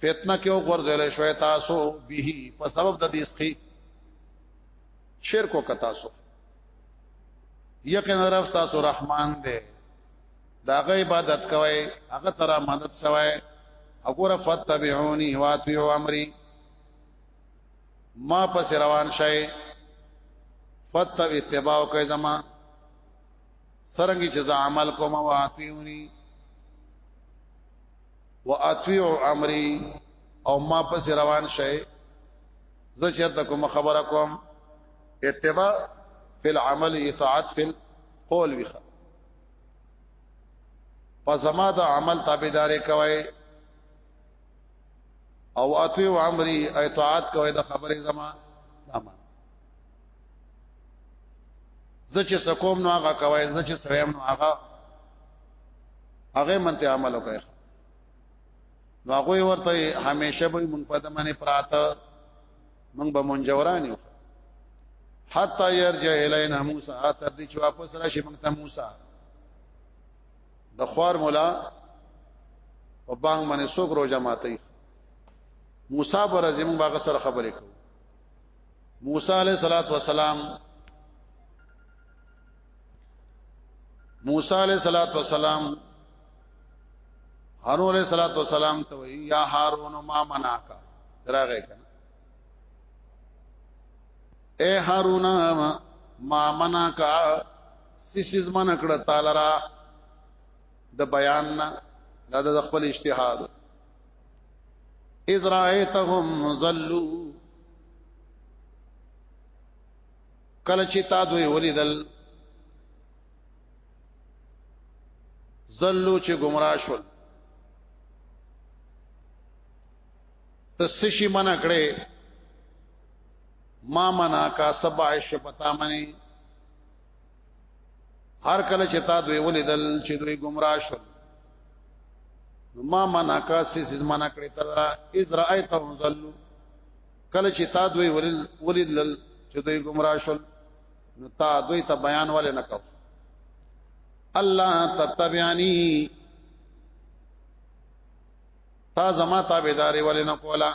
فتنه کې وګرځول شوې تاسو به په سبب د دې سخي شرک وکړ تاسو یقینا رب تاسو رحمان دی داغه عبادت کوي هغه ترا مدد سوي وګوره فتبعوني واتيو امري ما پس روان شای فتو اتباع کوي زما سرنګي چې عمل کوم او اطيعوني واطيع امري او ما پس روان شای زه چرته کوم خبره کوم اتباع فی العمل اطاعت فی القول وخه پس ما دا عمل تابعدارې کوي او اتوی و عمری اطاعت کوي د خبرې زما اما زه چې سکوم نو هغه کوي زه چې سویم نو هغه هغه منته عمل وکړي نو هغه ورته همیشه به مونږ په دمنه پراته مونږ به منجوران یو حتا يرجع الینا موسی تر دې چې واپس راشي مونږ ته موسی د خوار مولا په بانګ باندې څوک روزه ماتي موسی پر زمون باغ سره خبرې کو موسی علیہ الصلوۃ والسلام موسی علیہ الصلوۃ والسلام هارون علیہ الصلوۃ والسلام ته وی یا هارون ما مناکا دراغه کنه اے هارون ما مناکا سیسیز من کړه تعالی را د بیان نه دا د خپل اجتهاد ازرایتهم ذلوا کله چې تا دوی ولیدل ذلوا چې گمراه شول ته سشي من کړه ما منا کا سبع شپتا منی هر کله چې تا دوی ولیدل چې دوی گمراه شول ما منا کا سیس منا کړی تر از رایتهم ذلوا کله چې تا دوی ولیدل چې دوی گمراه شول نو تا دوی ته بیان ولې نکاو الله تتبعانی تا زما تابعداري ولې نه کولا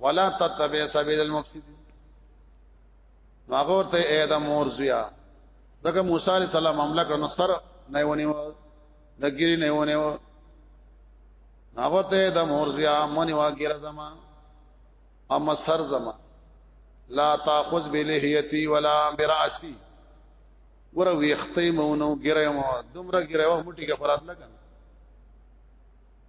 ولا تتبع سبيل المفسدين هغه ته اې د مور زویا دغه موسی عليه السلام حمله کړنو سر نه ونیو دګری نه ونیو هغه ته د مور زویا مونی واګیر زما اما سر زما لا تاخذ بلهیتی ولا براسی ور ویختې مونو ګره مو دومره ګره و مټی کې فرات لګن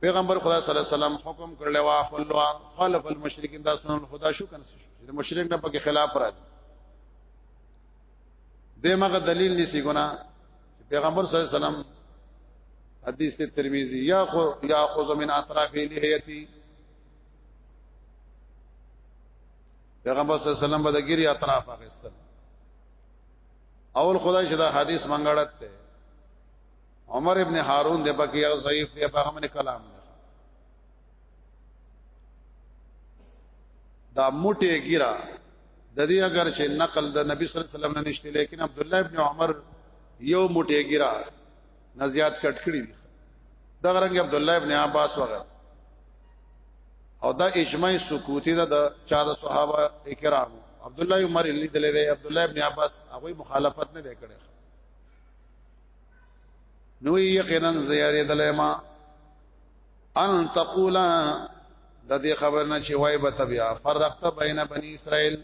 پیغمبر خدا صلی الله علیه وسلم حکم کړل وا خلوا خلف المشرکین دا سنن خدا شو کنه چې مشرک نه پکې خلاف راځي دماغه دلیل نسی ګنا پیغمبر صلی الله علیه وسلم حدیث ته ترمذی یا خو یا خذ من اطراف لحیتی پیغمبر صلی الله علیه وسلم به د ګری اطراف اخیستل اول خدای چې دا حدیث منګړت ته عمر ابن هارون دی پکې یو ضعیف دی په هغه کلام دی دا موټه ګیرا د دې اگر چې نقل د نبی صلی الله علیه وسلم نه نشته لیکن عبد الله ابن عمر یو موټه ګیرا نه زیات کټ کړی دی دا غرنګ عبد الله ابن عباس وغیرہ او دا اجماع سکوتی دا د چا د صحابه کرام عبد الله عمر لیدلې دی عبد الله ابن عباس هغه مخالفت نه دی کړی نو یقینا زیاره دلما ان تقولا د دې خبر نه چې وای به تبیا فرقت بین بنی اسرائیل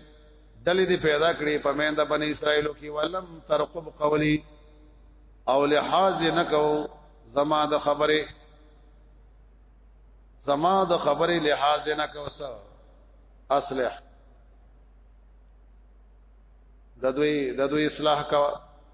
دلې دې پیدا کړې په مین د بنی اسرائیلو کې ولم ترقب قولی او لحاظ نکو زما د خبره زما د خبره لحاظ نکو سو اصلح د دوی د دوی اصلاح کا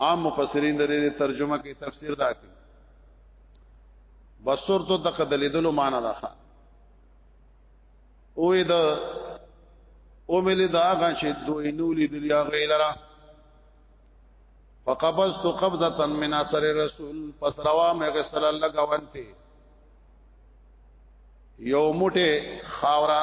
عام مفسرین د دې ترجمه کې تفسیر دا کوي بصور ته دغه دلیدلو معنا ده او دا او مل دا غن چې دوی نو لیدلی هغه لرا فقبضت قبضه من اثر رسول پس روا مې غسل الله غوانته یو موټه خاورا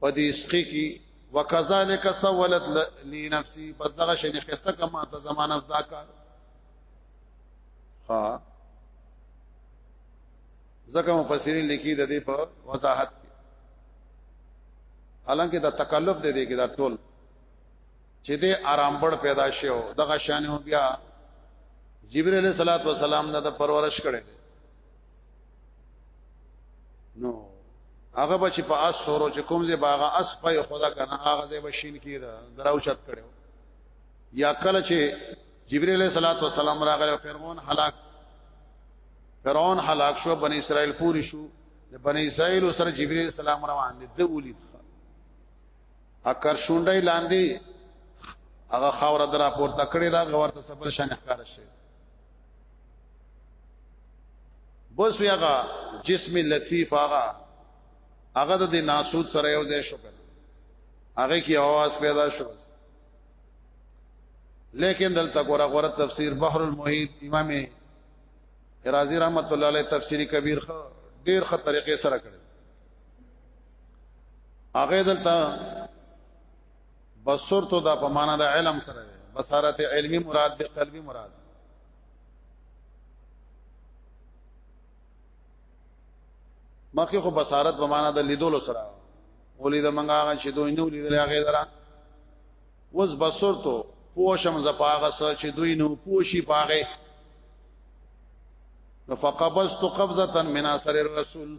په دې اسقي کې وکذالک سولت لی نفسي بس دغه شنه خسته کما ته زمانه افزا کار ها زکه مفسرین لیکي د دې په وضاحت حالانکه دا تکلف دی دی کې دا ټول چې دې آرام بړ پیدا شیو دغه شان بیا جبرئیل صلوات و سلام نه د پرورش کړي نو هغه به چې په اس سورو چې کوم ځای باغه اس په خدا کنه هغه ځای به شین کیدا دراو چت کړو یا کله چې جبرئیل علیہ الصلوۃ والسلام راغله فرعون هلاک فرعون هلاک شو بنی اسرائیل پوری شو د بنی اسرائیل سره جبرئیل السلام روان دي د ولید اکر شونډای لاندې هغه خاور درا پورته کړی دا غورته سبل شان ښکار شي بس یغه جسم لطیف هغه هغه د ناسود سره یو ځای شو هغه کی आवाज پیدا شو لیکن دلته ګوره غوره تفسیر بحر المحیط امام رازی رحمت الله علیه تفسیری کبیر خو ډیر خه طریقې سره کړی هغه دلته بصور ته دا په معنا د علم سره ده بصارت علمی مراد ده قلبی مراد مخکې خو بصارت په معنا د لیدلو سره ولید منګه هغه چې دوی نو لیدل هغه درا وز بصور ته پوشم زپاغه سره چې دوی نو پوشي پاغه فقبضت قبضه من اثر الرسول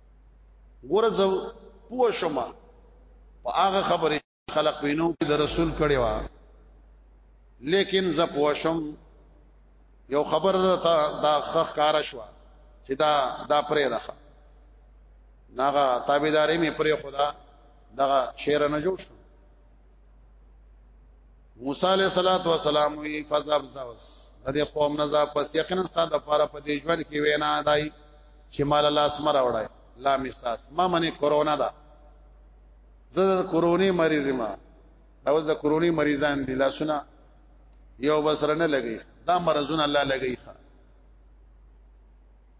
ګور زو پوه شم په هغه خبره خلق وینو کې د رسول کړي وا لیکن ز پوه شم یو خبر تا دا خخ کار شو چې دا دا پرې ده ناغه تابعداري می پرې خدا دا شعر نه جوړ شو موسی علیہ الصلوۃ والسلام وی فذهب زوس د دې قوم نه ځه پس یقینا ستاسو لپاره په دې ژوند کې وینا دای چې مال الله اسمر وړای لا مساس ما منه کورونا دا زه د کورونی مریض ما دا اوس د کورونی مریضان دي لاسونه یو بسره نه لګي دا مرزونه الله لګي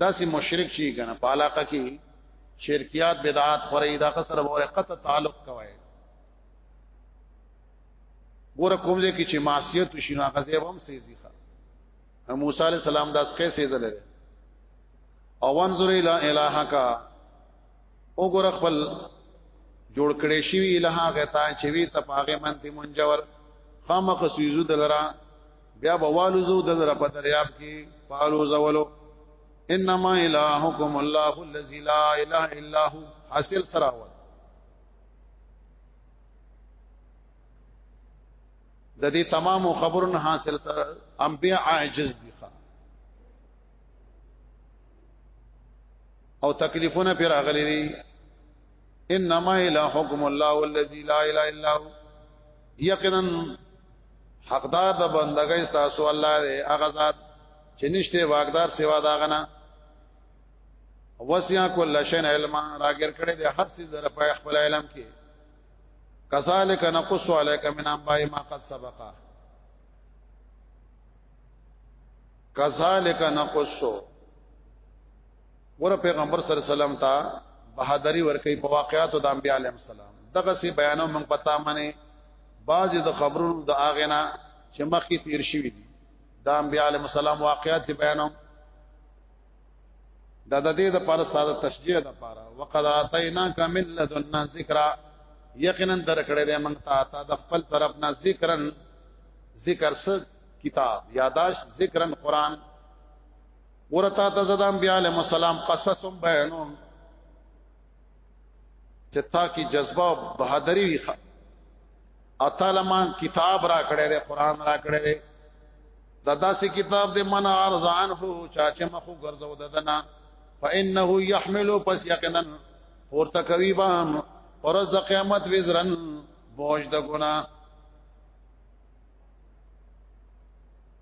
دا سي مشرک شي کنه په علاقه کې شرکیات بدعات خورې دا قصر وره قطع تعلق کوي ګوره کوم ځای کې چې معصیت شي نو هغه ځای هم سيزي ښه موسی عليه السلام داس کې سيزل دي او وانظر الى الهک او ګوره خپل جوړ کړي شي الها غتا چې وی تپاغه منتی منجور خامخ سيزو دلرا بیا بوالوزو د در په دریاب کې پالو زولو انما الهکم الله الذی لا اله الا هو حاصل سراوت د دې تمام خبرونو حاصل سره انبیاء عاجز دي او تکلیفونه پر اغلي دي انما الهکم الله الذی لا اله الا هو یقینا حقدار د بندګۍ تاسو الله دی هغه ذات چې نشته واقدار سوا دا غنه وسیا کل شین علم راګر کړي د هر څه در په خپل علم کې کذالک نقص علیک من انباء ما قد سبقا کذالک نقص ور پیغمبر صلی الله علیه وسلم ته بهادری ورکې په واقعاتو د انبیاء علیهم السلام دغه سي بیانو موږ پتا منه بعض د خبرونو د اغینا چې مخکې تیر شوی دي د انبیاء علیهم السلام واقعات بیانو دا د دې د پاره ساده تشجیه د پاره وقد اتینا کمل لدنا ذکر یقینا درکړې دې موږ ته تا د خپل طرف نه ذکرن ذکر س کتاب یاداش ذکرن قران ورته ته زدا انبیاء علیهم السلام قصص بیانوم چې تا کی جذبه او بہادری وی اتاله ما کتاب را کړی دی قران را کړی دی دا داسې کتاب دی من ارزان هو چا چې مخو ګرځو ددنا فانه يحمل پس یقینا ورته کوي بام ورځ د قیامت وزرن بوج د ګناه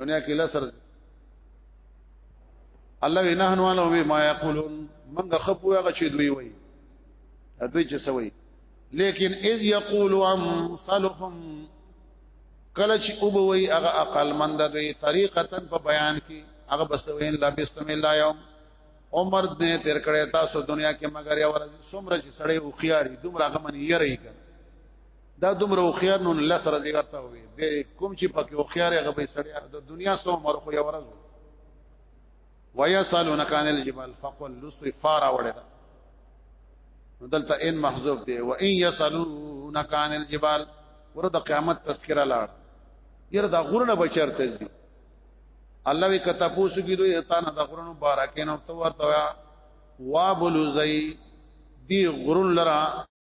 دنیا کې لسر الله وینا هنوانو به ما یقولون منګه خپو هغه چې دوی وای دوی چې سوي لیکن اذ یقول امثلهم کله چې او بوي هغه عقل مند دوی طریقتا په بیان کې هغه بسوین لا بسم الله یوم عمر دې تیر کړه تاسو دنیا کې مگر یو ورځ څومره چې سړی او خياري دومره غمن یې رہی کړ دا دومره اوخيار نو الله سره دی ورته وي د کوم چې پکې اوخيار هغه به سړی د دنیا سو مر خو یو ورځ ويسالون کان الجبال فقل لست فارا وړه دلته ان محذوف دی و ان يسالون کان الجبال ورته د قیامت تذکرہ لاړ یره دا غرونه بچرته زی الله وی کته پوسو کی دوی تا نه دا غرونه بارکه نو تو ورته وا بلوزی دی غرون لرا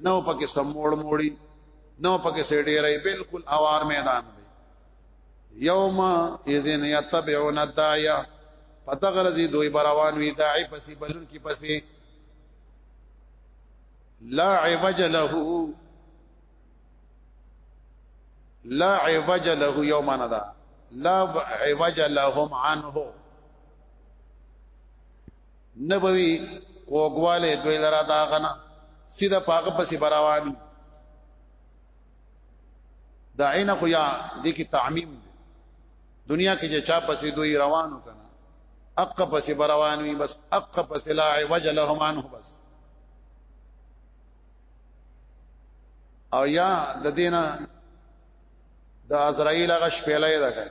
نو پکې سموړ موړي نو پکې سړيره بالکل اوار میدان دی یوم اذن یتبعون الداعیه پتغرزی دوی بروان وی داعی پسی بلن کی پسی لا عوج له لا عوج له یوم ندا لا عوج لهم عنه نبوي کوګواله دوی لرا دا غنا سیده پاغه پسې براوانی دا عین خو یا د کی تعمیم دنیا کې چې چا پسې دوی روانو کنه اق پسې بروانوي بس اق پسې لا عوج لهم عنه بس او یا د دینه د عزرائیل هغه شپېلې ده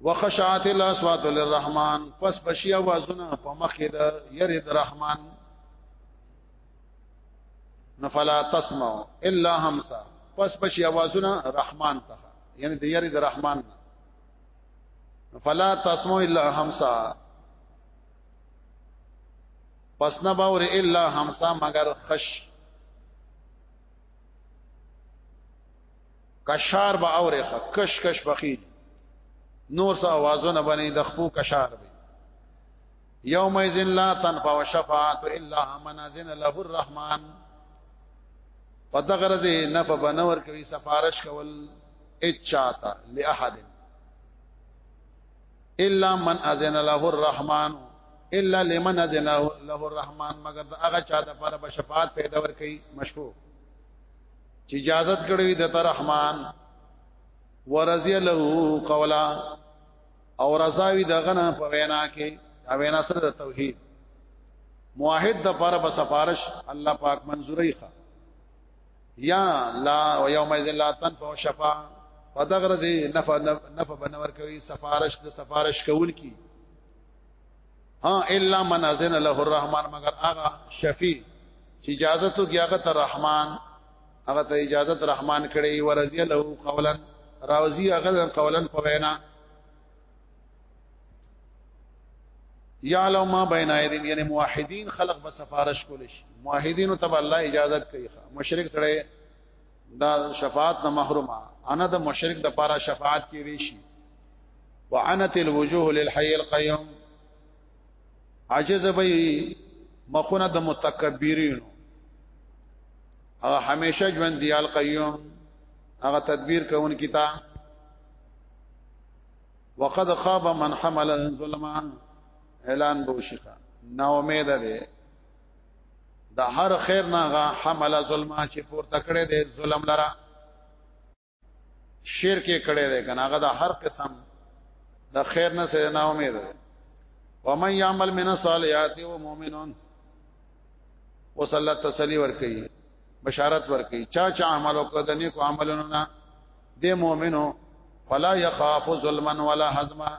وخشعت الاصوات للرحمن پس بشي اوازونه په مخ د يري د رحمان نفلا تسمع الا همسا پس بشي اوازونه رحمان ته یعنی د يري د رحمان فلا تسمع الا همسا پس نه باور الا همسا مگر خش کشار به اورخه کش کش بخیل نور سا आवाजونه باندې د خپو کشار به یوم اذن لا تنفع شفاعت الا من اذن له الرحمن پدغرز نه په بنور کوي سفارش کول اچاتا لاحد الا من اذن له الرحمن الا لمن اذن له الرحمن مگر دا هغه چا د پر بشفاعت پیدا ور کوي مشفوع چې اجازه کړوي د رحمان ورضی له قولا او رضاوی دغنا په وینا کې دا وینا سره د توحید موحد د پر به سفارش الله پاک منزوري ښه یا لا و یوم اذ لا تنفع شفا پدغرزه نفع نفع بنور کوي سفارش د سفارش کول کی ها الا من اذن له الرحمن مگر هغه شفیع چې اجازه تو کیغه ته رحمان هغه ته اجازه رحمان کړي ورضی له قولا راوزی هغه قولا په وینا یعلم ما بین ایدیم یعنی موحدین خلق به سفارش کول شي موحدین ته الله اجازه کوي مشرک سره دا شفاعت نه محرومه انا د مشرک د پاره شفاعت کې دی شي وعنت الوجوه للحي القيوم عجز به مخونه د متکبرین هغه همیشه ژوند دی القیوم هغه تدبیر کوون کیتا وقد خاب من حمل ظلما اعلان بوشخه نا امید ده د هر خیر نه غا حمل ظلم چې پور تکړه دې ظلم لرا شرک کړه دې کنه هغه د هر قسم د خیر نه سره نا امید ده ومن يعمل من الصالحات ومؤمنون وصلی تسلی ور کوي بشارت ور کوي چا چا عمل وکړ د نیکو عملونو نه د مؤمنو فلا يخاف ظلما ولا حزما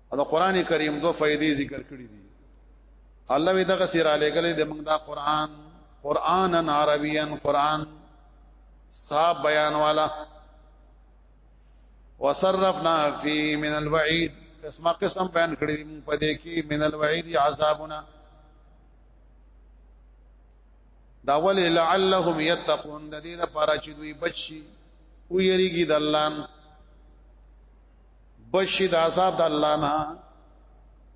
دا قران کریم دو فائدې ذکر کړې دي الله وی دغه سیر علی ګلې د موږ دا قران قرانن عربین قران صاحب بیان والا وصرفنا فی من الوعید قسمه قسم بیان کړی دی په دې کې من الوعید عذابنا دا ول لعلهم یتقون د دې لپاره چې دوی بچي او یریږي د الله بشي د عذاب د الله نه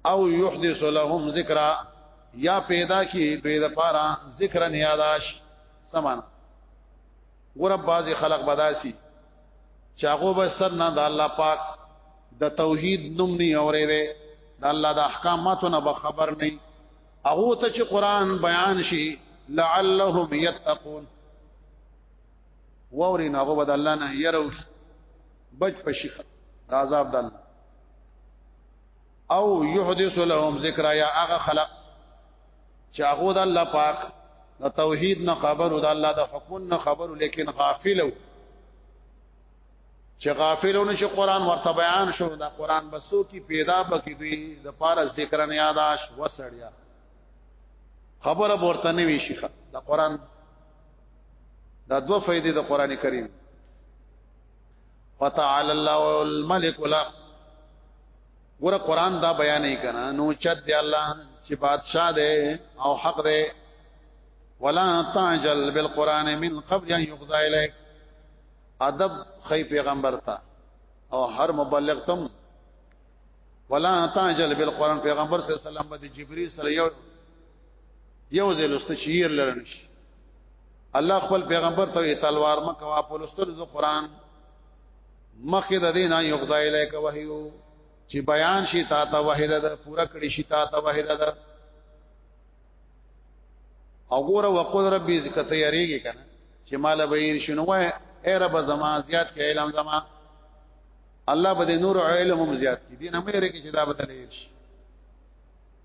او يحدث لهم ذکرا یا پیدا کی دوی د پاره ذکر نه یاداش سمان ګور بعضی خلق بداسي چاغو به سر نه د الله پاک د توحید نوم نه اورې ده د الله د احکاماتو نه خبر نه هغه ته چې قران بیان شي لعلهم يتقون ووري ناغو بد الله نه يرو بچ پشي د عذاب دل او يحدث لهم ذکر یا هغه خلق چې هغه د الله پاک د توحید نه خبرو د الله د حکم نه خبرو لیکن غافلو چې غافلونه چې قران ورته بیان شو دا قران بسو کی پیدا بکی دوی د پاره ذکر نه یاداش وسړیا خبره ورته نه وی شيخه دا قران دا دوه فائدې د قران کریم فتعال الله الملك لا ګوره قران دا بیان نه کنا نو چت دی الله چې بادشاہ دی او حق دی ولا تعجل بالقران من قبل ان يقضى اليك ادب خی پیغمبر تا او هر مبلغ تم ولا تعجل بالقران پیغمبر صلی الله علیه وسلم د جبرئیل سره یو یو ځل است چیر لرنش الله خپل پیغمبر ته تلوار مکه وا په لستر د قران مخه د دینه یو ځای لکه وحیو چې بیان شي تا ته وحیده ده پورا کړی شي تا ته وحیده ده او ګوره وقل ربي ذکر تیاریږي کنه چې مال بیر شنو وای اے رب زما زیات کې علم زما الله به نور علم هم زیات کې دین هم لري چې دا بدلې شي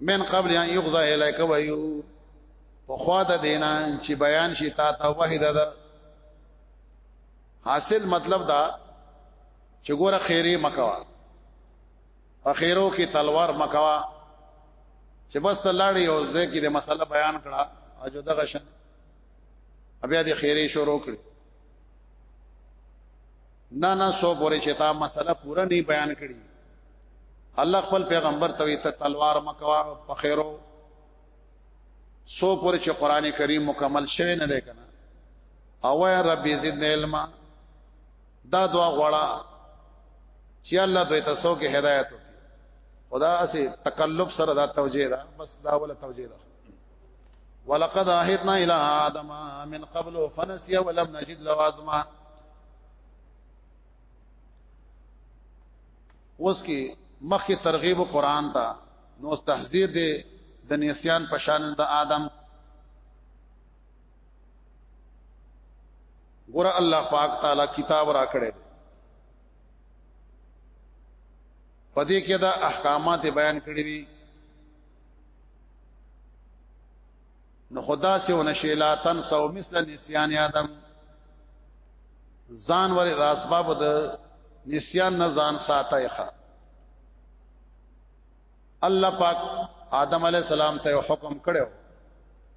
من قبل ان یغزا الیک ویو په خوا د دینا چې بیان شي تا ته وحیدا ده حاصل مطلب دا چې ګوره خیره مکوا په خیرو کې تلوار مکوا چې بس ته لاړې او زه کې د مسله بیان کړه او جو دغه شن بیا د خیره شروع کړ نه نه سو پورې چې تا مسله پوره نه بیان کړي الله خپل پیغمبر ته ته تلوار مکوا په خیرو سو پر چې قران کریم مکمل شوی نه دی کنه او یا رب زدنا علما دا دعا غواړه چې الله دوی ته سو کې هدایت خدا اسی تکلف سره دا توجیه ده بس دا ولا توجیه ده ولقد عهدنا الى ادم من قبل فنسي ولم نجد له عزما اوس کې مخکې ترغیب قران ته نو تحذير دی د نسيان په شان د آدم ګور الله پاک تعالی کتاب را کړی پدې کې دا احکامات بیان کړی دي نو خدا سے ونشی لا تنسو مثل نسیان آدم ځان ورې د اسباب د نسیان نه ځان ساتای ښه الله پاک آدم علی السلام ته حکم کړو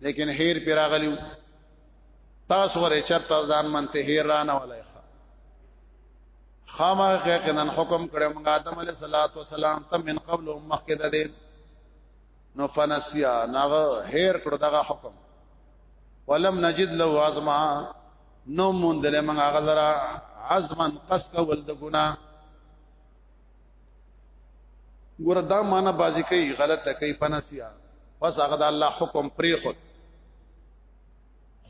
لیکن هیر پیراغلیو تاسو ورې چرته ځان منته هیر رانه ولای ښه خامہ کې کنن حکم کړو موږ آدم علی السلام تم من قبل مخکې ده نو فنسیا ناغه هیر کړو دغه حکم ولم نجد له عظما نو مونږ دلې موږ هغه لرا عظما قص کول د ګنا ګور دا معنا بازی کوي غلطه کوي فنسیا پس هغه د الله حکم پری خود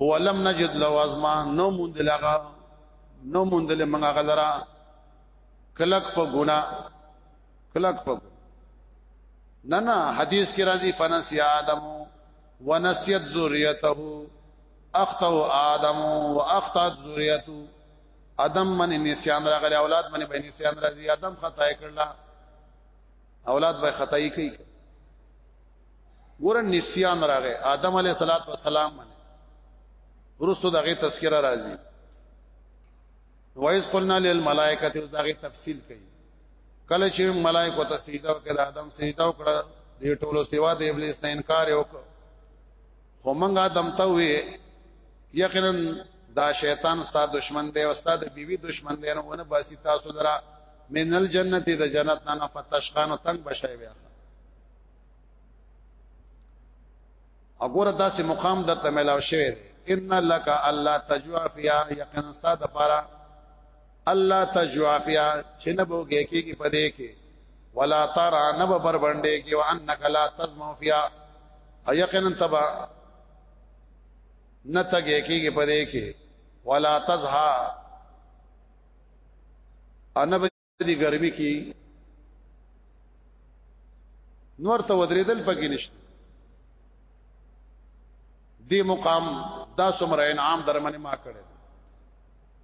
هو لم نجد له عظما نو مونږ دلې هغه نو مونږ دلې موږ هغه لرا کلک په ګنا کلک په نه نه حدیث کې راځي فنسی آدم ونسیت ذریته اخطا آدم واخطا ذریته ادم من نسیان راغلی اولاد من به نسیان راځي ادم خطا کړل اولاد به خطای کوي ګور نسیان راغی آدم علیه الصلاۃ والسلام من ورسو دغه تذکرہ راځي وایز قلنا للملائکه دغه تفصیل کوي کله چې ملائکه ته سجده وکړه آدم سجده وکړه دې ټولو سیوا د ابلیس نه انکار وکړ خو موږ آدم ته وی یقینا دا شیطان ستاسو دشمن دی او ستاسو بیوی دشمن دی نو نه باسی تاسو درا من الجنت د جنت نه نه فتشخان تنگ بشای بیا وګوره داسې مقام د تملاو شوی ان لک الله تجوا فیا یقینا ستاسو لپاره الله تجوافیا چې نه بوګه کېږي په دې کې ولا ترى نب بربندې کې وانک لا تزمو فیا او یقینا تبا نتګه کېږي په دې کې ولا تزها ان به دې ګرمي کې نور ته ودرېدل پکې نشته دې مقام دا څومره انعام درمنه ما کړې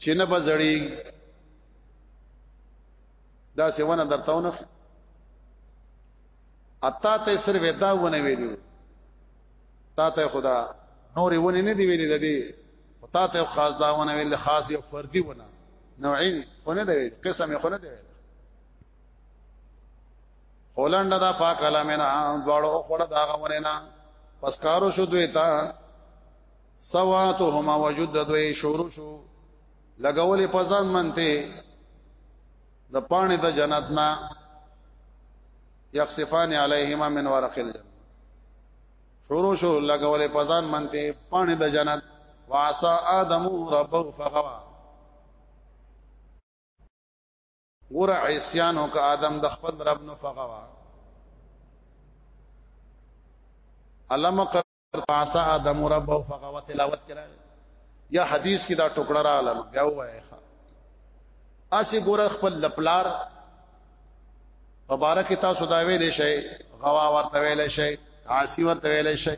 چې نه بزړی دا سیونه درتاونه اتا ته سر ودا ونه ویلو تا ته خدا نور ونه نه دی ویلې د دې تا ته خاص دا ونه ویل خاص یو فردي ونه نوعین ونه دی ویل قسم یې ونه دی ویل هولنډ دا پاک علامه نه دواړو خړه دا غونه نه پسکارو شو دوی ته سواتهما وجود د دوی شروع شو لګولې په ځان منته د پانه د جنت نه یخصفان علیهما من ورق الجنه شروع شو لګولې په ځان منته پانه د جنت واسا ادم ربو فغوا ګور عیسیان او ک ادم د خپل رب نو فغوا علم عصا ادم ربه فغوا تلاوت کړه یا حدیث کې دا ټوکړه رااله نو بیا وایي اسی ګور خپل لپلار مبارک تاسو دا ویلې شي غوا ورته ویلې شي عاصی ورته ویلې شي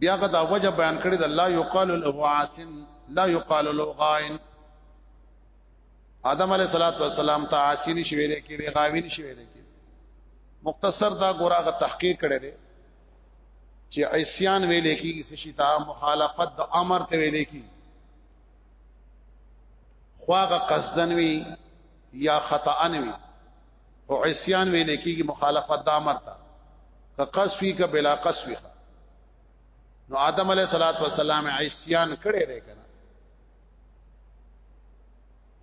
بیا غدا وجه بیان کړی د الله یقال له عاصن لا یقال له غائن آدم علیه الصلاۃ والسلام ته عاصی نشي ویل کېږي غاوی نشي ویل کېږي مختصر دا ګوراغه تحقیق کړی دی چې عصيان ویل کېږي څه شي ته مخالفت د امر ته ویل کېږي خواغه قصدن وی یا خطا ان وی او عصيان ویل کېږي مخالفت د امر ته که قصفی که بلا قصفی نو آدم علیه الصلاۃ والسلام عصيان کړی دی کنه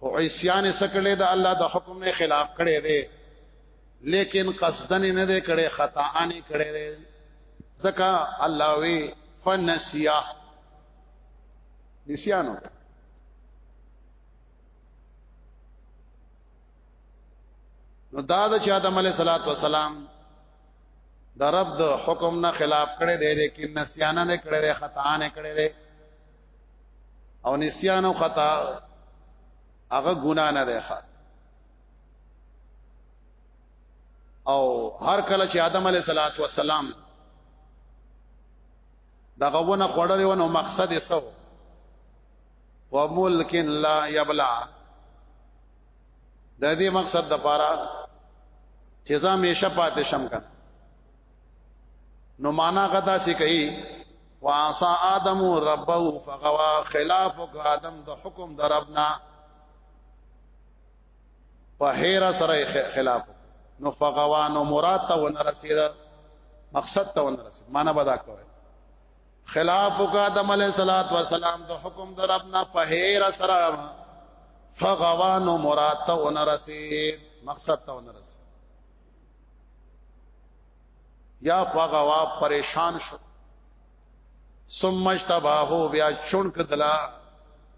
او عیسیان سکړه د الله د حکم نه خلاف کړي دي لیکن قصدن نه دې کړي خطا نه کړي دي زکا الله وی فنسیا نسیانو نو دا د چې آدم علی صلوات و سلام د رب د حکم نه خلاف کړي دی لیکن نسیانه نه کړي دی خطا نه کړي دی او نسیان او خطا هغه ګنا نه ده او هر کله چې آدم علیه صلوات و سلام دغه ونه خړلې ونه مقصد یې سو و ملک لا یبلا د دې مقصد د پاره چې زه همیشه پاتې شم کنه نو معنا غدا سي کوي وعصا آدم ربه فغوا خلاف آدم د حکم د ربنا په هیر سره خلاف نو فغوا نو مراد ته ون رسید مقصد ته ون رسید معنا بدا کوي خلاف آدم علیہ الصلات والسلام د حکم د ربنا په هیر سره فغوا نو مراد ته ون رسید مقصد ته ون رسید یا فغوا پریشان شو ثم اشتباهو بیا چون کدلا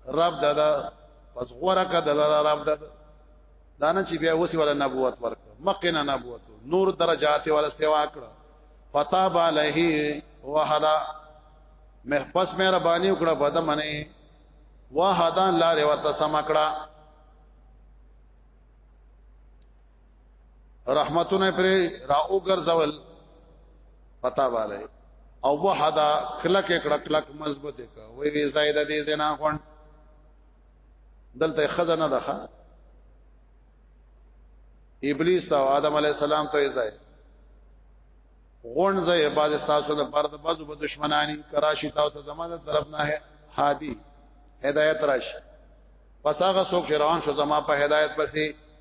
رب ددا پس غره کدلا رب ددا دانه چې بیا وسی ولا نبوت ورک مقنه نبوت نور درجات ولا سیوا کړ فتا بالهی وحدا محفظ مې ربانی وکړه په دمنه وحدا لارې ورته سم کړه رحمتونه پر را او ګرځول پتا والے او وحدا کلک کلک کلک مضبوط ک وی وی زائد دې زنا غون دلته خزانه ده ابلیس ته آدم علی السلام ته زائد غون زې بعد تاسو د پاره د بازو په دشمنانی کراشي تاسو زماده طرف نه ہے هادي هدایت راشي پس هغه څوک چې روان شو زما په هدایت پسې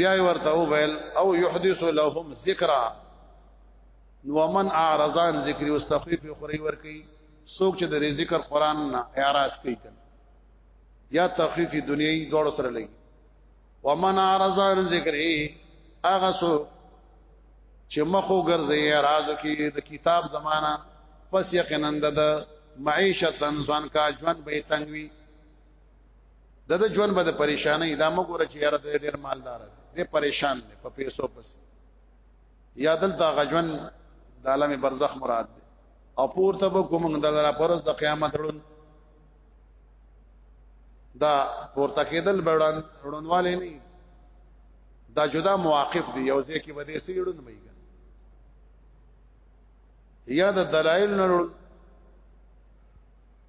بیا ورته وویل او يحدث لهم ذکرا نو من اعرضان ذکر واستخفيف خوري ور کوي څوک چې د ذکر قران نه اعراض کوي یا تخفیف دنیوي دوړ سره لګي ومن اعرض عن ذکری هغه سو چې مخو ګرځي اعراض کوي د کتاب زمانہ پس یقینا د معیشتن ځوان کا ژوند به تنګوي د د ژوند باندې پریشانې دا موږ ور چې یاره د ډیر مالدار دی پریشان دی په پیسو پس یا دلته غجون د عالم برزخ مراد دی او پورته به کوم د لرا پرز د قیامت رون دا پورته کېدل بړان رونواله نه دا جدا مواقف دی یو ځکه به دې سیړون مېګا یا د دلایل نه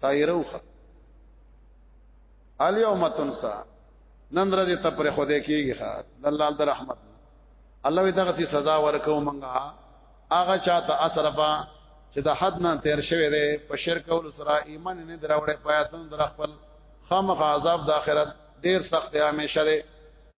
تایروخ الیوم تنسا نن ورځ ته پر خوده کیږي ښا الله د رحمت الله وی دغه سي سزا ورکو منګه هغه چاته اسرفا چې د حد نه تیر شوی دی په شرک او سره ایمان نه دراوړې پیاتن در خپل خامخ عذاب د آخرت ډیر سخت همیشه دی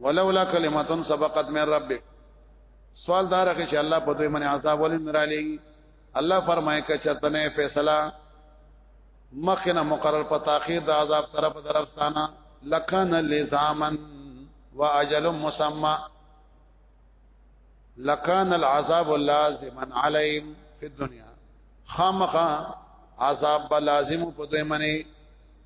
ولولا کلمتون سبقت من ربک سوال دار کې چې الله په دوی باندې عذاب ولین را لېږي الله فرمایي ک چرته نه فیصله مخنه مقرر په تاخير د عذاب طرف درفستانه لکان لزامن واجل مسمى لکان العذاب لازما عليهم في الدنيا خامخا عذاب لازم په دوی باندې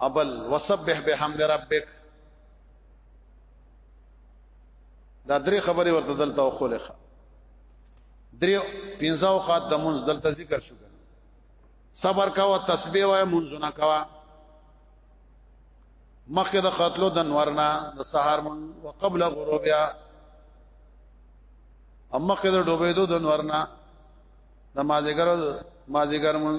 ابل وسبح بحمد ربک دا درې خبرې ورته دلته او خلخه درې پنځو خات د مونږ دلته ذکر شو صبر کاوه تسبیح وای مونږ نه کاوه مخکې د خاتلو د نورنا د سحر مونږ وقبل غروبیا اما کې د ډوبېدو د نورنا د مازیګر مازیګر مونږ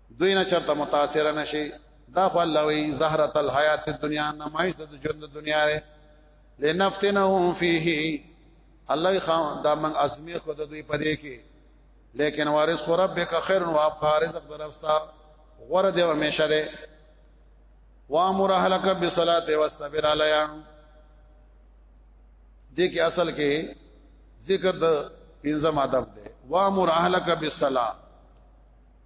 دوی نه چرته متاثر نشي دا خو الله وی زهرت الحیات الدنیا نمایش د ژوند دنیا ده لنفتنهم فيه الله خان دا من ازمی خود دوی پدې کې لیکن وارث ربک خیر و ابقا رزق درستا غره دی همیشه ده وامر اهلک بالصلاه واستبر علیا دې کې اصل کې ذکر د پنځم ادب ده وامر اهلک بالصلاه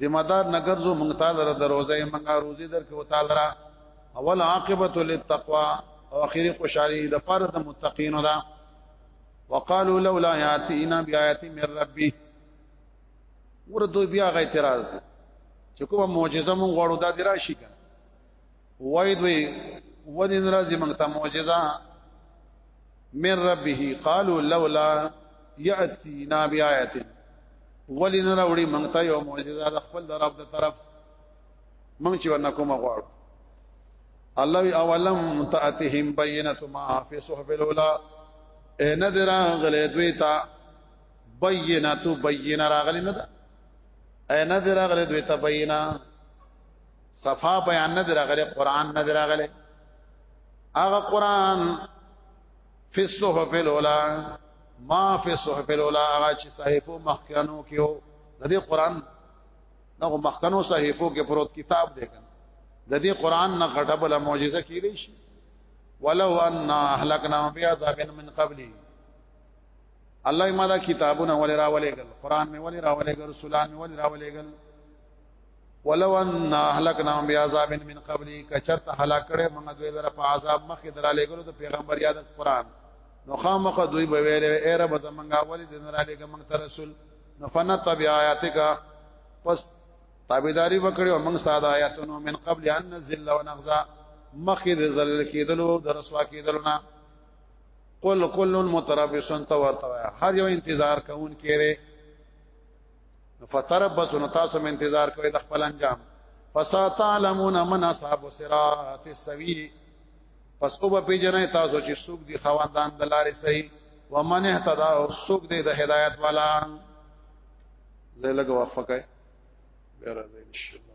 ذمہ دار نګرځو مونږ تعالی را دروازه مونږه روزي درکو تعالی را اول عاقبت للتقوا او اخیری خوشالي د پر د متقینو دا وقالو لولا یاتینا بیاات من ربی ور دوی بیا غ اعتراض چې کومه معجزه مونږ غواړو دا دراشي کنه وای دوی ولې ناراضي موږ ته معجزه من ربه قالوا لولا ياتينا بآيات ولې ناراوړي موږ ته یو معجزه د خپل رب د طرف موږ چې ورنه کومه غواړو الله اولم تاتهم بینه ما فی صحف الاولى ان درا غلې دوی ته بینه تو بینه راغلی نه ده ان درا غلې دوی ته بینه صفا بیان نه دراغله قران نه دراغله هغه قران فی الصحف الاولى ما فی الصحف الاولى هغه چې صحیفو مخکنو کې وو د دې قران دغه مخکنو صحیفو کې پروت کتاب دی کنه د دې قران نه غټه بل معجزه کې دی شي ولو ان اهلکنا بعذاب من قبلی الله ما دا کتابونه ولې راولېګل قران مې ولې راولېګل رسولان مې ولې راولېګل ولو ان اهلکنا بعذاب من قبل کچرت هلاک کړه موږ دوی در په عذاب مخې درا لګلو د پیغمبر یاد قرآن نو خامخ دوی به ویل اے رب زمنګا ولی د نرا لګ موږ ته رسول نو فن تبع آیاتک پس تابعداري وکړي او موږ ساده آیاتونو من قبل ان نزل ونغزا مخې د ذل کېدلو د رسوا کېدلو نه قل کل متربصن تو ورته هر یو انتظار کوون کړي فتربس نو تاسو مې انتظار کوئ د خپل انجام فساتعلمون من اصحاب الصراط السوي پس او به پیژنې تاسو چې څوک دي خواندان د لارې صحیح ومن اهتدى او څوک دې د هدایت والا زه لګ وقفه کوي بیا راځي ان شاء الله